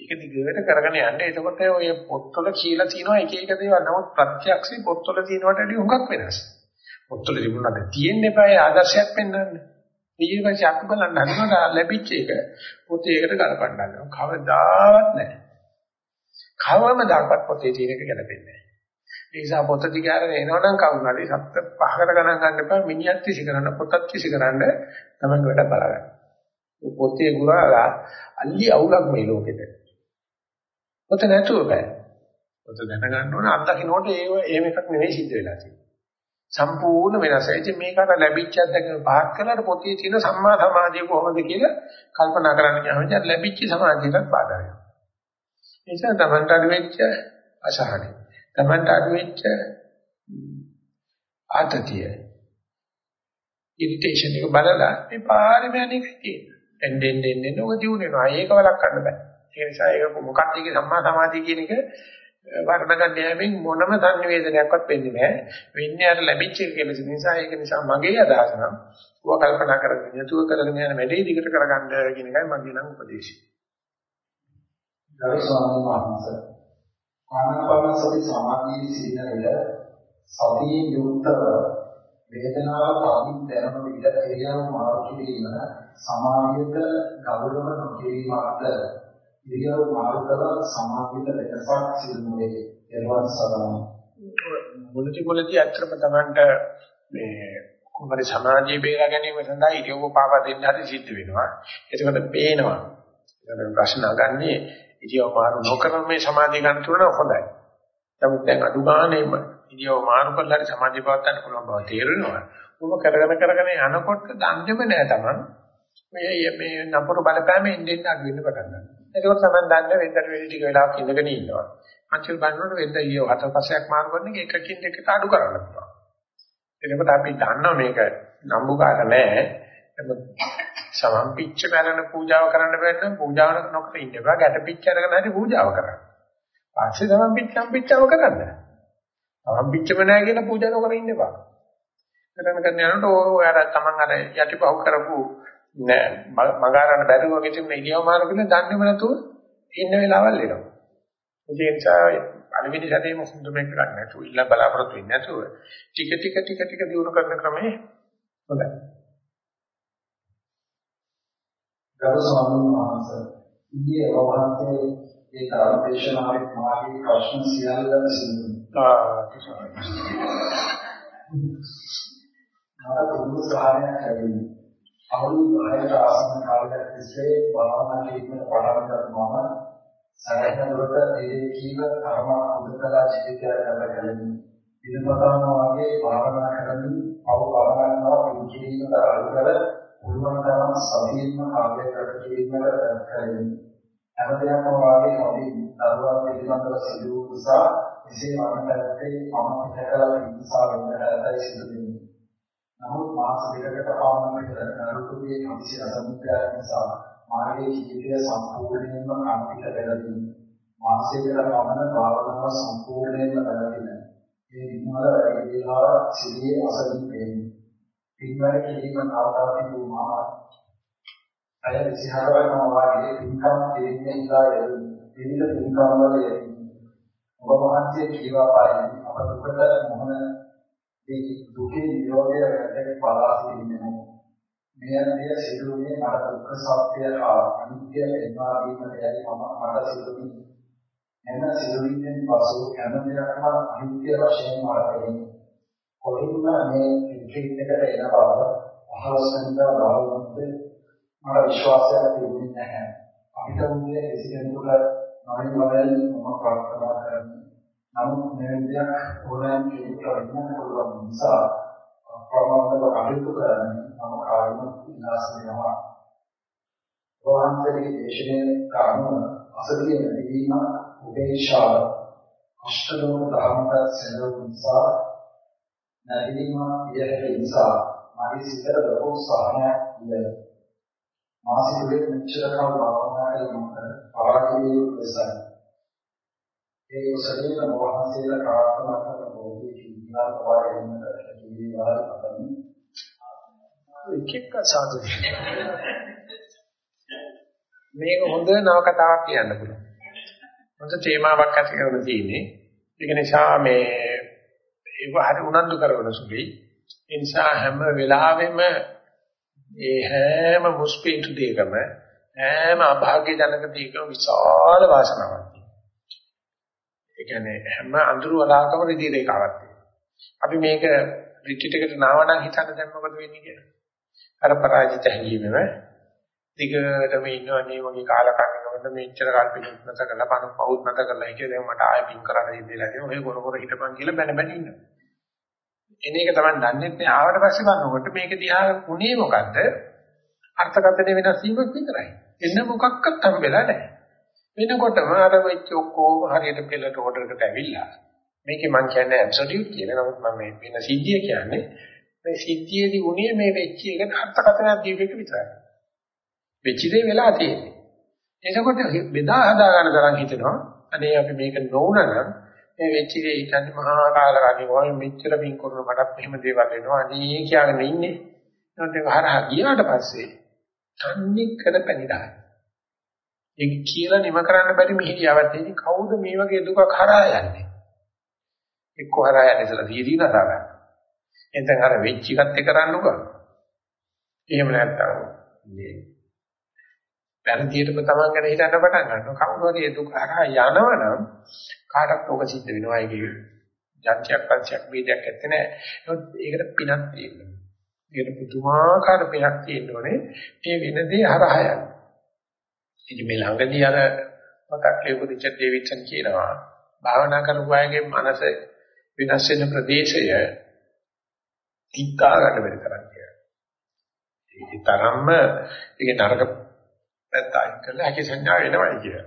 ඒක දිගට කරගෙන යන්න. එතකොට ඔය පොත්වල කියලා තියෙනවා එක එක දේවල්. නමුත් ප්‍රත්‍යක්ෂේ පොත්වල තියෙනවට වඩා හුඟක් වෙනස්. පොත්වල තිබුණාට තියෙන්න එපා ආදර්ශයක් පෙන්වන්න. ඊට පස්සේ අක්ක බලන්න හදනවා ලැබිච්ච එක පොතේ එකට ගලපන්න ගන්නවා. කවදාවත් නැහැ. කවම දාපත් පොතේ තියෙන එක ගැලපෙන්නේ නැහැ. ඒ නිසා පොත දිගාරගෙන එනවනම් කවුරුහරි සත්‍ය පහකට ගණන් ගන්න එපා මිනිහත් විසි කරන්න පොතත් විසි කරන්න තමයි වැඩ බලන්න. පොතේ ගුරාලා අල්ලි අවුලක් මේ ලෝකෙට. පොත නැතුව බෑ. පොත දැනගන්න ඕන අත්දකින්නකොට ඒව එහෙම එකක් නෙවෙයි සිද්ධ වෙලා තියෙන්නේ. සම්පූර්ණ වෙනසයි. ඉතින් මේකට ලැබිච්ච අත්දැකීම පහක් කළාට පොතේ තියෙන සම්මා සමාධිය කොහොමද කියලා කල්පනා කරන්න කියනවා. ඉතින් ලැබිච්ච සමාධියටත් බාධා වෙනවා. ඒ නිසා තමන්ට අඩු වෙච්ච අසහනයි. තමන්ට අඩු වෙච්ච ආතතිය. ඉරිටේෂන් එක බලලා මේ පාරේ යන්නේ කී. එන්නෙන් එන්නෙන් ඔක දිනු වෙනවා. ඒක වළක්වන්න බෑ. ඒ නිසා ඒක මොකක්ද ඒකේ සම්මා සමාධිය කියන එක වර්ණ ගන්න යෑමෙන් මොනම සංවේදනයක්වත් වෙන්නේ නැහැ. වෙන්නේ අර ලැබිච්ච එක කියලා නිසා ඒක නිසා මගේ අදහස නම් ඌව කල්පනා කරගෙන යතුව කරගෙන යන වැඩේ දිගට කරගන්න කියන එකයි මගේ නම් උපදේශය. ගරු ස්වාමීන් වහන්සේ ආනාපාන සති සමාධියේ සිටින විට සතියේ යුක්තව වේදනාව පරිදි දැනෙන විට එරියව මාරු කිරීම සමාධියට ගෞරව නොකිරීමක්ද ඉරියව් මාරු කළ සමාධියට වෙනසක් සිදු වේ. ඒවත් සදාන. මුලති මුලති අත්‍තරම තමන්ට මේ කුමරි සමාධිය බේරා ගැනීම සඳහා ඉරියව් පාවා දෙන්න හරි සිද්ධ වෙනවා. එතකොට පේනවා. ඒකට ප්‍රශ්න අගන්නේ ඉරියව් මාරු නොකරන මේ සමාධිය ගන්න තුන හොඳයි. නමුත් දැන් අඩු ගානේම ඉරියව් මාරු කරලා හරි සමාධිය පවත්වන්න පුළුවන් බව තේරෙනවා. ඔබ කරගෙන කරගෙන යනකොට දන්නේම නෑ තමන්. මේ මේ නපුරු බලපෑමෙන් ඉඳින්න අඩු වෙන්න පටන් ගන්නවා. එතකොට තමයි දන්නේ වෙන්දට වෙලි ටික වෙලාවක් ඉඳගෙන ඉන්නවා. අන්තිම බලනකොට වෙන්ද ඊයෝ හතර පස්සයක් මාරු කරන එක එකකින් දෙකට අඩු කරන්න පුළුවන්. එතකොට අපි දන්නවා මේක නම්බුකාර නෑ. සමම්පිච්ච කරන පූජාව කරන්න බැන්න පූජාව නොකර ඉන්න බෑ. ගැට පිච්ච අරගෙන හරි පූජාව කරන්න. පස්සේ සමම්පිච්චම් පිච්චාව කරන්න. සමම්පිච්චම නෑ කියලා පූජා නොකර ඉන්න බෑ. කරන කරන යනකොට ඔය අර තමන් අර යටිපහුව කරපු නෑ මගාරන්න බැරුව වගේ තිබුණ ඉලියව මාරු කියලා දන්නේම නැතුව ඉන්න වෙලාවල් එනවා. ඒ නිසා පළවෙනි සැරේම හොඳ මේක ගන්න නැතුව ඉල්ල බලාපොරොත්තු වෙන්නේ නැතුව ටික ටික ටික ටික දියුණු කරන ක්‍රමේ හොඳයි. ගරු ස්වාමීන් වහන්සේ ඊයේ වහන්සේ ඒ කාර්යදේශනාවේ මාගේ ප්‍රශ්න සියල්ල සිදුුණා. ආ මට දුරු සහායයක් ලැබුණා. අවුරුදු 10කට ආසන්න කාලයක් තිස්සේ භාවනා කිරීමට පටන් ගන්නවා සෑහෙන දුරට ඒ කීව කර්ම උදකලා ජීවිතය ගත කරමින් දිනපතාම වගේ භාවනා කරමින් අවු කරගන්නවා පිළිකිරීමට අලු කර පුළුවන් තරම් සතියින්ම කාර්ය කර කිරීමට කරමින් හැමදේම වාගේ අපි දරුවා පිළිබඳව සිදු නිසා එසේ මනසට මම පිටකලා ඉන්සා වෙන්නට ඇතයි සිදු වෙන්නේ නමුත් මාස දෙකකට පමණ පෙර නරුකුගේ කිසි අසමුද්‍රයක් නිසා මාගේ ජීවිතය සම්පූර්ණයෙන්ම කම්පිත වෙලදී මාසයකට පමණ භාවනාව සම්පූර්ණයෙන්ම කරගෙන මේ විමල වේලාව සිටියේ අසලින් වෙන්නේ. පින්වර කිරීම නාවතා තිබූ මා අය විසිහරවනවා වාගේ පින්කම් කිරීමේ ඉලා විවිධ පින්කම් වල යෙදී ඔබ වහන්සේ කීවා පාරින් අප දුකට මොහොන ඒ දුකේ නිරෝධය වැටෙන පලා සිටින්නේ මේ අධ්‍යය සිදුවන්නේ මට දුක්ඛ සත්‍ය හා අනිත්‍ය එන්වා වීමට යයි මම මට සිදුවන්නේ එන සිදුවීමෙන් පසු හැම දෙයක්ම අනිත්‍ය වශයෙන් මාර්ගයෙන් කොහින්ම මේ රිට්‍රීට් එකට එන බව අහවසන්දා බවවත් මට විශ්වාසයක් තිබුණේ නැහැ. අපිට උන්නේ කිසියෙකුට නොවි වලින් මම ප්‍රාර්ථනා කරන්නේ නමුත් මේ විදියක් ඕනෑම කෙනෙකුට වෙන්න පුළුවන් නිසා ප්‍රමාණව කටයුතු කරන්නේ මම කායිම විනාශ වෙනවා. වහන්සේගේ දේශනාවේ කර්ම අසතිය නැතිවීම උපේක්ෂා අෂ්ටලෝක ධර්මත සෙනව නිසා නැතිවීම ඉහළ නිසා මගේ සිතට ලොකු සහනයක් විය. මාසිකුලේ මෙච්චර කල් භාවනා කරන පාරකී ලෙසයි ඒ කුසලයේ වහන්සේලා ප්‍රාර්ථනා කරන බෝධි කිනා තවරෙන්නට හැකි වාරි පතමි. එක එක සාදු මේක හොඳ නව කතාවක් කියන්න පුළුවන්. හොඳ තේමාවක් ඇති කරගෙන තියෙන්නේ. ඒක නිසා මේ ඒව හරි උනන්දු කරන සුළුයි. ඒ නිසා හැම වෙලාවෙම ඒ හැම මුස්පීන්තු දෙයකම හැම අභාග්‍ය ජනක දෙයකම විශාල වාසනාවක් තියෙනවා. ඒ කියන්නේ හැම අඳුරු වලාකම රිදී රේඛාවක් තියෙනවා. අපි මේක රිට්‍රීට් එකට නාවනම් හිතන්න දැන් මොකද වෙන්නේ කියලා. අර පරාජිත හැඟීමම දිගටම ඉන්නවා නේ වගේ කාලකන්නිකකට මෙච්චර කල් පිටුත් නැත කරලා පණ පවුත් නැත කරලා ඉතින් දැන් මට ආයෙ පින් කරන්න ඉඳලා තියෙනවා ඔය කොර කොර හිටපන් කියලා බැන බැන ඉන්නවා. එන එක තමයි දන්නේ නැහැ ආවට පස්සේ බලනකොට මේක දිහා උනේ මොකද්ද? අර්ථකථනය වෙනස් වීමක් විතරයි. එන්න මොකක්වත් හම්බෙලා නැහැ. වෙනකොටම අර වෙච්ච ඔක්කොම හරියට පෙළට ඕඩර් එකට ඇවිල්ලා මේකේ මම කියන්නේ ඇබ්සලියුට් කියලා. නමුත් මම මේ වෙන සිද්ධිය කියන්නේ මේ සිද්ධියේදී උනේ මේ වෙච්ච එකට අර්ථකථනයක් දීපෙක විතරයි. වෙච්ච දේ වෙලා තියෙන්නේ. එතකොට බෙදා හදා ගන්න තරම් හිතෙනවා. අනේ අපි මේක නොවුනනම් මේ වෙච්ච දේ හිතන්නේ මහා කාලකන්ණි වගේ මෙච්චර පින් කරන මටත් එහෙම දේවල් වෙනවා. අනේ කියලාගෙන ඉන්නේ. ඒත් ඒක හරහා ගියාට පස්සේ තන්නේ කර පැනිරා. ඒක කියලා නිම කරන්න බැරි මිහිරියාවක් තියෙන්නේ කවුද මේ වගේ දුකක් හරහා යන්නේ? එක්ක හරහා යන්නේ ඉතලා දීදී නසා ගන්න. එතෙන් අර වෙච්ච එකත් එක කරන්නකෝ. එහෙම නැත්තම් මේ වැරදියටම තමන් ගැන හිතන්න පටන් ගන්නවා. කවුරු හරි දුක හරහා යනවනම් කාටත් ඕක සිද්ධ වෙනවා. ඒකේ ජාතියක් පංචයක් වේදයක් ඇත්තේ නැහැ. ඒකට පිනක් තියෙනවා. ඒකට පුදුමාකාර පිනක් තියෙනෝනේ. මේ වෙන දේ හරහා යන. ඉතින් මේ ළඟදී අර මතක් ලැබු රිචඩ් ඩේවිඩ්සන් කියනවා භාවනා කරපු අයගේ මනස වෙනස් වෙන ප්‍රදේශය තිත්තා ගන්න බැරි තරම් කියලා. ඒ තරම්ම ඒක නරක පැත්ත අයින් කරලා හැකි සංඥා වෙනවයි කියලා.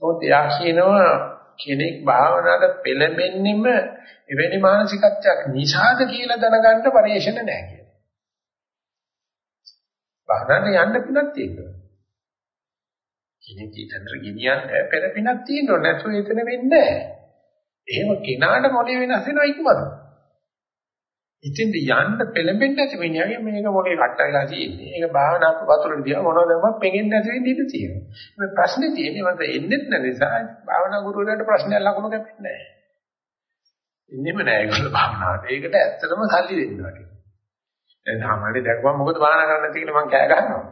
මොකද එයා කියනවා කෙනෙක් භාවනාවට පෙළඹෙන්නෙම එවැනි මානසිකත්වයක් නිසාද කියලා දැනගන්න පරිශන නැහැ කියලා. භාවනාවට යන්න පිනක් තියෙනවා. කෙනෙක් ඊතන්තර ගෙනියන්න පෙර පිනක් තියෙනවා නැත්නම් එතන වෙන්නේ නැහැ. එහෙම කෙනාට මොලේ වෙනස් වෙනවා ඉක්මනට. ඉතින්ද යන්න පෙළඹෙන්නේ නැති මිනිහාගේ මේක මොකේ කට්ටයිලා තියෙන්නේ. ඒක භාවනා වතුරට දිහා මොනවද මම පෙගෙන්නේ නැති වෙන්න ඉඩ තියෙනවා. මේ ප්‍රශ්නේ තියෙන්නේ මට එන්නෙත් නැති නිසා භාවනා ගුරුවරයාට ප්‍රශ්නයක් ලකුණු කැපෙන්නේ නැහැ. ඉන්නෙම නැහැ ඒගොල්ලෝ භාවනාවට. ඒකට ඇත්තටම සල්ලි දෙන්න වගේ. දැන් සාමාන්‍යයෙන් දැක්වම මොකද භාවනා කරන්න නැති කියලා මම කෑ ගන්නවා.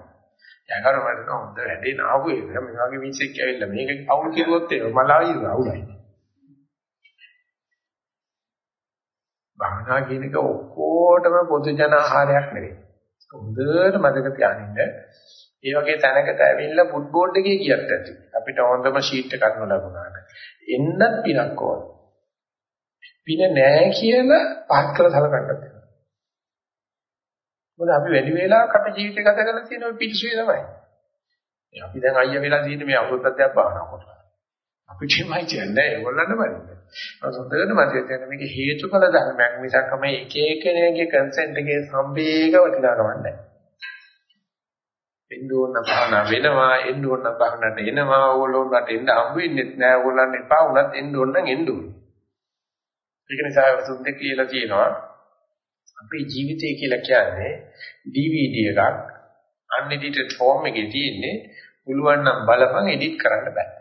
කෑ ගන්නවා මට හොඳ වැඩේ නාවු ඒක. මේ වගේ මිනිස්සෙක් ඇවිල්ලා මේක අවුල් කිරුවොත් ඒක මලාවි අවුලයි. භාවනා කියන එක ඔක්කොටම පොදු ජන ආහාරයක් නෙවෙයි. හොඳට මතක තියාගන්න. ඒ වගේ තැනකට ඇවිල්ලා ෆුඩ් බෝඩ් එකේ ගියත් ඇති. අපිට හොඳම ෂීට් එකක් ලැබුණාට. එන්නත් පිනක් ඕන. පින නෑ කියලා පහත් කරලා සලකන්නත් වෙනවා. මොකද අපි වැඩි වෙලාවක් අපේ ජීවිතය ගත කරලා තියෙන පිටිසුවේ තමයි. අපි දැන් අයියා වෙලා තියෙන මේ අවුරුද්දක් දෙයක් භාවනා කරලා. අපිට එමයි කියන්නේ ඒගොල්ලන්ට බලන්න. සොඳගෙන මතක තියෙන මේක හේතුඵල ධර්මයක් මිසක් මේ එක එකනේගේ කන්සෙන්ට් එකේ සම්බේග වටිනාකමක් නැහැ. එන්න ඕන භාවනා වෙනවා එන්න ඕන භාවනාවට එනවා ඕගොල්ලෝන්ට එන්න හම්බ වෙන්නේ නැහැ ඕගොල්ලන් එපා වුණත් එන්න ඕන නම් එන්න ඕන. ඒක නිසා සුද්ධ කියලා කියනවා අපේ ජීවිතය කියලා කියන්නේ DVD එකක් unedited form එකේ තියෙන්නේ පුළුවන් නම් බලපන් edit කරන්න බෑ.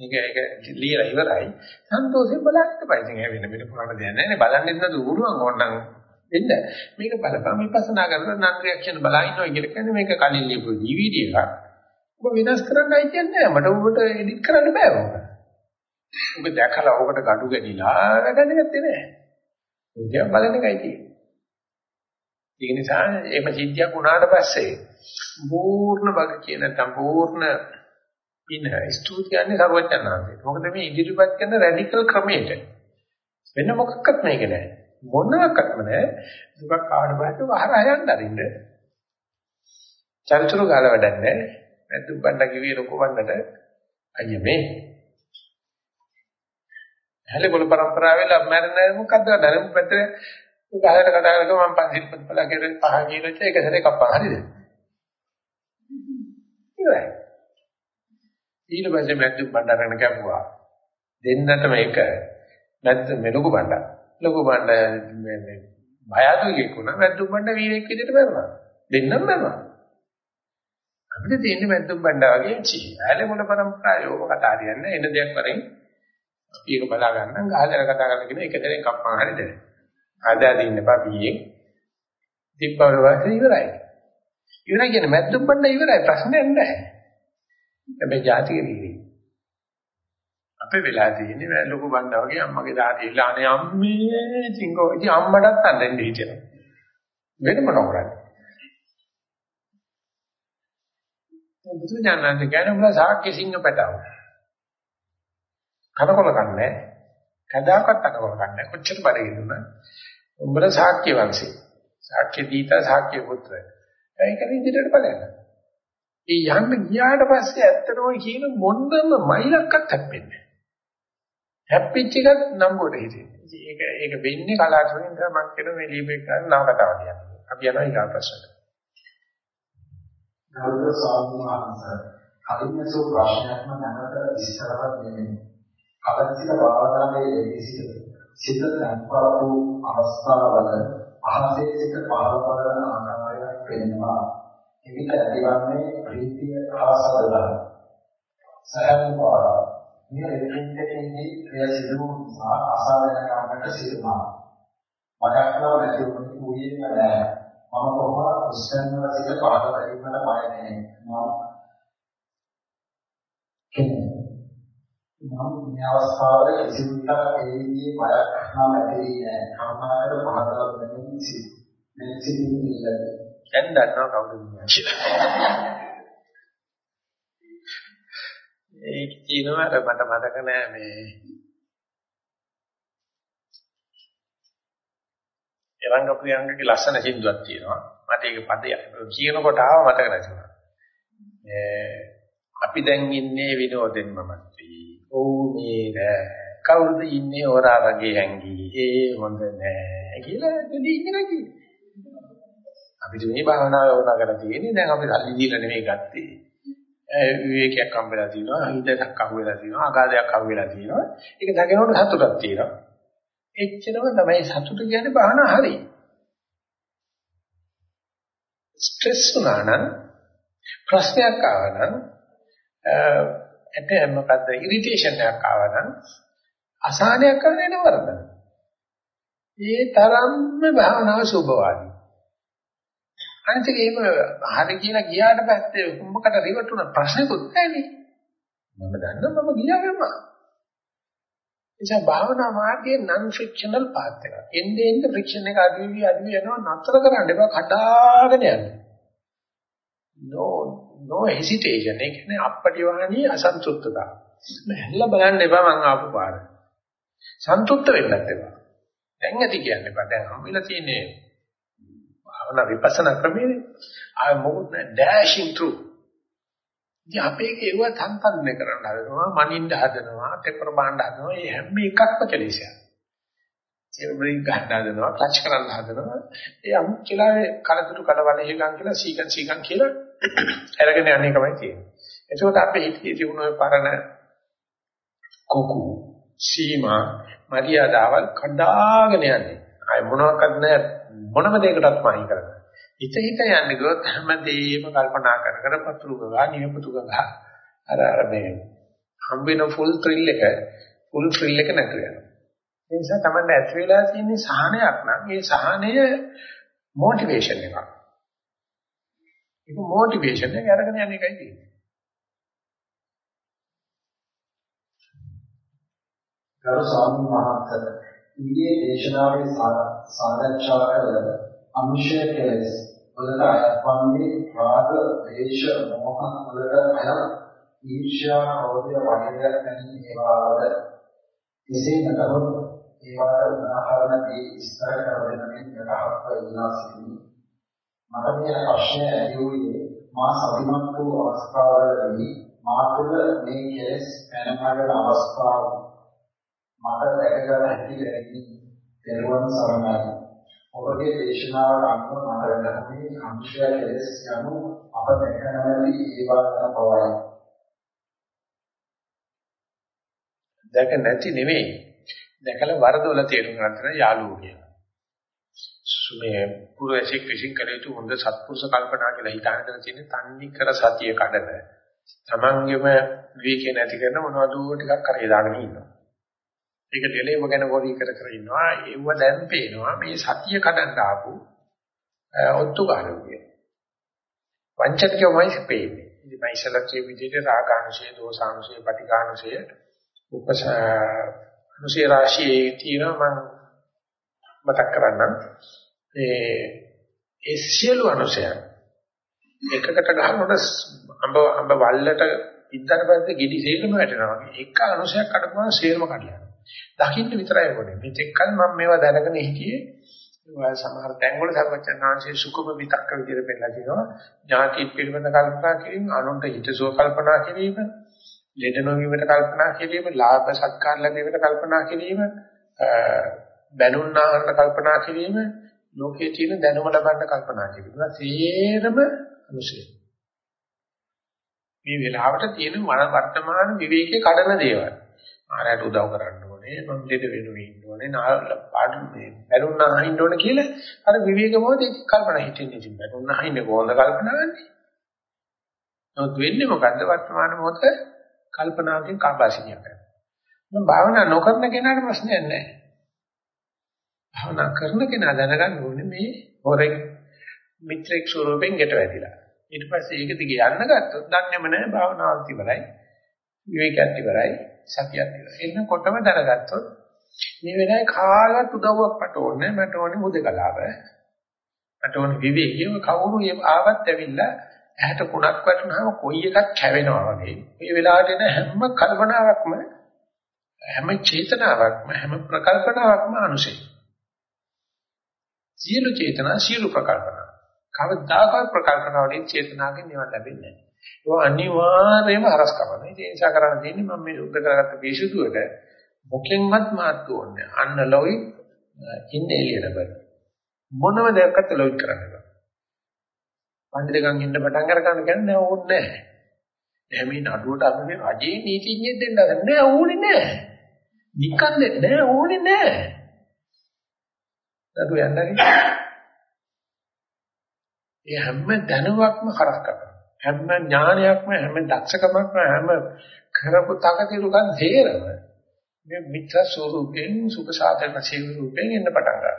මේක ඒක ලියලා ඉවරයි. සන්තෝෂයෙන් බලන්න ඉපයි. ඉතින් ඒ වෙන වෙන පුරාණ දෙයක් නැහැ නේ. බලන්න ඉන්න දුරුවන් ඕනනම් දෙන්න. මේක බලපන් විපස්සනා කරලා නන් රියැක්ෂන් බලා ඉන්නවා කියලා කියන්නේ මේක කලින් ලියපු DVD එකක්. ඔබ වෙනස් කරන්නයි කියන්නේ මට ඔබට එඩිට් කරන්න බෑ ඔබ. ඔබ දැකලා ඔබට gadu ගැනිලා වැඩක් නැත්තේ නෑ. ඔය බලන එකයි තියෙන්නේ. ඒ නිසා එහෙම සිද්ධියක් වුණාට පස්සේ පූර්ණ භග කියන සම්පූර්ණ පින ස්තුතියන්නේ සර්වඥාන්සේ. මොකද මේ ඉදිරිපත් කරන රැඩිකල් ක්‍රමයට වෙන මොකක්වත් මේක නෑ. මොනකත්ම නෑ. දුක කාඩ බහට වහරා යන්න අරින්න. චරිචුරු ගාල වැඩක් නෑ. නැත්නම් බණ්ඩ කිවි ලොකු වන්නට අයිය මේ හැලගොල પરම්පරාවේ ලබ්මරන මොකද්ද දැනුම් පැත්තේ ගහකට කතා කරලා මම පන්සිල් පොත්පල කෙරේ පහ කියනොත් ඒක සැරේ කප්පා හරිද ඉවරයි ඊට පස්සේ මැද්දු බණ්ඩාරගෙන කැපුවා. දෙන්නටම එක මැද්ද මෙලොකු බණ්ඩා. ලොකු බණ්ඩා මේ මේ බය අඩුවේ කුණ මැද්දු බණ්ඩා වීරෙක් විදිහට මරනවා. දෙන්නම මරනවා. අපිට තියෙන්නේ මැද්දුම් බණ්ඩා වගේ චී. ඇලේ මොන પરම්පරාව යෝග කතා හරියන්නේ එන දෙයක් වරෙන් අපි ඒක බලා ගන්න ගහදර කතා කරන කෙනා එක දෙනෙක් කප්පන් හරි දෙන. ආදා දින්න එපා පියේ. තිබ්බවල වාසේ ඉවරයි. ඉවරයි කියන්නේ මැද්දුම් බණ්ඩා ඉවරයි ප්‍රශ්නයක් නැහැ. හැබැයි ජාතික වීර්යය. අපේ වෙලා තියෙන්නේ ලොකු බණ්ඩා වගේ අම්මගේ දාටි ඉල්ල අනේ අම්මේ චිංගෝ ඉතින් අම්මටත් අඬෙන්න හිටිනවා. වෙන මොනව කරන්නේ? බුදු දානන්ද කියන්නේ උඹලා සාක්‍ය සිංහ පැටව. කනකොල කන්නේ. කදාකත් අකකොල කන්නේ. කොච්චර බඩේ දුන්නා. උඹලා සාක්‍ය වංශේ. සාක්‍ය දීතා සාක්‍ය පුත්‍ර. ඒක විදිහට බලන්න. ඒ යන්න ගියාට පස්සේ ඇත්තටම කියන මොන්දම මයිලක්වත් හැප්පෙන්නේ හැප්පිච්ච එකත් නම්බුවට හිතෙන්නේ. ඒක ඒක වෙන්නේ කලාතුරකින් තමයි මම කියන මේ ලියපෙක් ගන්න නව කතාව කියන්නේ. අපි යනවා ඊගා ප්‍රශ්නට. ගෞරව ස්වාමීන් වහන්සේ කලින්සෝ ප්‍රශ්නයක්ම නැවත විස්තරවත් නෙමෙයි. කලින්සික භාවනාවේ යෙදී සිට සිත සංපාදු අවස්ථාවල අහසේ සිට පහළ කරන ආකාරයක් පෙනෙනවා. එවිට ඇතිවන්නේ ප්‍රීතිය හා සදලා. සයන් පාරා මේ රෙකින්දෙන්නේ එය සිදු නිසා අසාධන ගන්නට සිදුනා. මඩක් නම් නැති වුණේ නැහැ. මම කොහොමද උස්සන්න සිට පහළ කිරීමට බය නැහැ. මම මම මේ අවස්ථාවේ කිසිම විදිහක ඒ විදිහේ බයක් නම් ඇති නැහැ. කර්මාවල පහදලා දෙන්නේ සි. මේ සිද්ධිය ඉල්ලන්නේ. දැන් දන්නවා කවුද කියලා. ඒක කියනවා අර මට මතක නෑ මේ. එරංග ප්‍රියංගගේ ලස්සන සින්දුවක් තියෙනවා. මට ඒක පදේ කියනකොට ආව මතක නැතුණා අපි දැන් ඉන්නේ විනෝදෙන් මමත්වි ඔව් මේ කවුරුද ඉන්නේ හොරා වගේ හැංගී ඒ හොඳ නෑ කියලා දෙදී ඉන්නේ නැති. අපිට මේ භාවනාව වුණා කරලා තියෙන්නේ. දැන් අපි සල්ලි දීලා නෙමෙයි ගත්තේ. විවේකයක් හම්බෙලා තියෙනවා හිතක් අහුවෙලා තියෙනවා ආගාදයක් අහුවෙලා තියෙනවා. ඒක දකිනකොට සතුටක් තියෙනවා. එච්චරම තමයි සතුට කියන්නේ බහන හරි. ස්ට්‍රෙස් වුණා නම් ප්‍රශ්නයක් ආවා නම් ඇට මොකද්ද? ඉරිටේෂන් එකක් ආවා නම් අසහනයක් කරන්න එන වරද ඒ තරම්ම භාවනාව සුභවාදී අනිත් එක එහෙම හරි කියලා ගියාට පස්සේ උඹකට රිවර්ට් වුණ ප්‍රශ්නකුත් නැහැනේ. මම දන්නවා මම ගියාම. එනිසා භාවනා මාර්ගයේ non frictional path එක. එන්නේ එන්නේ friction එක අඩු වෙවි අඩු වෙනවා නතර කරන්න එපා කඩාගෙන යන්න. no no hesitation. ඒ කියන්නේ අපටිවාණී අසන්තුෂ්ඨතාව. මහල්ලා බලන්න එපා මං ආපු පාර. සන්තුෂ්ත වෙන්නත් එපා. දැන් ඇති කියන්නේ බා දැන් හම්බෙලා තියෙන්නේ භාවනා විපස්සනා ක්‍රමයේ ආය මොකද ඩෑෂින් ත්‍රු. ඉතින් අපේ ඒව තන්තන්නේ කරන්න හදනවා, මනින්න හදනවා, ටෙපර් බාණ්ඩ හදනවා. මේ හැම එකක්ම කෙලෙසයක්. ඒ බ්‍රේක් ගන්න හදනවා, ක්ලච් කරන්න හදනවා. ඒ අමුචලාවේ කලතුරු කඩවල හේගන් කියලා සීකන් සීකන් කියලා අරගෙන යන්නේ කමයි තියෙන්නේ. එතකොට අපේ හිතේ තිබුණ ඔය පරණ කුකු සීමා මරියාදාවල් කඩාගෙන යන්නේ. ආය මොනවාක්වත් නැහැ මොනම දෙයකටත් මායි කරගන්න. හිත හිත යන්නේ ගොත් හැමදේම කල්පනා කර කර පතුරු ගා නියපොතු ගා අර අර මේ හම් වෙන ෆුල් ත්‍රිල් එක ෆුල් ත්‍රිල් එක නැතු වෙනවා. ඒ නිසා තමයි ඇති වෙලා තියෙන්නේ සහනයක් නම් ඒ සහනය මොටිවේෂන් එකක්. ඒක මොටිවේෂන් එක අරගෙන යන එකයි තියෙන්නේ. ගරු ස්වාමීන් වහන්සේ ඊයේ දේශනාවේ සාකච්ඡා කළ අනුශය කෙලෙස් වලට අයත්වන්නේ රාග, දේශ, මොහ වලට අය ඊර්ෂ්‍යා, ක්‍රෝධය, වෛරය වැනි ඒවාද එසේ නැතහොත් ඒවාට උදාහරණ දී විස්තර කර දෙන මෙන් යටහත් ඉල්ලා සිටිමි. මට මේ ප්‍රශ්නය ඇති වූයේ මා සතිමත් වූ අවස්ථාවලදී මා තුළ මේ කෙලෙස් පැනනගන අවස්ථාව මට දැකගත හැකි වෙන්නේ තෙරුවන් සරණයි. ඔබගේ දේශනාවට අනුව මට දැනෙන්නේ අංශය කෙලස් යනු අප දැකනවලි ඒවා යන බවයි. දැක නැති නෙවෙයි. දැකලා වරදොල තේරුම් ගන්න යාළුවෝ කියනවා. මේ පුරුෂයෙක් විශ්ින් කළ යුතු හොඳ සත්පුරුෂ කල්පනා කියලා හිතාගෙන තියෙන තන්නේ කර සතිය කඩන තමන්ගෙම විවේකේ නැති කරන මොනවද ටිකක් කරේ දාගෙන ඉන්නවා. ඒක දෙලේම ගැන වොරි කර කර ඉන්නවා. ඒව දැන් පේනවා මේ සතිය කඩන්න ආපු ඔත්තුකාරකය. වංචනිකවයි පේන්නේ. ඉතින් මම ඉස්සලා කිය විදිහට රාගානුශය, දෝසානුශය, පටිඝානුශය, උපස අනුශය රාශියේ තියෙනවා මම මතක් කරන්නම්. ඒ ඒ සියලු අනුශයන් එකකට ගහනකොට අඹ අඹ වල්ලට ඉද්දට පස්සේ ගෙඩි සේකම වැටෙනවා වගේ එක අනුශයක් අඩපුවම සේරම කඩලා දකින්න විතරයි වුනේ. මේක කල් මම මේවා දැනගෙන හිටියේ සමහර තැන්වල සර්වචනාංශයේ සුකුම විතක්ක විදිහට පෙන්නලා තිනවා. ඥාති පිළිබඳ කල්පනා කිරීම, අනුන්ට හිතසුව කල්පනා කිරීම, ලෙඩ නොවීමට කල්පනා කිරීම, ලාභ සත්කාර ලැබීමට කල්පනා කිරීම, බැනුන්නාහරණ කල්පනා කිරීම, ලෝකයේ තියෙන දැනුම ලබන්න කල්පනා කිරීම. සේරම අනුශේ. මේ වෙලාවට තියෙන වර්තමාන විවේකයේ කඩන දේවල්. ආරයට උදව් කරන්න ඕනේ මම දෙද වෙනුවෙ ඉන්න ඕනේ. පාඩු මේ බැලුම් අහින්න ඕනේ කියලා අර විවේක මොහොතේ කල්පනා හිතෙන්නේ ඉතින් බැලුම් අහින්න කොහොමද කල්පනාන්නේ නමුත් වෙන්නේ මොකද්ද වර්තමාන මොහොත? කල්පනාවකින් කාබාසිනිය කරනවා. මම භාවනා නොකරන කෙනාට ප්‍රශ්නයක් නැහැ. භාවනා කරන කෙනා දැනගන්න ඕනේ මේ හොරෙක් මිත්‍රෙක් ස්වරූපෙන් ගෙට වැදිලා. ඊට පස්සේ ඒක දිගේ යන්න ගත්තොත් දන්නේම නැහැ භාවනාවක් ඉවරයි විවේකයක් ඉවරයි. සතියක් ඉවරයි එන්නකොටම දැනගත්තොත් මේ වෙලාවේ කාලවත් උදව්වක් මට ඕනේ මට ඕනේ මුදකලාව මට ඕනේ විවේකීව කවුරු ආවත් ඇවිල්ලා ඇහැට කුණක් වටුනහම කොයි එකක් කැවෙනවා වගේ. මේ වෙලාවට එන හැම කල්පනාවක්ම හැම චේතනාවක්ම හැම ප්‍රකල්පනාවක්ම අනුසය. සියලු චේතනා සියලු ප්‍රකල්පනා. කවදාකවත් ප්‍රකල්පනා වලින් චේතනාවෙන් නිවන් ලැබෙන්නේ නැහැ. ඒක අනිවාර්යයෙන්ම හරස් කරනවා. ඒ නිසා කරන්න තියෙන්නේ මම මේ උද්ද කරගත්ත පිසුදුවට මොකෙන්වත් මාත්තු ඕනේ. අන්න ලොයි ඉන්නේලියනබල්. මොනම දෙයක්වත් ලොයි කරන්න බෑ. පන්දිරකම් ඉන්න පටන් අර ගන්න කියන්නේ ඕනේ නැහැ. එහෙම මේ නඩුවට අපි මේ රජේ නීතිඥයෙක් දෙන්න නෑ ඕනේ නැහැ. නිකන් දෙන්න නෑ ඕනේ නැහැ. නඩුව යන්නනේ. ඒ හැම දැනුවක්ම කරක් කරනවා. හැම ඥානයක්ම හැම දක්ෂකමක්ම හැම කරපු තකතිරුකන් තේරම මේ මිත්‍ර ස්වරූපයෙන් සුඛ සාධන ස්වරූපයෙන් එන්න පටන් ගන්නවා.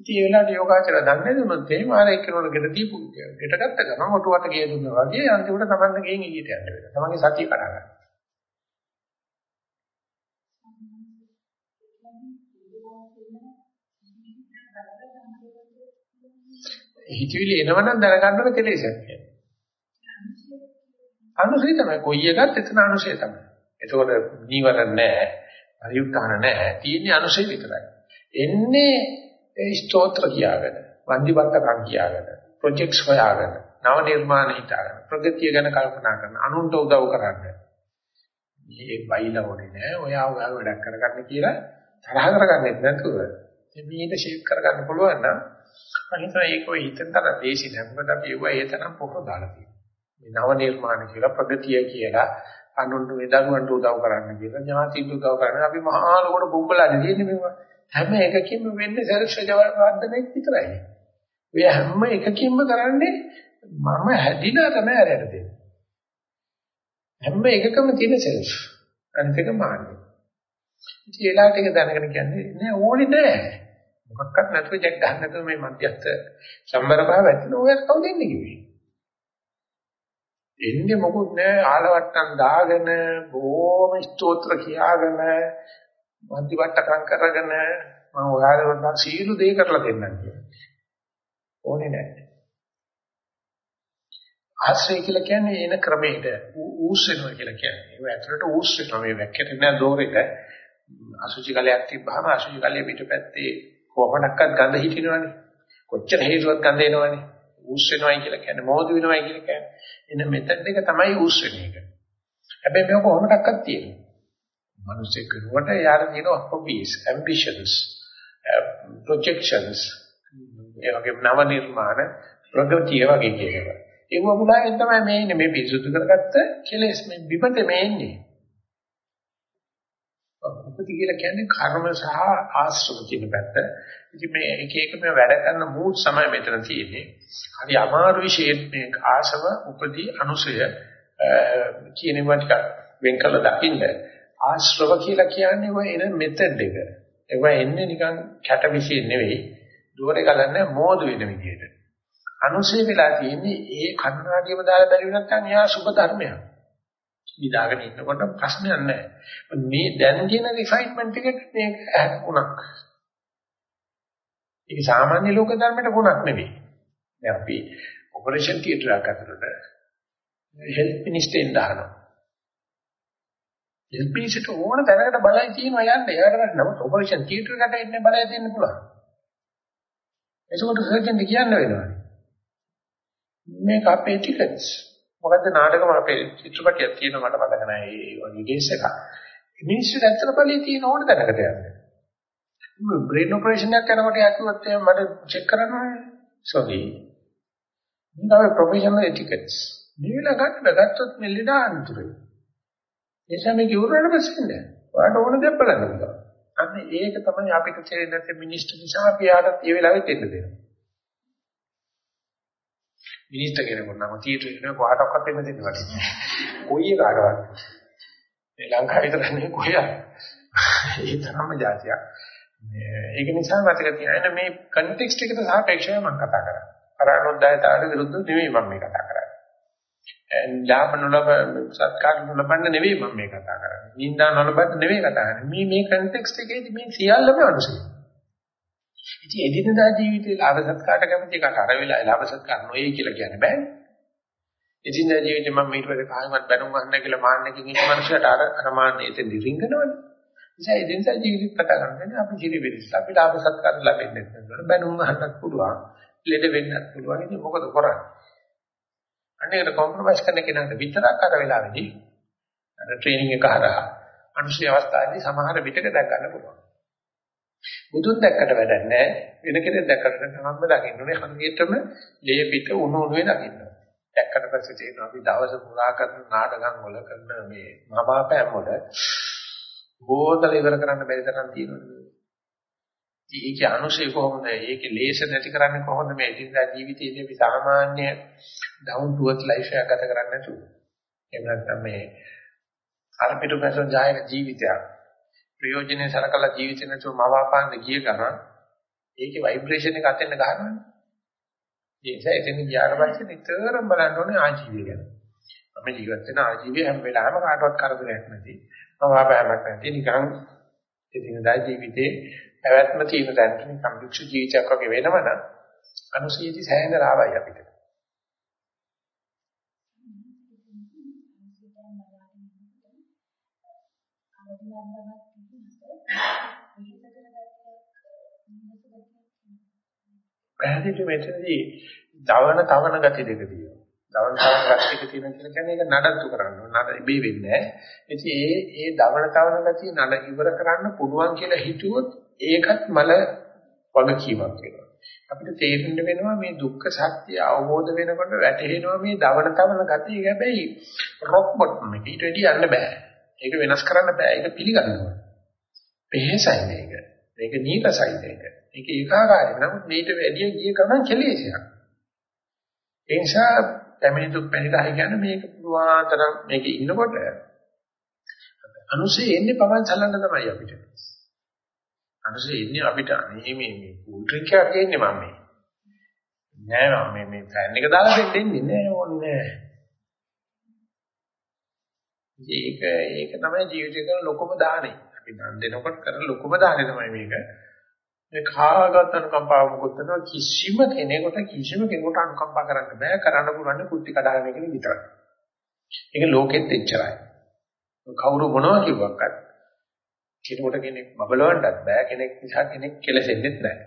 ඉතින් ඒ වෙලාවට යෝගාචර දන්නේ දුන්නොත් එහෙම ආර එක්කනොට ගෙට දීපු ගෙට ගත්ත ගමන් ඔටුවට ගේ දුන්නා වගේ අන්තිමට තමන්න ගෙන් එළියට යන්න වෙනවා. තමන්ගේ සතිය කඩා ගන්න. හිතවිලි එනවනම් දැනගන්න ඕන කෙලෙසක් කියන්නේ. අනුසය තමයි කොයි එකත් එතන අනුසය තමයි. එතකොට නීවරණ නැහැ, පරිඋත්තාන නැහැ, තියෙන්නේ අනුසය විතරයි. එන්නේ ඒ ස්තෝත්‍ර කියාගෙන, වන්දිවත්තකම් කියාගෙන, ප්‍රොජෙක්ට්ස් හොයාගෙන, නව නිර්මාණ හිතාගෙන, ප්‍රගතිය ගැන කල්පනා කරන, අනුන්ට උදව් කරන්න. මේ බයිලා ඕනේ නෑ, ඔයා ඔයා වැඩක් කරගන්න කියලා තරහ කරගන්නෙත් නැතුව මේක ෂේප් කරගන්න පුළුවන් නම් අනිත් ඒක ඔය හිතතර දේශි නෑ. මොකද අපි ඒවා ඒ තරම් පොහොර දාලා තියෙනවා. මේ නව නිර්මාණ කියලා ප්‍රගතිය කියලා අනුන්ට වේදගුවන්ට උදව් කරන්න කියලා ඥාතින්ට උදව් කරන්න. අපි මහා ලොකෝට බුම්බලානේ තියෙන්නේ මේවා. හැම එකකින්ම වෙන්නේ සරක්ෂජ වර්ධනයක් විතරයි. ඔය හැම එකකින්ම කරන්නේ මම හැදිලා තමයි අරයට දෙන්නේ. හැම එකකම තියෙන සෙල්ෆ් අනිත් එක මාන්නේ. ඉතින් ඒලාට එක දැනගෙන කියන්නේ නෑ ඕනේ නෑ. මොකක්වත් නැතුව ජෙක් ගන්න නැතුව මේ මධ්‍යස්ථ සම්බර භාව ඇතින ඔයත් කවුද එන්නේ කිව්වේ? එන්නේ මොකුත් නෑ ආලවට්ටම් දාගෙන බොහොම ස්තෝත්‍ර කියාගෙන මන්තිවට්ටකම් කරගෙන මම ඔයාලට සීළු දෙය කරලා දෙන්නම් කියලා. ඕනේ නෑ ආශ්‍රය කියලා කියන්නේ එන ක්‍රමයකට ඌස් වෙනවා කියලා කියන්නේ. ඒක ඇතුළට ඌස් වෙනවා. මේ වැක්කෙට නෑ දෝරෙක. අසුචි කලයක් තිබ්බහම අසුචි කලයේ පිටපැත්තේ කොහොමඩක්වත් ගඳ හිටිනවනේ. කොච්චර හේතුවක් ගඳ එනවනේ. ඌස් වෙනවයි කියලා කියන්නේ මොහොත වෙනවයි කියලා කියන්නේ. එන මෙතඩ් එක තමයි ඌස් වෙන එක. හැබැයි මේක කොහොමඩක්වත් තියෙනවා. මිනිස්සෙක් වෙනුවට යාර තියෙනවා hobbies, ambitions, uh, projections, ඒ වගේ නව නිර්මාණ ප්‍රගතිය වගේ කියනවා. ඒ වගුණාවෙන් තමයි මේ ඉන්නේ මේ පිරිසුදු කරගත්ත කෙලෙස් මේ විපත මේ ඉන්නේ. උපති කියලා කියන්නේ කර්ම සහ ආශ්‍රව කියන පැත්ත. ඉතින් මේ එක එක මේ වැඩ කරන මූඩ් සමය මෙතන තියෙන්නේ. හරි අමාරු විශේෂ මේ ආශව උපති අනුසය කියන ඒවා ටික වෙන් කළ දකින්න. ආශ්‍රව කියලා කියන්නේ ඔය එන මෙතඩ් එක. ඒවා එන්නේ නිකන් කැට විශේෂ නෙවෙයි. දුවර ගලන්නේ මෝදු වෙන විදිහට. අනුසය වෙලා තියෙන්නේ ඒ කන්නාඩියම දාලා බැරි නැත්නම් එයා සුබ ධර්මයක්. නිදාගෙන ඉන්නකොට ප්‍රශ්නයක් නැහැ. මේ දැන් කියන රිෆයින්මන්ට් එකට මේක උණක්. ඒක සාමාන්‍ය ලෝක ධර්මයට ගුණක් නෙවෙයි. දැන් අපි ඔපරේෂන් තියටර් එකක් අතරට හෙල්ත් මිනිස්ටර් දානවා. හෙල්ත් මිනිස්ටර් ඕන දැනකට බලයි තියෙනවා යන්න. එයාට නමුත් ඔපරේෂන් තියටර් එකට එන්න බලය දෙන්න පුළුවන්. ඒකෝට සර්ජන් කියන්න වෙනවා. මේක අපේ ටිකට්ස්. මොකද්ද නාටකම අපේ චිත්‍රපටයක් තියෙනවා මට මතක නැහැ ඒ වගේ කේස් එකක්. මිනිස්සු ඇත්තට බලේ තියෙන ඕන දැනකට යන්නේ. බ්‍රේන් ඔපරේෂන් එකක් කරනකොට යකියොත් මට චෙක් කරන්න ඕනේ. සෝරි. මේක ප්‍රොෆෙෂනල් එටිකට්ස්. මේ වෙලාව ගන්න ගත්තොත් මෙල්ලෙදා අන්තරේ. එනිසා මේක ඉවරවන්න පස්සේ නෑ. ඔයාලට ඕන දේ බලන්න පුළුවන්. අන්න ඒක තමයි අපිට තේරෙන්නේ මිනිස්ටර් නිසා අපි යාට ඒ වෙලාවෙත් එන්න දෙනවා. මිනිස්ට කෙනෙකුට නම් තියටර් එකේ කොහාටවත් එන්න දෙන්න වටින්නේ නැහැ. කොයි එකකටවත්. මේ ලංකාවේ තරන්නේ කොහෙද? ඒ තරම්ම જાතියක්. ඒක නිසා මතක තියාගන්න මේ කන්ටෙක්ස්ට් එකට සාපේක්ෂව මම කතා කරන්නේ. පරානොද්දායතාවට විරුද්ධව නෙවෙයි මම මේ කතා කරන්නේ. ලාභ නොලබ සත්කාර නොලබන්න නෙවෙයි මම මේ කතා කරන්නේ. නිന്ദා නොලබන්න නෙවෙයි කතා කරන්නේ. මේ මේ කන්ටෙක්ස්ට් එකේදී මේ සියල්ලම අනුසය. ඉතින් එදිනදා ජීවිතේ ලාභ සත්කාර කැමති එකට අර වෙලාවේ ලාභ සත්කාර නොවේ කියලා කියන්න බෑනේ. එදිනදා ජීවිතේ මම ඊට පස්සේ කායිමත් බැනුම් ගන්න කියලා මාන්නකින් ඉන්න මනුස්සයට අර අර මාන්නේ එතෙන් රිංගනවනේ. නිසා එදිනදා ජීවිතේ කතා කරන්නේ අපි ජීවි වෙලිස් අපි ලාභ සත්කාර ලැබෙන්නේ නැහැ. බැනුම් ගන්නත් පුළුවන්. ලෙඩ වෙන්නත් පුළුවන්. ඉතින් මොකද කරන්නේ? අන්නේකට කොම්ප්‍රොමයිස් කරන්න කෙනාට විතරක් අර වෙලාවේදී අර ට්‍රේනින් එක හරහා අනුශය අවස්ථාවේදී සමහර විටක දැක් ගන්න පුළුවන්. බුදුන් දැක්කට වැඩක් නැහැ. වෙන කෙනෙක් දැක්කට තමන්ම දකින්න ඕනේ. හරියටම ලේ පිට උණු උණුවේ දකින්න. දැක්කට පස්සේ තේරෙනවා අපි දවස පුරා කරන නාටකම් වල කරන මේ මවාපෑම් වල බෝතල ඉවර කරන්න බැරි තරම් තියෙනවා. ඒකේ අනුශය කොහොමද? ඒකේ ලේස නැති කරන්නේ කොහොමද මේ එදිනදා ජීවිතයේදී අපි සාමාන්‍ය down to earth life එකක් ගත කරන්නේ නැතුව. එහෙම නැත්නම් මේ අර පිටුපැසෙන් ජායක ජීවිතයක් ප්‍රයෝජනෙ සලකලා ජීවිතේ නැතුව මවාපාන්න ගිය ගමන් ඒකේ ভাইබ්‍රේෂන් එක අතෙන් ගහනවනේ. ඒ නිසා එතන ගියාට පස්සේ නිතරම බලන්න ඕනේ ආජීවය ගැන. මම ජීවත් වෙන ආජීවය හැම වෙලාවෙම කාටවත් කරදරයක් නැති. මවාපෑමක් නැති නිකන් එදිනදා ජීවිතේ පැවැත්ම තියෙන තැනට නිකන් වික්ෂ ජීවිතයක් වගේ වෙනවනම් අනුසීති සෑහෙන ලාභයි අපිට. පැහැදිලි මෙතනදී දවන තවන ගති දෙක තියෙනවා. දවන තවන ගති දෙක තියෙනවා කියලා කියන්නේ ඒක නඩත්තු කරන්න ඕන. නඩ ඉබේ වෙන්නේ නැහැ. ඉතින් ඒ ඒ දවන තවන ගතිය නඩ ඉවර කරන්න පුළුවන් කියලා හිතුවොත් ඒකත් මල වගකීමක් වෙනවා. අපිට තේරෙන්න වෙනවා මේ දුක්ඛ සත්‍ය අවබෝධ වෙනකොට වැටහෙනවා මේ දවන තවන ගතිය හැබැයි රොක් බොට්ටම් එක. ඊට වැඩි යන්න බෑ. ඒක වෙනස් කරන්න බෑ. ඒක පිළිගන්න ඕනේ. පෙහෙසයි මේක. මේක නීරසයි මේක. මේක ඒකාකාරයි. නමුත් මේට වැඩි ගිය ගමන් කෙලෙසයක්. ඒ නිසා පැමිණි දුක් පැනිරහයි කියන්නේ මේක පුරාතරම් මේකේ ඉන්නකොට අනුසේ එන්නේ පවන් සලන්න තමයි අපිට. අනුසේ ඉන්නේ අපිට අනේ මේ මේ කූල් ඩ්‍රින්ක් එකක් ගේන්නේ මම මේ. නෑ මම මේ මේ ෆෑන් එක දාලා දෙන්නේ නෑ ඕනේ නෑ. ඒක ඒක තමයි ජීවිතේ කරන ලොකුම දාණය. අපි දන් දෙනකොට කරන ලොකුම දාණය තමයි මේක. මේ කාගත අනුකම්පාව මොකද කරනවා කිසිම කෙනෙකුට කිසිම කෙනෙකුට අනුකම්පා කරන්න බෑ කරන්න පුළුවන් කුටි කඩාගෙන ඉගෙන විතරයි. ඒක ලෝකෙත් එච්චරයි. කවුරු මොනවා කිව්වක්වත් කෙනෙකුට කෙනෙක් බබලවන්නත් බෑ කෙනෙක් නිසා කෙනෙක් කෙලසෙන්නෙත් නෑ.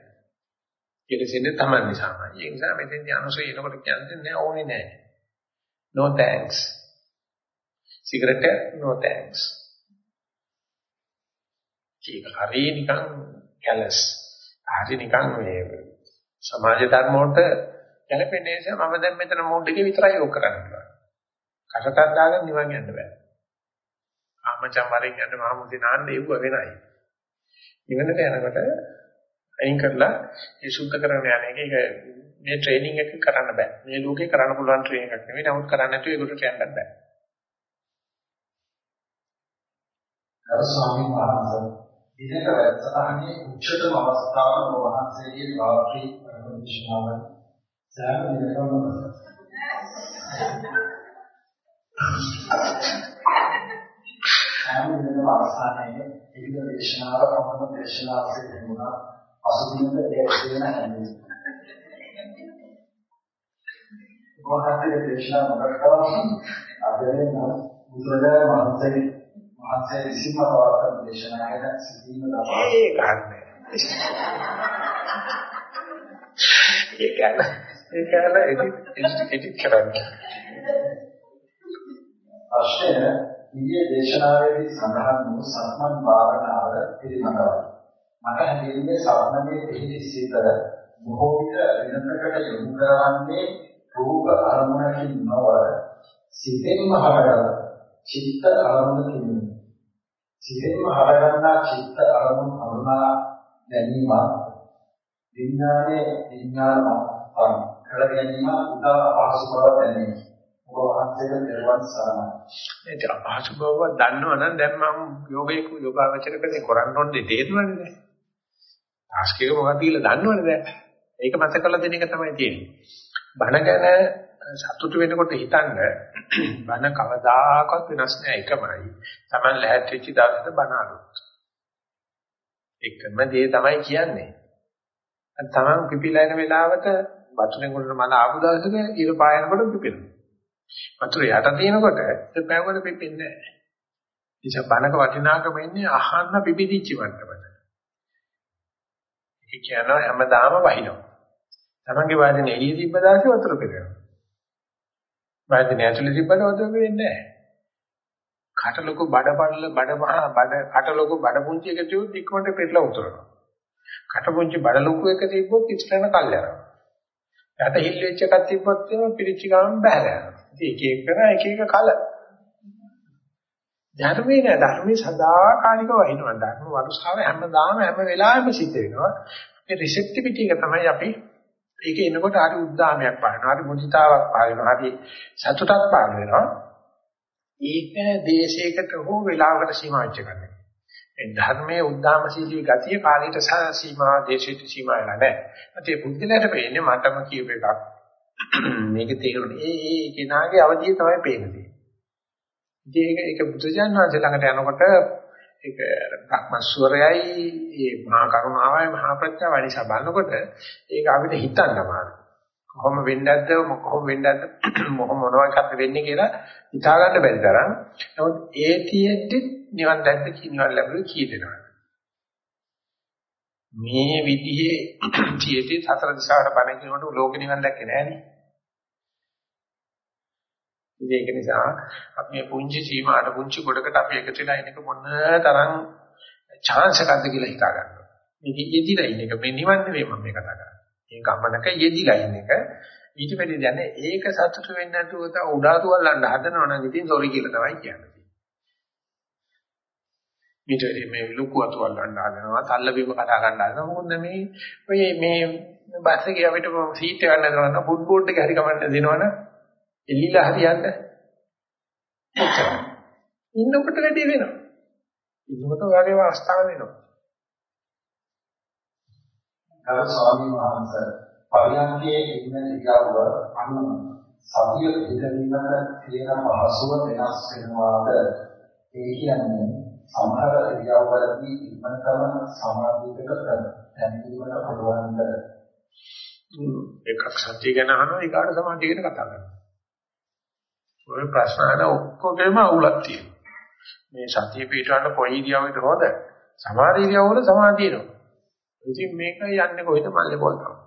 කෙලසෙන්නේ Taman නිසාමයි. ඒ නිසා මෙතෙන් අනුසය එනකොට කියන්නේ නෑ ඕනේ නෑ. no thanks. Cigarette no thanks. ඒක හරිය නිකන් කැලස්. හරිය නිකන් මේ සමාජ ධර්ම වලට ගැලපෙන්නේ නැහැ මම දැන් මෙතන මූඩ් එකේ විතරයි ඕක කරන්නේ. කටටත් දාගෙන නිවන් යන්න බෑ. ආමචම් වරෙන් යන මහමුදේ නාන්න එව්ව වෙනයි. නිවනට යනකොට අයින් කරලා ඒ සුද්ධ කරන යන එක ඒක මේ ට්‍රේනින් එක කරන්න බෑ. මේ ලෝකේ කරන්න පුළුවන් ට්‍රේනින් එකක් නෙවෙයි. නමුත් කරන්න නැතුව ඒකට යන්න බෑ. අර ස්වාමීන් වහන්සේ දිනක වැඩසටහනේ උච්චතම අවස්ථාව වහන්සේගේ රාත්‍රී ප්‍රතිශනාව සෑම දිනකම සෑම දිනකම අවසානයේ එක දේශනාව පමණ දේශනාවක් දෙන්නා අසුදිනක ඒ කියන හැදී. වහන්සේගේ දේශනාව මොකක්ද? අදේ නම් බුදුරජාණන් වහන්සේ වහන්සේ විසින්ම පවත්වන දේශනාවක සිටීම ලබා ඒ ගන්න. ඒ ගන්න. ඒ ගන්න එඩිට් එඩිට් කරන්න. ප්‍රශ්නය ඊයේ දේශනාවේදී සඳහන් වූ සක්මන් භාවනාව පිළිබඳවයි. මට හැඟෙන්නේ සක්මනේ පිහිටි සිත බොහෝ විට වෙනසකට යොමු කරන්නේ රූප අරමුණකින් නොව සිතෙන්ම හටගන්න චිත්ත අරමුණකින් සිතෙන්ම හටගන්නා චිත්ත අරමුණු හඳුනා ගැනීම විඥානයේ විඥානම කර ගැනීම උදා අපහසු බව දැනේ. ඔබ වහන්සේට දරුවන් සරණයි. ඒක අපහසු බව දන්නවනම් දැන් මම යෝගයේ යෝගාවචරකදී කරන්න ඕනේ තේරුණානේ. ටාස්ක් එක මොකක්ද කියලා දන්නවනේ දැන්. ඒක මතක කරලා දෙන එක තමයි තියෙන්නේ. බණ ගැන සතුටු වෙනකොට හිතන්න බණ කවදාකවත් වෙනස් නෑ එකමයි. Taman ලැහැත් වෙච්ච දවසට බණ අලුත්. එකම දේ තමයි කියන්නේ. තමන් පිපිලා එන වෙලාවට වතුරෙන් උඩට මල ආපු දවසක ඉර පායනකොට පිපෙනවා. වතුර යට තියෙනකොට ඒ පැවකට පිපෙන්නේ නැහැ. ඉතින් බණක වටිනාකම ඉන්නේ අහන්න පිපිදිච්ච වට්ටමට. ඒ කියනවා හැමදාම වහිනවා. තමන්ගේ වාදනේ එළිය තිබ්බ දාසේ වතුර පිරෙනවා. වාදනේ ඇතුලේ තිබ්බට වතුර පිරෙන්නේ නැහැ. කට ලොකු බඩ පඩල බඩ මහා බඩ කට ලොකු බඩ පුංචි එක තියුත් ඉක්මනට පෙරලා උතුරනවා. කට පුංචි බඩ ලොකු එක තිබ්බොත් ඉස්සරහන කල් යනවා. යට හිල් වෙච්ච එකක් තිබ්බොත් එහෙම පිරිච්ච ගමන් බහැර යනවා. ඉතින් එක එක කරා එක එක කල. ධර්මයේ නෑ ධර්මයේ සදාකාලික වහිනවා. ධර්ම වරුසාව හැමදාම හැම වෙලාවෙම සිද්ධ වෙනවා. ඒ රිසෙප්ටිවිටි එක තමයි අපි ඒක එනකොට හරි උද්දාමයක් පානවා. හරි මුදිතාවක් පානවා. හරි සතුටක් පාන වෙනවා. ඒක දේශයකට හෝ වෙලාවකට සීමා වෙච්ච එකක් නෙවෙයි. ඒ ධර්මයේ උද්දාමශීලී ගතිය කාලයට සීමා දේශයට සීමා වෙලා නැහැ. ඒත් ඒ බුද්ධිලට පේන්නේ මටම කියප එකක්. මේක තේරුනේ. ඒ ඒ කෙනාගේ අවධිය තමයි පේන්නේ. ඉතින් ඒක ඒක බුදුජානක ළඟට යනකොට ඒක භක්මස්වරයයි ඒ මහා කරුණාවයි මහා ප්‍රඥාවයි නිසා බලනකොට ඒක අපිට හිතන්න අමාරුයි. කොහොම වෙන්නේද කොහොම වෙන්නේද මොහොම මොනවද වෙන්නේ කියලා හිතා ගන්න බැරි තරම්. නමුත් ඒ තියෙද්දි නිවන් දැක්ක නිවන් ලැබුවේ කී දෙනාද? මේ විදිහේ තියෙද්දි සතර දිශාවට බණ කියනකොට ලෝක නිවන් දැක්කේ නෑනේ. ඒක නිසා අපි මේ පුංචි සීමාට පුංචි කොටකට අපි එකතු වෙලා ඉන්නක මොන තරම් chance එකක්ද කියලා හිතා ගන්නවා. මේක යෙදිලා ඉන්න එක මේ නිවන් නෙවෙයි මම මේ කතා කරන්නේ. මේ ගමනක යෙදිලා ඉන්න එක ඊට පස්සේ දැන ඒක සතුට වෙන්නේ නැතුව තා උඩාතු වල්ලන්න හදනවා නම් ඉතින් සෝරි කියලා තමයි කියන්නේ. ඊට මේ ලুকু අතු වල්ලන්න හදනවා තල්ල බීම කතා ගන්න හදනවා මොකද මේ ඔය මේ බස් එකේ අපිට සීට් එක ගන්න දරන ෆුඩ් බෝඩ් එක හරි කමන්න දෙනවනේ එල්ලිලා හරියන්න. ඉන්නකොට වැඩි වෙනවා. ඉන්නකොට ඔයගේ අවස්ථාව වෙනවා. ගරු ස්වාමීන් වහන්සේ පරියන්කේ ඉන්න ඉරියව්ව අනුව සතිය පිළිගැනීමට තියෙන පහසුව වෙනස් වෙනවාද ඒ කියන්නේ සමහර ඉරියව්වලදී ඉන්නකම සමාධියකට පැමිණීමට පුළුවන්ද එකක් සත්‍ය ගැන අහනවා ඊගාට සමාධිය ගැන කතා කරනවා ඔය ප්‍රශ්න අහන ඔක්කොගෙම අවුලක් තියෙනවා. මේ සතිය පිටවන්න කොයි ඉරියව්වද හොද? සමහර ඉරියව්වල සමාධියනවා. ඉතින් මේක යන්නේ කොහෙද මල්ලේ පොල් තමයි.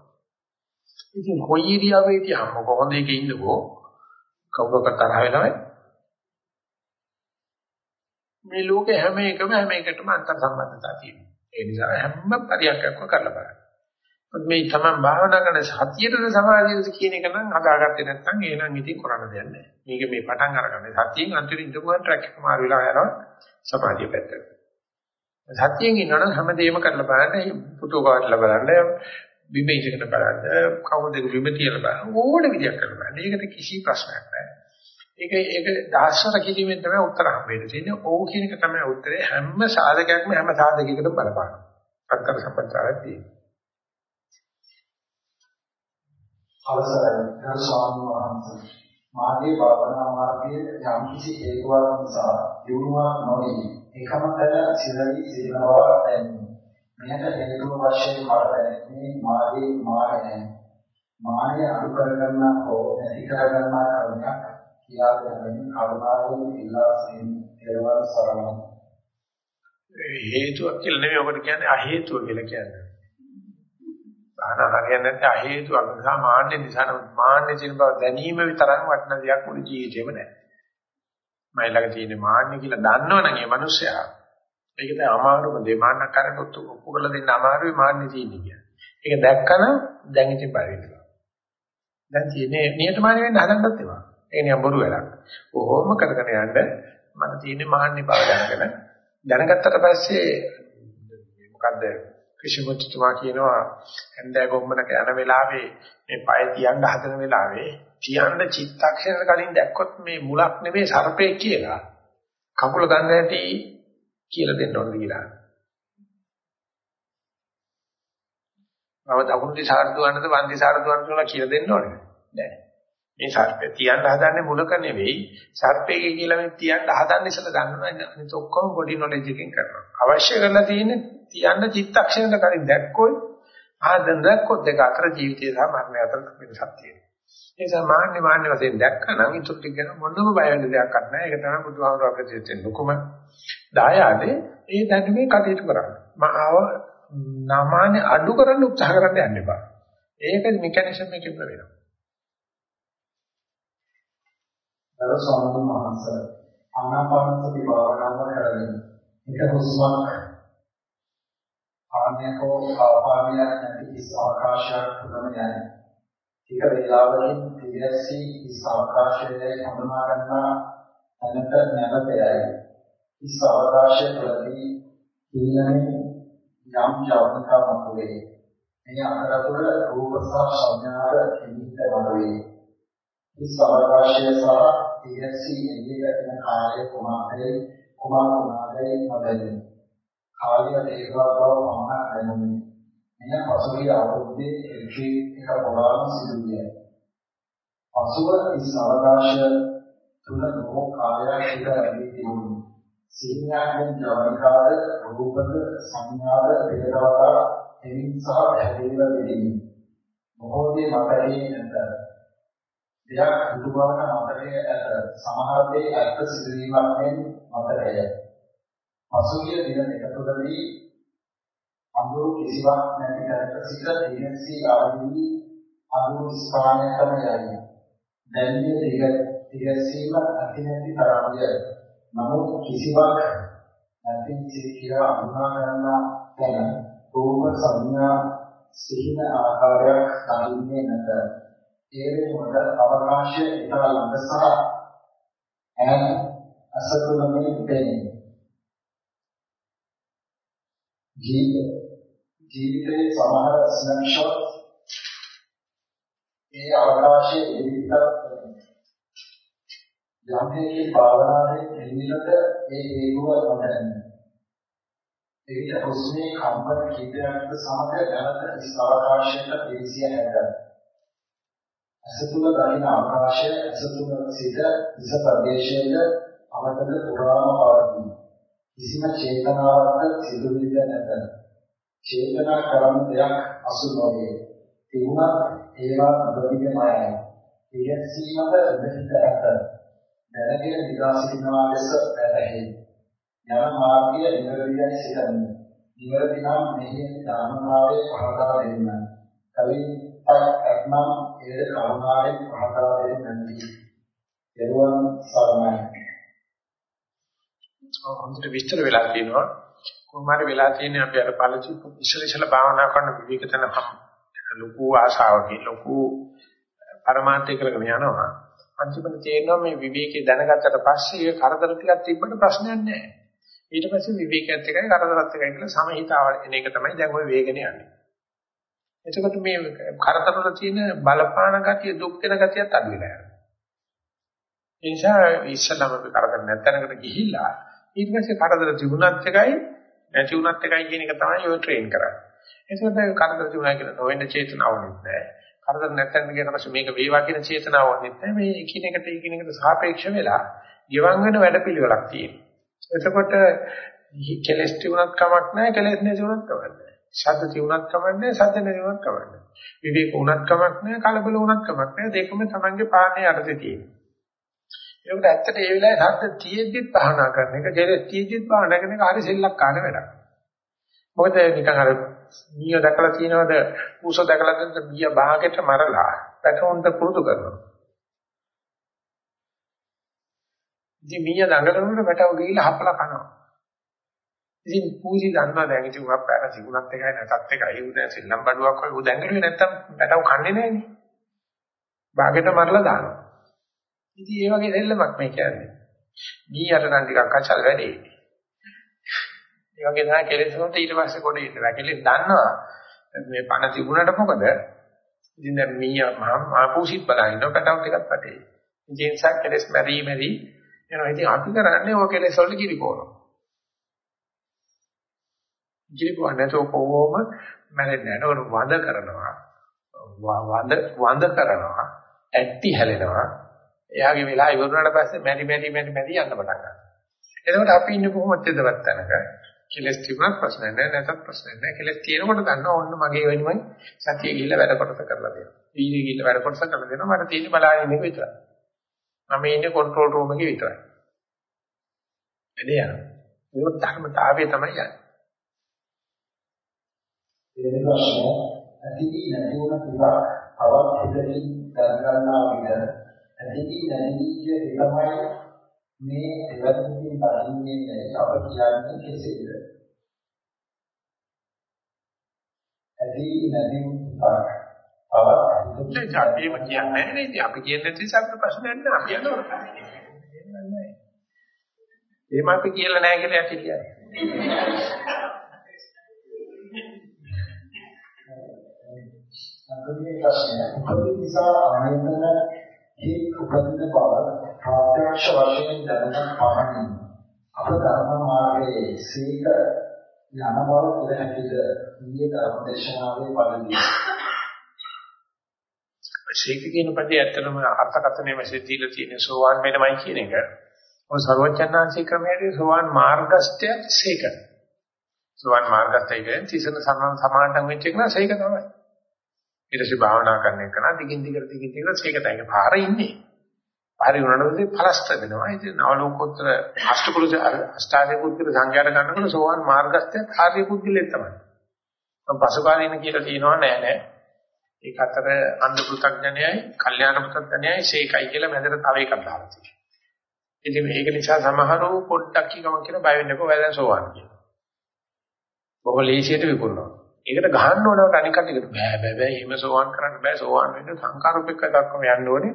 ඉතින් කොයි ඉරියව්වේදී අම්ම කොහොමද ඒකේ ඉන්නකෝ? කවුරකට තරහ වෙනවද? මේ ලෝකේ හැම එකම හැම එකටම අන්තර් සම්බන්ධතා තියෙනවා. ඒ නිසා හැම පරියන්කක්ම කරලා බලන්න. මේ තමයි භාවනා කරන සතියේද සමාධියද කියන එක නම් හදාගත්තේ නැත්නම් එහෙනම් ඉතින් කරන්න දෙයක් නැහැ. මේක මේ පටන් අරගන්නේ සතියෙන් අන්තිමට ඉඳපුවා ට්‍රැක් එක මාරු වෙලා යනවා සමාධිය පැත්තට. සතියෙන් ඉන්නවනම් හැමදේම කරලා බලන්න පුතෝ කාටලා බලන්න බිම ඉඳගෙන බලන්න කවුද බිම තියලා බලන්න ඕන විදියක් කරලා බලන්න. ඒකට කිසි ප්‍රශ්නයක් නැහැ. ඒක ඒක දහස්වර කිරීමෙන් තමයි උත්තර හම්බෙන්නේ. තියෙන්නේ ඕ කියන එක තමයි උත්තරේ හැම සාධකයක්ම හැම සාධකයකටම බලපාන. අත්තර සම්ප්‍රදායක් තියෙනවා. අවසරයි. ගරු ස්වාමීන් වහන්සේ. මාගේ භාවනා මාර්ගයේ යම් කිසි හේතුවක් නිසා දිනුවක් නොවේ. එකම තැන සිරවි සිරනවා දැන්නේ මෙයට හේතුව වශයෙන් කරන්නේ මාගේ මායය. මායය අඩු කරගන්න හෝ නැති කරගන්න කරුණක් කියලා දෙමින් කරුණාවෙන් ඉල්ලා සිටින දේවල් සරණයි. හේතුවක් කියලා නෙමෙයි. ඔකට කියන්නේ අ හේතුව කියලා කියන්නේ. භාවනා හරියන්නේ නැත්නම් හේතුවක් නිසා මාන්නේ නිසා මාන්නේ තියෙන බව දැනීම විතරක් වටින දෙයක් මුළු ජීවිතේම නැහැ. මම ළඟ තියෙන මාන්නේ කියලා දන්නවනම් ඒ මිනිස්සයා ඒක තමයි අමාරුම දේ මාන්න කරට ඔප්පු කරලා දෙන්න අමාරුයි මාන්නේ තියෙන්නේ කියන්නේ. ඒක දැක්කම දැන් ඉතින් පරිවිලා. දැන් තියෙන්නේ නියතමානී වෙන්න හදන්නත් ඒවා. ඒ නියම් බොරු වැඩක්. කොහොම කරගෙන යන්න මට තියෙන්නේ මාන්නේ බව දැනගෙන දැනගත්තට පස්සේ මොකද්ද ක්‍රිෂිමුත්තුමා කියනවා හැන්දෑ ගොම්මනක යන වෙලාවේ මේ පය තියන්න හදන වෙලාවේ තියන්න චිත්තක්ෂණ කලින් දැක්කොත් මේ මුලක් නෙමෙයි සර්පෙක් කියලා කකුල ගන්න හැටි කියලා දෙන්න ඕනද කියලා. මම දකුණු දිශාට දුවන්නද වම් දිශාට දුවන්නද කියලා කියලා දෙන්න ඕනේ. නෑ. මේ සර්පය තියන්න හදන්නේ මුලක නෙවෙයි. සර්පයේ කියලා මේ තියන්න හදන්නේ ඉස්සලා ගන්නවා අනිත් ඔක්කොම බොඩි නොලෙජ් එකෙන් කරනවා. අවශ්‍ය කරලා තියෙන්නේ තියන්න චිත්තක්ෂණයට කලින් දැක්කොයි ආදන් දැක්කොත් දෙක අතර ජීවිතය සහ මරණය අතර වෙනසක් තියෙනවා. ඒ නිසා මාන්නේ මාන්නේ වශයෙන් දැක්කනම් ඊට ටික ගැන මොනම බය වෙන්න දෙයක් නැහැ. ඒක තමයි බුදුහාමුදුරුවෝ අපිට දෙන්නේ ලොකුම දායාදේ ඒ දැනුමේ කටයුතු කරන්න. මාව නමානේ අඩු කරන්න උත්සාහ කරන්න යන්න එපා. ඒක මෙකැනිසම් එකකින් වෙනවා. අර ස්වාමීන් වහන්සේ ආනාපානසති භාවනාව කරගෙන එක හුස්මක් ආනයකෝ ආපානිය නැති ඉස් ආකාශයක් තුනම යන්නේ. ටික වේලාවකින් තිරසි ඉස් ආකාශයේ හඳුනා ගන්නා තැනට නැවත යයි. ඉස් ආකාශය තුළදී ඊළඟ යම් ජවනිකා මතුවේ. මේ අතරතුර රූප සහ සංඥාද හිමිට වගේ. ඉස් ආකාශය සහ ඉරසී එළියට එන කාලය කුමාරේ කුමාර කුමාරේ නොදැනේ. කාලය දේවා බව මම දැනුනේ. මෙය පසුගිය අවුරුද්දේ රිට්‍රීට් එක පුරාම සිදුවිය. පසුව ඉස් අවකාශය තුල නොකෝ කාලයක් එක ලැබී තිබුණි. සීඥාවෙන් ජවනිකාද රූපද සංඥාද වේදවතා එමින් සහ පැහැදිලිව දෙන්නේ. බොහෝ දේ මතකයේ නැත. දෙයක් දුරුවන මතකය ඇත. සමහර දේ අර්ථ සිදුවීමක් වෙන මතකය. පසුගිය දින දෙක තුළදී අඳුරු කිසිවක් නැති තැනක සිට දිනසී ආදී අඳුරු ස්ථානයටම යයි. දැන්නේ දිග දිගසීම ඇති නැති තරම්ය. නමුත් කිසිවක් නැති කියලා අනුමා ගන්නා තැන රූප සංඥා සිහින ආකාරයක් දකින්නේ නැත. ඒ වෙනුවට අවකාශය ඉතා ළඟ සහ ඈත අසතුලමේ පෙනේ. ජීවිතයේ සමහර ස්නැප්ෂොට් ඒ අවකාශයේ ඉදිරියට යම් හේකේ භාවනාවේ එළියට ඒ හේතුව නොදැනෙන. එවිට හුස්මේ කම්පන කීපයක් සමග දැනට ස්ථාවකාශයට පිළිසිය හැකියි. අසතුල දකින ආකාශය අසතුල සිට ඉස ප්‍රදේශයේ අවතද පුරාම පවතී. කිසිම චේතනාවක් සිදු වෙන්නේ නැත. චේතනා කරන දෙයක් අසු නොවේ. තිබුණත් ඒවා අබදිගමයි. ඉගෙනීමද දෙහිත ඇත. දැනගෙන විකාශිනවා ලෙස වැටහේ. යන මාර්ගය නිවැරදියි සිතන්නේ. නිවැරදි නම් මෙහි ධර්මභාවයේ පහදා දෙන්න. කලින් ඇත්නම් ඒ කරුණාවෙන් පහදා දෙන්නේ නැති. දරුවන් සරණයි. හොඳට විස්තර වෙලා තියෙනවා. කොහොමද වෙලා තියෙන්නේ අපි අර පළචි ඉස්සර ඉස්සර භාවනා කරන විවේකතන ලොකු ආශාවකින් ලොකු පරමාර්ථය කරගෙන යනවා. අන්තිමට තේරෙනවා මේ විවේකී දැනගත්තට පස්සේ ඒ කරදර ටිකක් තිබ්බට ප්‍රශ්නයක් නැහැ. ඊට පස්සේ විවේකයත් එකයි කරදරත් එකයි කියලා සමහිතාව එන එක තමයි දැන් ওই වේගන යන්නේ. එතකොට මේ කරදරවල තියෙන බලපාන ගතිය දුක් වෙන ගතියත් අඩු වෙලා යනවා. ඒ නිසා ඉස්සලම අපි කරදර නැත්නම්කට ගිහිල්ලා ඊට පස්සේ කරදර තිබුණත් එකයි නැති වුණත් එකයි කියන එක තමයි ඔය ට්‍රේන් කරන්නේ. එතකොට කරදර තිබුණා කියලා නොවෙන්න චේතනාවක් නැහැ. කරදර නැත්නම් කියන පස්සේ මේක වේවා කියන චේතනාවක් නැහැ. මේ එකිනෙකට එකිනෙකට සාපේක්ෂ වෙලා ගිවන් වෙන වැඩපිළිවෙලක් තියෙනවා. එතකොට කෙලස් තිබුණත් කමක් නැහැ, කෙලස් නැති වුණත් කමක් නැහැ. ශබ්ද තිබුණත් කමක් නැහැ, ශබ්ද නැති වුණත් කමක් නැහැ. විවේක වුණත් කමක් නැහැ, කලබල වුණත් කමක් නැහැ. දෙකම Tamange පාන්නේ යටතේ තියෙනවා. ඒකට ඇත්තට ඒ වෙලාවේ ශබ්ද තියෙද්දිත් භාවනා කරන එක, කෙලස් තියෙද්දිත් භාවනා කරන එක හරි සෙල්ලක් කාණ වැඩක්. මොකද නිකන් අර මීය දැකලා තියෙනවද ඌස දැකලා තියෙනද මීය භාගයට මරලා පැටවුන්ට පුරුදු කරනවා. ඉතින් මීය දඟලනකොට පැටව ගිහිල්ලා හපලා කනවා. ඉතින් පූජි දන්නවා දැන් ඉතින් උගක් පැන සිගුණත් එකයි නැතත් එකයි ඌ දැන් සෙල්ලම් බඩුවක් වගේ ඌ දැඟලුවේ නැත්තම් පැටව කන්නේ නැහැනේ. භාගයට මරලා දානවා. ඉතින් ඒ වගේ දෙල්ලමක් මේ කියන්නේ. මීයට නම් ටිකක් අචල් වැඩේ. ඒ වගේ තමයි කෙලෙස් වලට ඊට පස්සේ කොට ඉන්නවා. කෙලෙස් දන්නවා මේ පණ තිබුණට මොකද? ඉතින් දැන් මීය මහා පූසිත් බලන පැටව ටිකක් පැටේ. ඉතින් ඒ නිසා කෙලෙස් මැරි මැරි එනවා. ඉතින් අපි කරන්නේ ඔය කෙලෙස් වලට කිරිපෝනවා. කිරිපෝව නැතෝ කොහොම මැරෙන්නේ නැහැ. නෝ වද කරනවා. වද වද කරනවා. ඇටි හැලෙනවා. එයාගේ වෙලා ඉවරුනට පස්සේ මැරි මැරි මැරි මැරි යන්න පටන් ගන්නවා. එතකොට අපි ඉන්නේ කොහොමද දෙදවත් තැනක? කෙලස් තිබුණත් ප්‍රශ්න නැහැ නැතත් ප්‍රශ්න නැහැ. කෙලස් තියෙනකොට දන්නවා ඔන්න මගේ වෙනුමයි සතිය ගිහිල්ලා වැඩ කොටස කරලා දෙනවා. වීර්ය ගිහිල්ලා වැඩ කොටස කරලා දෙනවා. මට තියෙන්නේ බලාගෙන ඉන්න එක විතරයි. මම ඉන්නේ කන්ට්‍රෝල් රූම් එකේ විතරයි. එදේ යනවා. ඒක ධර්මතාවය තමයි යන්නේ. ඒ ප්‍රශ්න ඇතිවි නැති වුණ ටිකක් තවත් හිතකින් දැනගන්නා විදිහ ඇතිවි නැති කිය එකමයි මේ එවැනිකින් බලින්නේ අප කියන්නේ කෙසේද? ඇතිවි නැති ටිකක් තවත් අපිම කියන්නේ නැහැ අපි කියන්නේ නැති අපිට ප්‍රශ්නයක් නැහැ අපි යනවා. එහෙම අපි කියලා නැහැ කියලා යටි කියන්නේ. අන්තිමේ ප්‍රශ්නය උපදී නිසා ආයතන හි උපදින බව ප්‍රත්‍යක්ෂ වශයෙන් දැනගන්න පමණින් අප ධර්ම මාර්ගයේ සීක යන බව ඉඳ හැකිද ඊයේ ධර්ම දේශනාවේ පරිදි ශීක කියන පදේ ඇත්තටම අර්ථකථනයේ මෙසේ දීලා තියෙන සෝවාන් වෙනමයි කියන එක. ඔය සර්වඥාන්සේ ක්‍රමයේදී සෝවාන් මාර්ගස්ත්‍ය සීක. සෝවාන් මාර්ගස්ත්‍ය කියන්නේ තිසන සමානටම වෙච්ච එක නේද සීක තමයි. ඊට පස්සේ භාවනා කරන එක නා දිගින් දිගට දිගින් දිගට සීකට ඒක පාර ඉන්නේ. පාරේ උනනකොට පලස්තර වෙනවා. ඉතින් නවලෝකෝත්තර අෂ්ටකුල අෂ්ටාධි පුද්ගල සංඥාට ගන්නකොට සෝවාන් මාර්ගස්ත්‍ය ආර්ය පුද්ගලෙක් තමයි. මම පසුකාලීන කියලා කියනවා නෑ නෑ. ඒක අතර අන්ධ පෘථග්ජනයයි, කල්යාණ පෘථග්ජනයයි සීකයි කියලා මැදට තව එකක් දාලා තියෙනවා. ඉතින් මේක නිසා සමහරව පොඩ්ඩක් කියගම කියලා බය වෙන්නකෝ වැදන් සෝවාන් කියනවා. බොහෝ ලේසියට විකුණනවා. ඒකට ගහන්න ඕනවට අනික කටිකට බෑ බෑ බෑ. එහෙම සෝවාන් කරන්න බෑ. සෝවාන් වෙන්න සංකාරූපෙක දක්වම යන්න ඕනේ.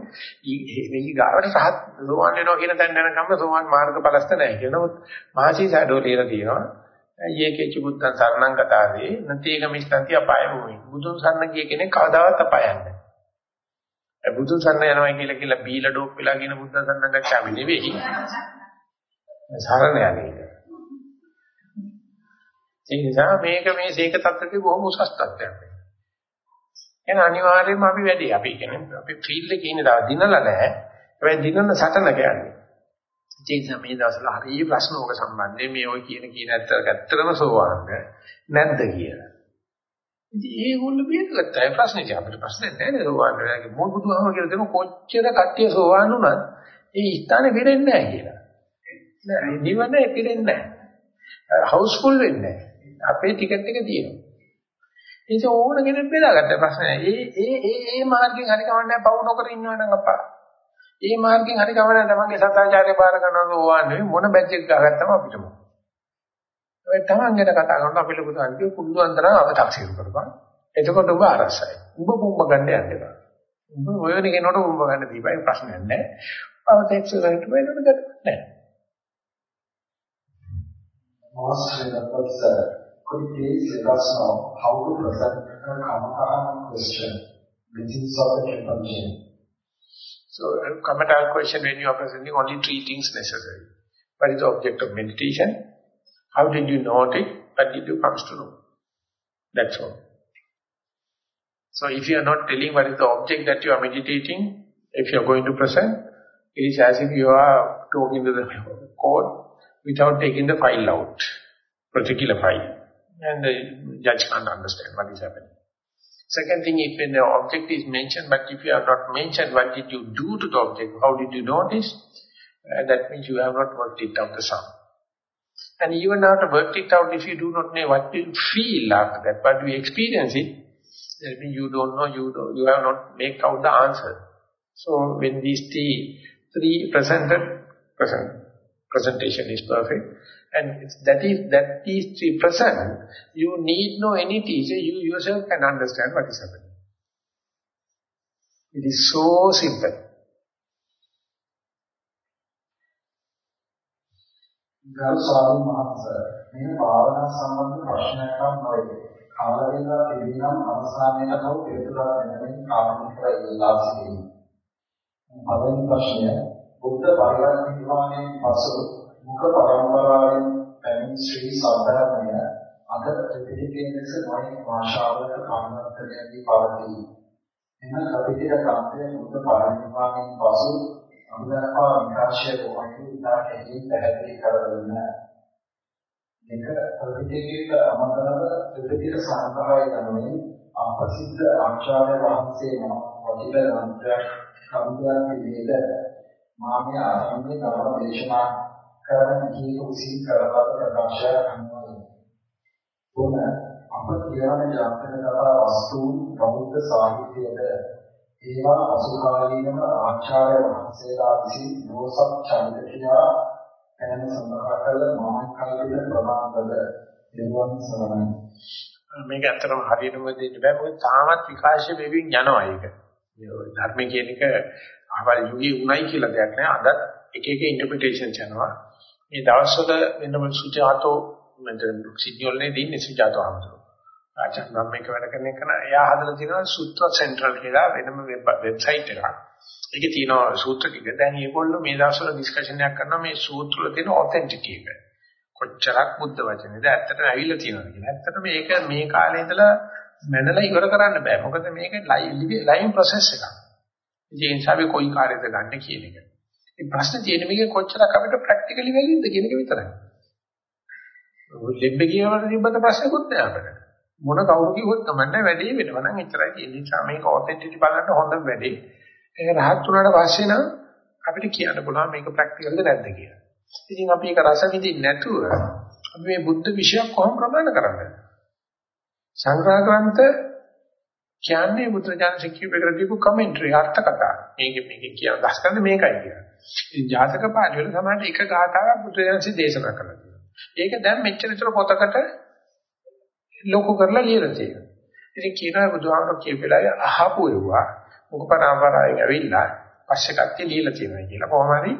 මේ ගාවට සහත් සෝවාන් වෙනවා කියන තැන යනකම් සෝවාන් මාර්ගඵලස්ත නැහැ කියන නමුත් මහසී සඩෝ ලියලා තියෙනවා. යේකේ චුත්තං සරණං ගතාවේ නතේක මිස්තන්ති අපාය භූමි බුදුන් සරණ ගිය කෙනෙක් කවදාවත් අපාය යන්නේ නැහැ. බුදුන් සරණ යනවා කියලා කියලා බීලා ඩෝක් වෙලා කියන බුද්ධ සරණ ගච්ඡාමි නෙවෙයි. සරණ යන්නේ. ඒ නිසා මේක මේ සීක තත්ත්වයේ බොහොම උසස් තත්ත්වයක්. එහෙනම් අනිවාර්යයෙන්ම අපි වැඩි. අපි කියන්නේ අපි ෆීල්ඩ් එකේ ඉන්නේ දාව දිනලා නැහැ. හැබැයි දිනන සටන කියන්නේ. ඒ නිසා මේ දවස්වල හරිය ප්‍රශ්න ඕක සම්බන්ධයෙන් මේ ඔය කියන කියන ඇත්ත ඇත්තටම සෝවාන්ද නැද්ද කියලා. ඉතින් ඒගොල්ලෝ බේරගත්තා. ඒ ප්‍රශ්නේ අපිට ප්‍රශ්නේ නැහැ නේද සෝවාන් වෙලාගේ මොකද බුදුහාම කියලා දෙන කොච්චර කට්ටිය සෝවාන් වුණත් ඒ ස්ථානේ පිරෙන්නේ නැහැ කියලා. නෑ නිවන පිරෙන්නේ නැහැ. හවුස්ෆුල් වෙන්නේ නැහැ. අපේ ටිකට් එක තියෙනවා. ඒක ඕන කෙනෙක් බෙදාගත්ත ප්‍රශ්නය. ඒ ඒ ඒ ඒ මාර්ගයෙන් හරි කවන්නේ පවු නොකර ඉන්නවනම් අපා. ඒ මාර්ගයෙන් හරි කවන්නේ තමන්ගේ සත්‍යාචාරය බාර ගන්නවා ඕවන්නේ මොන බැච් එක ගහගත්තම අපිට මොකද. ඔය තමන් ගැන කතා කරනකොට අපි ලොකු සංකේත කුඩු අන්තරම අව탁සිරු කරපන්. එතකොට ඔබ අරසයි. ඔබ බොම්බ ගන්න යන්න එපා. ඔබ ඔය වෙන කෙනෙකුට බොම්බ ගන්න දීපයි ප්‍රශ්නයක් නැහැ. පවත එක්සර්සයිස් වෙනකොට ගන්න නැහැ. Master Professor, could you please let us know how to present a Kamakaran question within Soviet Republic? So, a Kamakaran question when you are presenting only three things necessary. What is the object of meditation? How did you know it? What did you come to know? That's all. So if you are not telling what is the object that you are meditating, if you are going to present, it is as if you are talking to the code without taking the file out, particular file. And the judge can't understand what is happening. Second thing, if an object is mentioned, but if you have not mentioned what did you do to the object, how did you notice, uh, that means you have not worked it out the sum. And even after worked it out, if you do not know what you feel after that, but you experience it, that means you don't know, you, don't, you have not make out the answer. So when these three, three presented, present, presentation is perfect. And that is that these three present, you need no any teacher, you yourself can understand what is happening. It is so simple. ගරු ස්වාමීන් වහන්සේ මේ භාවනා සම්බන්ධ ප්‍රශ්නයක් නොවේ. කාල වේලා තිබෙනම් අවසානයේ හෝ පිළිතුරක් දෙනමින් කාරණික ඉල්ලා සිටිමි. පළවෙනි ප්‍රශ්නය බුද්ධ පරිවර්තනයෙන් පසු මුඛ පරම්පරාවෙන් පැමිණ ශ්‍රී සද්ධර්මය අද ත්‍රිපිටකයේ ලෙස නොයෙක් භාෂාවලට කර්මන්තයන්දී පවතී. එම කපිටික කාන්තේ බුද්ධ පරිවර්තනයෙන් පසු අනුදක්වා විකාශය කොහොමද ඉතා කෙටි පැහැදිලි කර දෙන්න. මේක ත්‍රිපිටකයට අමතරව ත්‍රිපිටක සංග්‍රහය ගනුවේ අපසිද්ධ ආචාර්ය වහන්සේ නම වටිල ග්‍රන්ථයක් සම්බන්ධ පිළිවෙල මාමිය ආරම්භයේ ධර්ම දේශනා කරන කීක විසින් කරපත ප්‍රකාශය අනුවයි. තුන අප කියන ජාතක කතා වස්තුන් බෞද්ධ සාහිත්‍යයේද ඒවා අසුකාලීනව ආචාර්ය වහන්සේලා විසින් දෝසක් චරිත කියා එන සඳහා කළ මහාකාලික ප්‍රමාණවල නිර්වාණ සරණයි. මේක ඇත්තටම හරියටම දෙන්න බෑ මොකද තාමත් විකාශය වෙමින් යනවා ඒක. ධර්ම කියන එක ආවල් යුගයේ උණයි කියලා දෙයක් නෑ. අද එක එක ඉන්ටර්ප්‍රිටේෂන්ස් යනවා. මේ දවස්වල වෙනම සුජාතෝ මම සිග්නල්නේ දින්නේ සුජාතෝ අහමතුරු. ආචාර්ය නම් මේක වැඩ කරන එක නෑ. එයා හදලා තියෙනවා සූත්‍ර සෙන්ට්‍රල් කියලා වෙනම වෙබ්සයිට් එකක්. ඒකේ තියෙනවා සූත්‍ර ටික. දැන් මේගොල්ලෝ මේ දවස්වල ඩිස්කෂන් එකක් කරනවා මේ සූත්‍ර වල තියෙන ඔතෙන්ටිටි එක. කොච්චරක් බුද්ධ වචනේද ඇත්තටම ඇවිල්ලා තියෙනවද කියලා. ඇත්තටම මේක මේ කාලේ ඉඳලා මැනලා ඉවර කරන්න බෑ. මොකද මේක ලයිව් ප්‍රොසෙස් එකක්. ඒ නිසා අපි කොයි කාර්යයද ගන්න කියන එක. මේ ප්‍රශ්න තියෙන මේක කොච්චරක් අපිට ප්‍රැක්ටිකලි වැලිද්ද කියන එක විතරයි. ලෙබ්බ කියවල තිබ්බත ප්‍රශ්නකුත් නෑ අපිට. මොන කවුරු කිව්වොත් තමයි වැඩේ වෙනවා නම් එච්චරයි තියෙන්නේ. ඒ නිසා මේක ඔතෙන්ටිටි බලන්න හොඳම වැඩේ. ඒක රහත් වුණාට පස්සේ නම් අපිට කියන්න පුළුවන් මේක ප්‍රැක්ටිකල්ද නැද්ද කියලා. ඉතින් අපි ඒක රස විඳින්න නැතුව අපි මේ බුද්ධ විෂයක් කොහොම ප්‍රමාණ කරන්නේ? සංග්‍රහ ග්‍රන්ථ කියන්නේ බුදුරජාණන් ශ්‍රීකීපේකට දීපු කමෙන්ටරි අර්ථ කතා. මේක මේක කියන දස්කන්නේ මේකයි කියන්නේ. ඉතින් ජාතක පාඩි වල සමහරට එක ගාථාවක් බුදුරජාණන් දේශනා කරලා තියෙනවා. ඒක දැන් මෙච්චර විතර පොතකට ලොකු කරලා ලියලා තියෙනවා. ඉතින් කියනවා බුදුහාමර කියපෙලා අහපු ඒවා මුඛ පරම්පරාවෙන් ඇවිල්ලා පස්සේ කට්ටිය ලියලා තියෙනවා කියලා. කොහොම හරි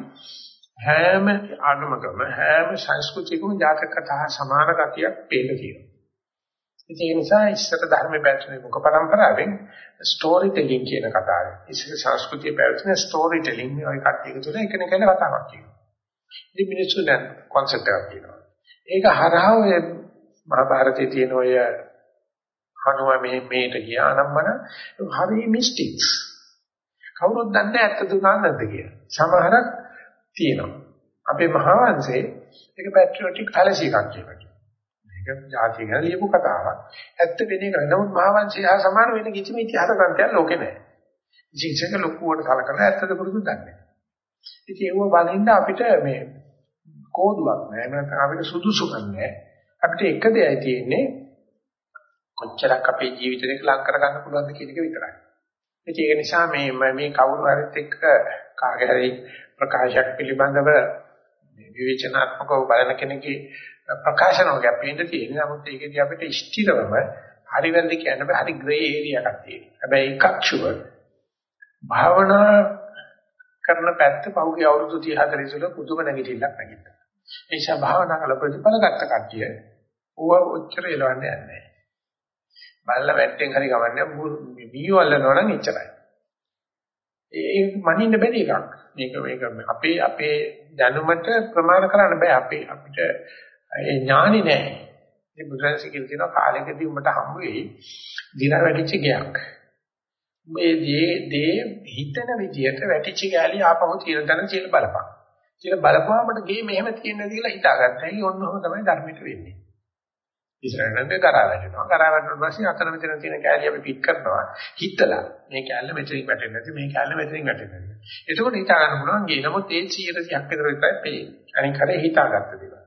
හැම ආගමකම හැම සංස්කෘතියකම ජාතක කතා සමාන ගතියක් පේන්න තියෙනවා. ඒ නිසා ඉස්සර ධර්මයේ පැවතුනේ මුඛ පරම්පරාවෙන් ස්ටෝරි ටෙලිං කියන කතාව. ඉස්සර සංස්කෘතියේ පැවතුනේ ස්ටෝරි ටෙලිං ඔය කට්ටියක තුන එකිනෙකන කතාවක් කියනවා. ඉතින් මිනිස්සු දැන් concept එකක් කියනවා. ඒක හරහා ඔය මහාභාරතයේ තියෙන ඔය හනුව මේ මේට ගියා නම් මන හරි මිස්ටික්ස්. කවුරුත් දන්නේ ඇත්ත දුනාන්නද කියලා. සමහරක් තියෙනවා. අපේ මහාවංශේ ඒක පැට්‍රියොටික් ෆැලසි එකක් කියලා. මේක ජාතිය ගැන ලියපු කතාවක්. ඇත්ත වෙන එක. නමුත් මහාවංශය හා සමාන වෙන කිසිම ඉතිහාස ග්‍රන්ථයක් ලෝකේ නැහැ. ජීවිතේක ලොකුවට කලකන ඇත්තද පුරුදු දන්නේ. ඉතින් ඒව බලන්න අපිට මේ කෝදුවක් නැහැ. නැත්නම් අපිට සුදුසුකම් නැහැ. අපිට එක දෙයයි තියෙන්නේ කොච්චරක් අපේ ජීවිතේක ලං කරගන්න පුළුවන්ද කියන එක විතරයි. ඉතින් ඒක නිසා මේ මේ කවුරු හරිත් එක්ක කාගේ හරි ප්‍රකාශයක් පිළිබඳව විවේචනාත්මකව බලන කෙනෙක්ගේ ප්‍රකාශන වගේ අපිට තියෙන නමුත් ඒකදී අපිට ස්ථිරවම හරි වැරදි කියන්න බෑ හරි ග්‍රේ ඒරියා එකක් තියෙනවා. හැබැයි එකක් ෂුවර්. භාවනා කරන පැත්ත පහුගිය අවුරුදු 30 40 ඉස්සෙල්ලා පුදුම නැගිටිල්ලක් නැගිට්ටා. ඒ නිසා භාවනා කළ ප්‍රතිඵල ගත්ත කට්ටිය ඌව ඔච්චර එලවන්නේ නැහැ. බල්ල වැටෙන් හරි ගමන්නේ මීවල් නෝනම් එච්චරයි. ඒ මනින්න බැරි එකක්. මේක මේක අපේ අපේ දැනුමට ප්‍රමාණ කරන්න බෑ අපේ අපිට ඒ ඥානෙ නැහැ. මේ බුදුරජාණන් කියන තියෙන කාලෙකදී උඹට හම්බ වෙයි දින වැටිච්ච ගයක්. මේ දේ දේ හිතන විදියට වැටිච්ච ගෑලි ආපහු තියෙන තැන කියලා බලපන්. කියලා බලපුවාමට ගේ මෙහෙම තියෙන්නේ කියලා හිතාගත්තා. ඒ ඔන්නෝම තමයි ධර්මයට වෙන්නේ. ඉස්සරහට කරා වැටෙනවා. කරා වැටුණාට පස්සේ අතන මෙතන තියෙන කැලිය අපි පිට කරනවා. හිතලා මේ කැල්ල මෙතනින් වැටෙන්නේ නැති මේ කැල්ල මෙතනින් වැටෙන්නේ නැති. එතකොට හිතා ගන්න පුළුවන් ගේ නමුත් ඒ 100ක් විතර විතරයි පේන්නේ. අනික කරේ හිතාගත්ත දේවල්.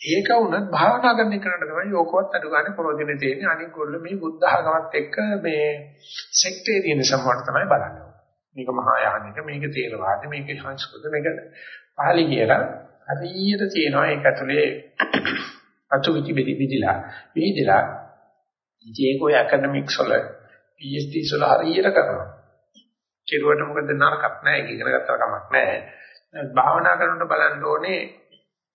ඒක වුණත් භාවනා කරන එකට තමයි යෝකවත් අඩු ගන්න ප්‍රෝධිනේ තියෙන්නේ. අනික ගොල්ල මේ බුද්ධ ආගමත් එක්ක මේ සෙක්ටේරියන් සම්බන්ධ තමයි බලන්නේ. මේක මහායානික, මේක තේරවාද, මේක සංස්කෘත, මේක පාලි කියලා හරියට තියෙනවා ඒක ඇතුලේ අතු විදි විදි විදිලා විදිලා ඉතින් ඒක ඔය ඇකඩමික්ස් වල PhD වල හරියට කරනවා. කෙරුවට මොකද නරකක් නැහැ ඒක ඉගෙන ගත්තා කමක් නැහැ. භාවනා කරනකොට බලන්න ඕනේ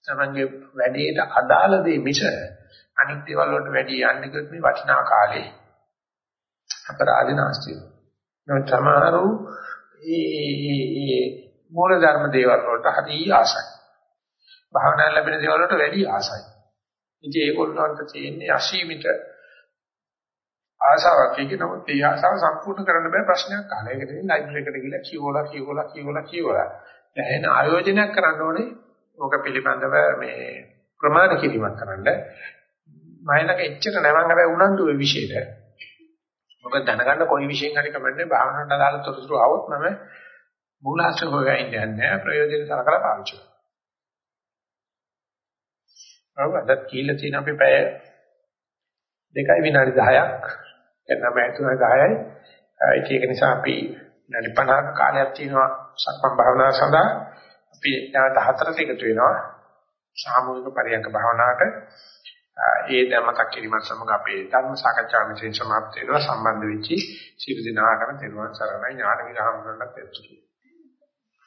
තමන්ගේ වැඩේට අදාළ දේ මිස අනිත් දේවල් වලට වැඩි යන්නේ කිව්වොත් මේ වටිනා කාලේ අපරාධ නාස්ති වෙනවා. සමහරු ඒ මූල ධර්ම දේවල් වලට හරි ආසයි. භාවනා ලැබෙන දේවල් වලට වැඩි ආසයි. ඉතින් ඒගොල්ලන්ට තියෙන්නේ අසීමිත ආසාවක් ඒක නමුත් ඒ ආසාව සම්පූර්ණ කරන්න බෑ ප්‍රශ්නයක් අහලා. ඒකට ලයිබ්‍රරි එකට ගිහලා කියවලා කියවලා කියවලා කියවලා දැන් ආයෝජනයක් කරන්න ඕනේ ඕක පිළිබඳව මේ ප්‍රමාණ කිරීමක් කරන්න. මයිලක එච්චර නැවන් හැබැයි උනන්දු වෙ විශේෂයට. මොකද දැනගන්න කොයි විශේෂයෙන් හරි කමන්නේ භාවනාවට අදාළ තොරතුරු આવොත් මම මූලාශ්‍ර හොයලා ඉන්නේ නැහැ ප්‍රයෝජන සලකලා පාවිච්චි කරනවා. ඔව් අදත් කියලා තියෙන අපි පැය දෙකයි විනාඩි 10ක් එන්නම ඇතුළේ 10යි. ඒක නිසා අපි විනාඩි 50ක කාලයක් තියෙනවා සක්මන් භාවනාව සඳහා. අපි නැවත හතරට එකතු වෙනවා සාමූහික පරියන්ක භාවනාවට. ඒ දැන් මතක් කිරීමත් සමග අපේ ධර්ම සාකච්ඡාව මෙතෙන් සමාප්ත වෙනවා සම්බන්ධ වෙච්චි සියලු දෙනාටම තෙරුවන් සරණයි ඥාන විරහම් කරන්නත් එතුතු.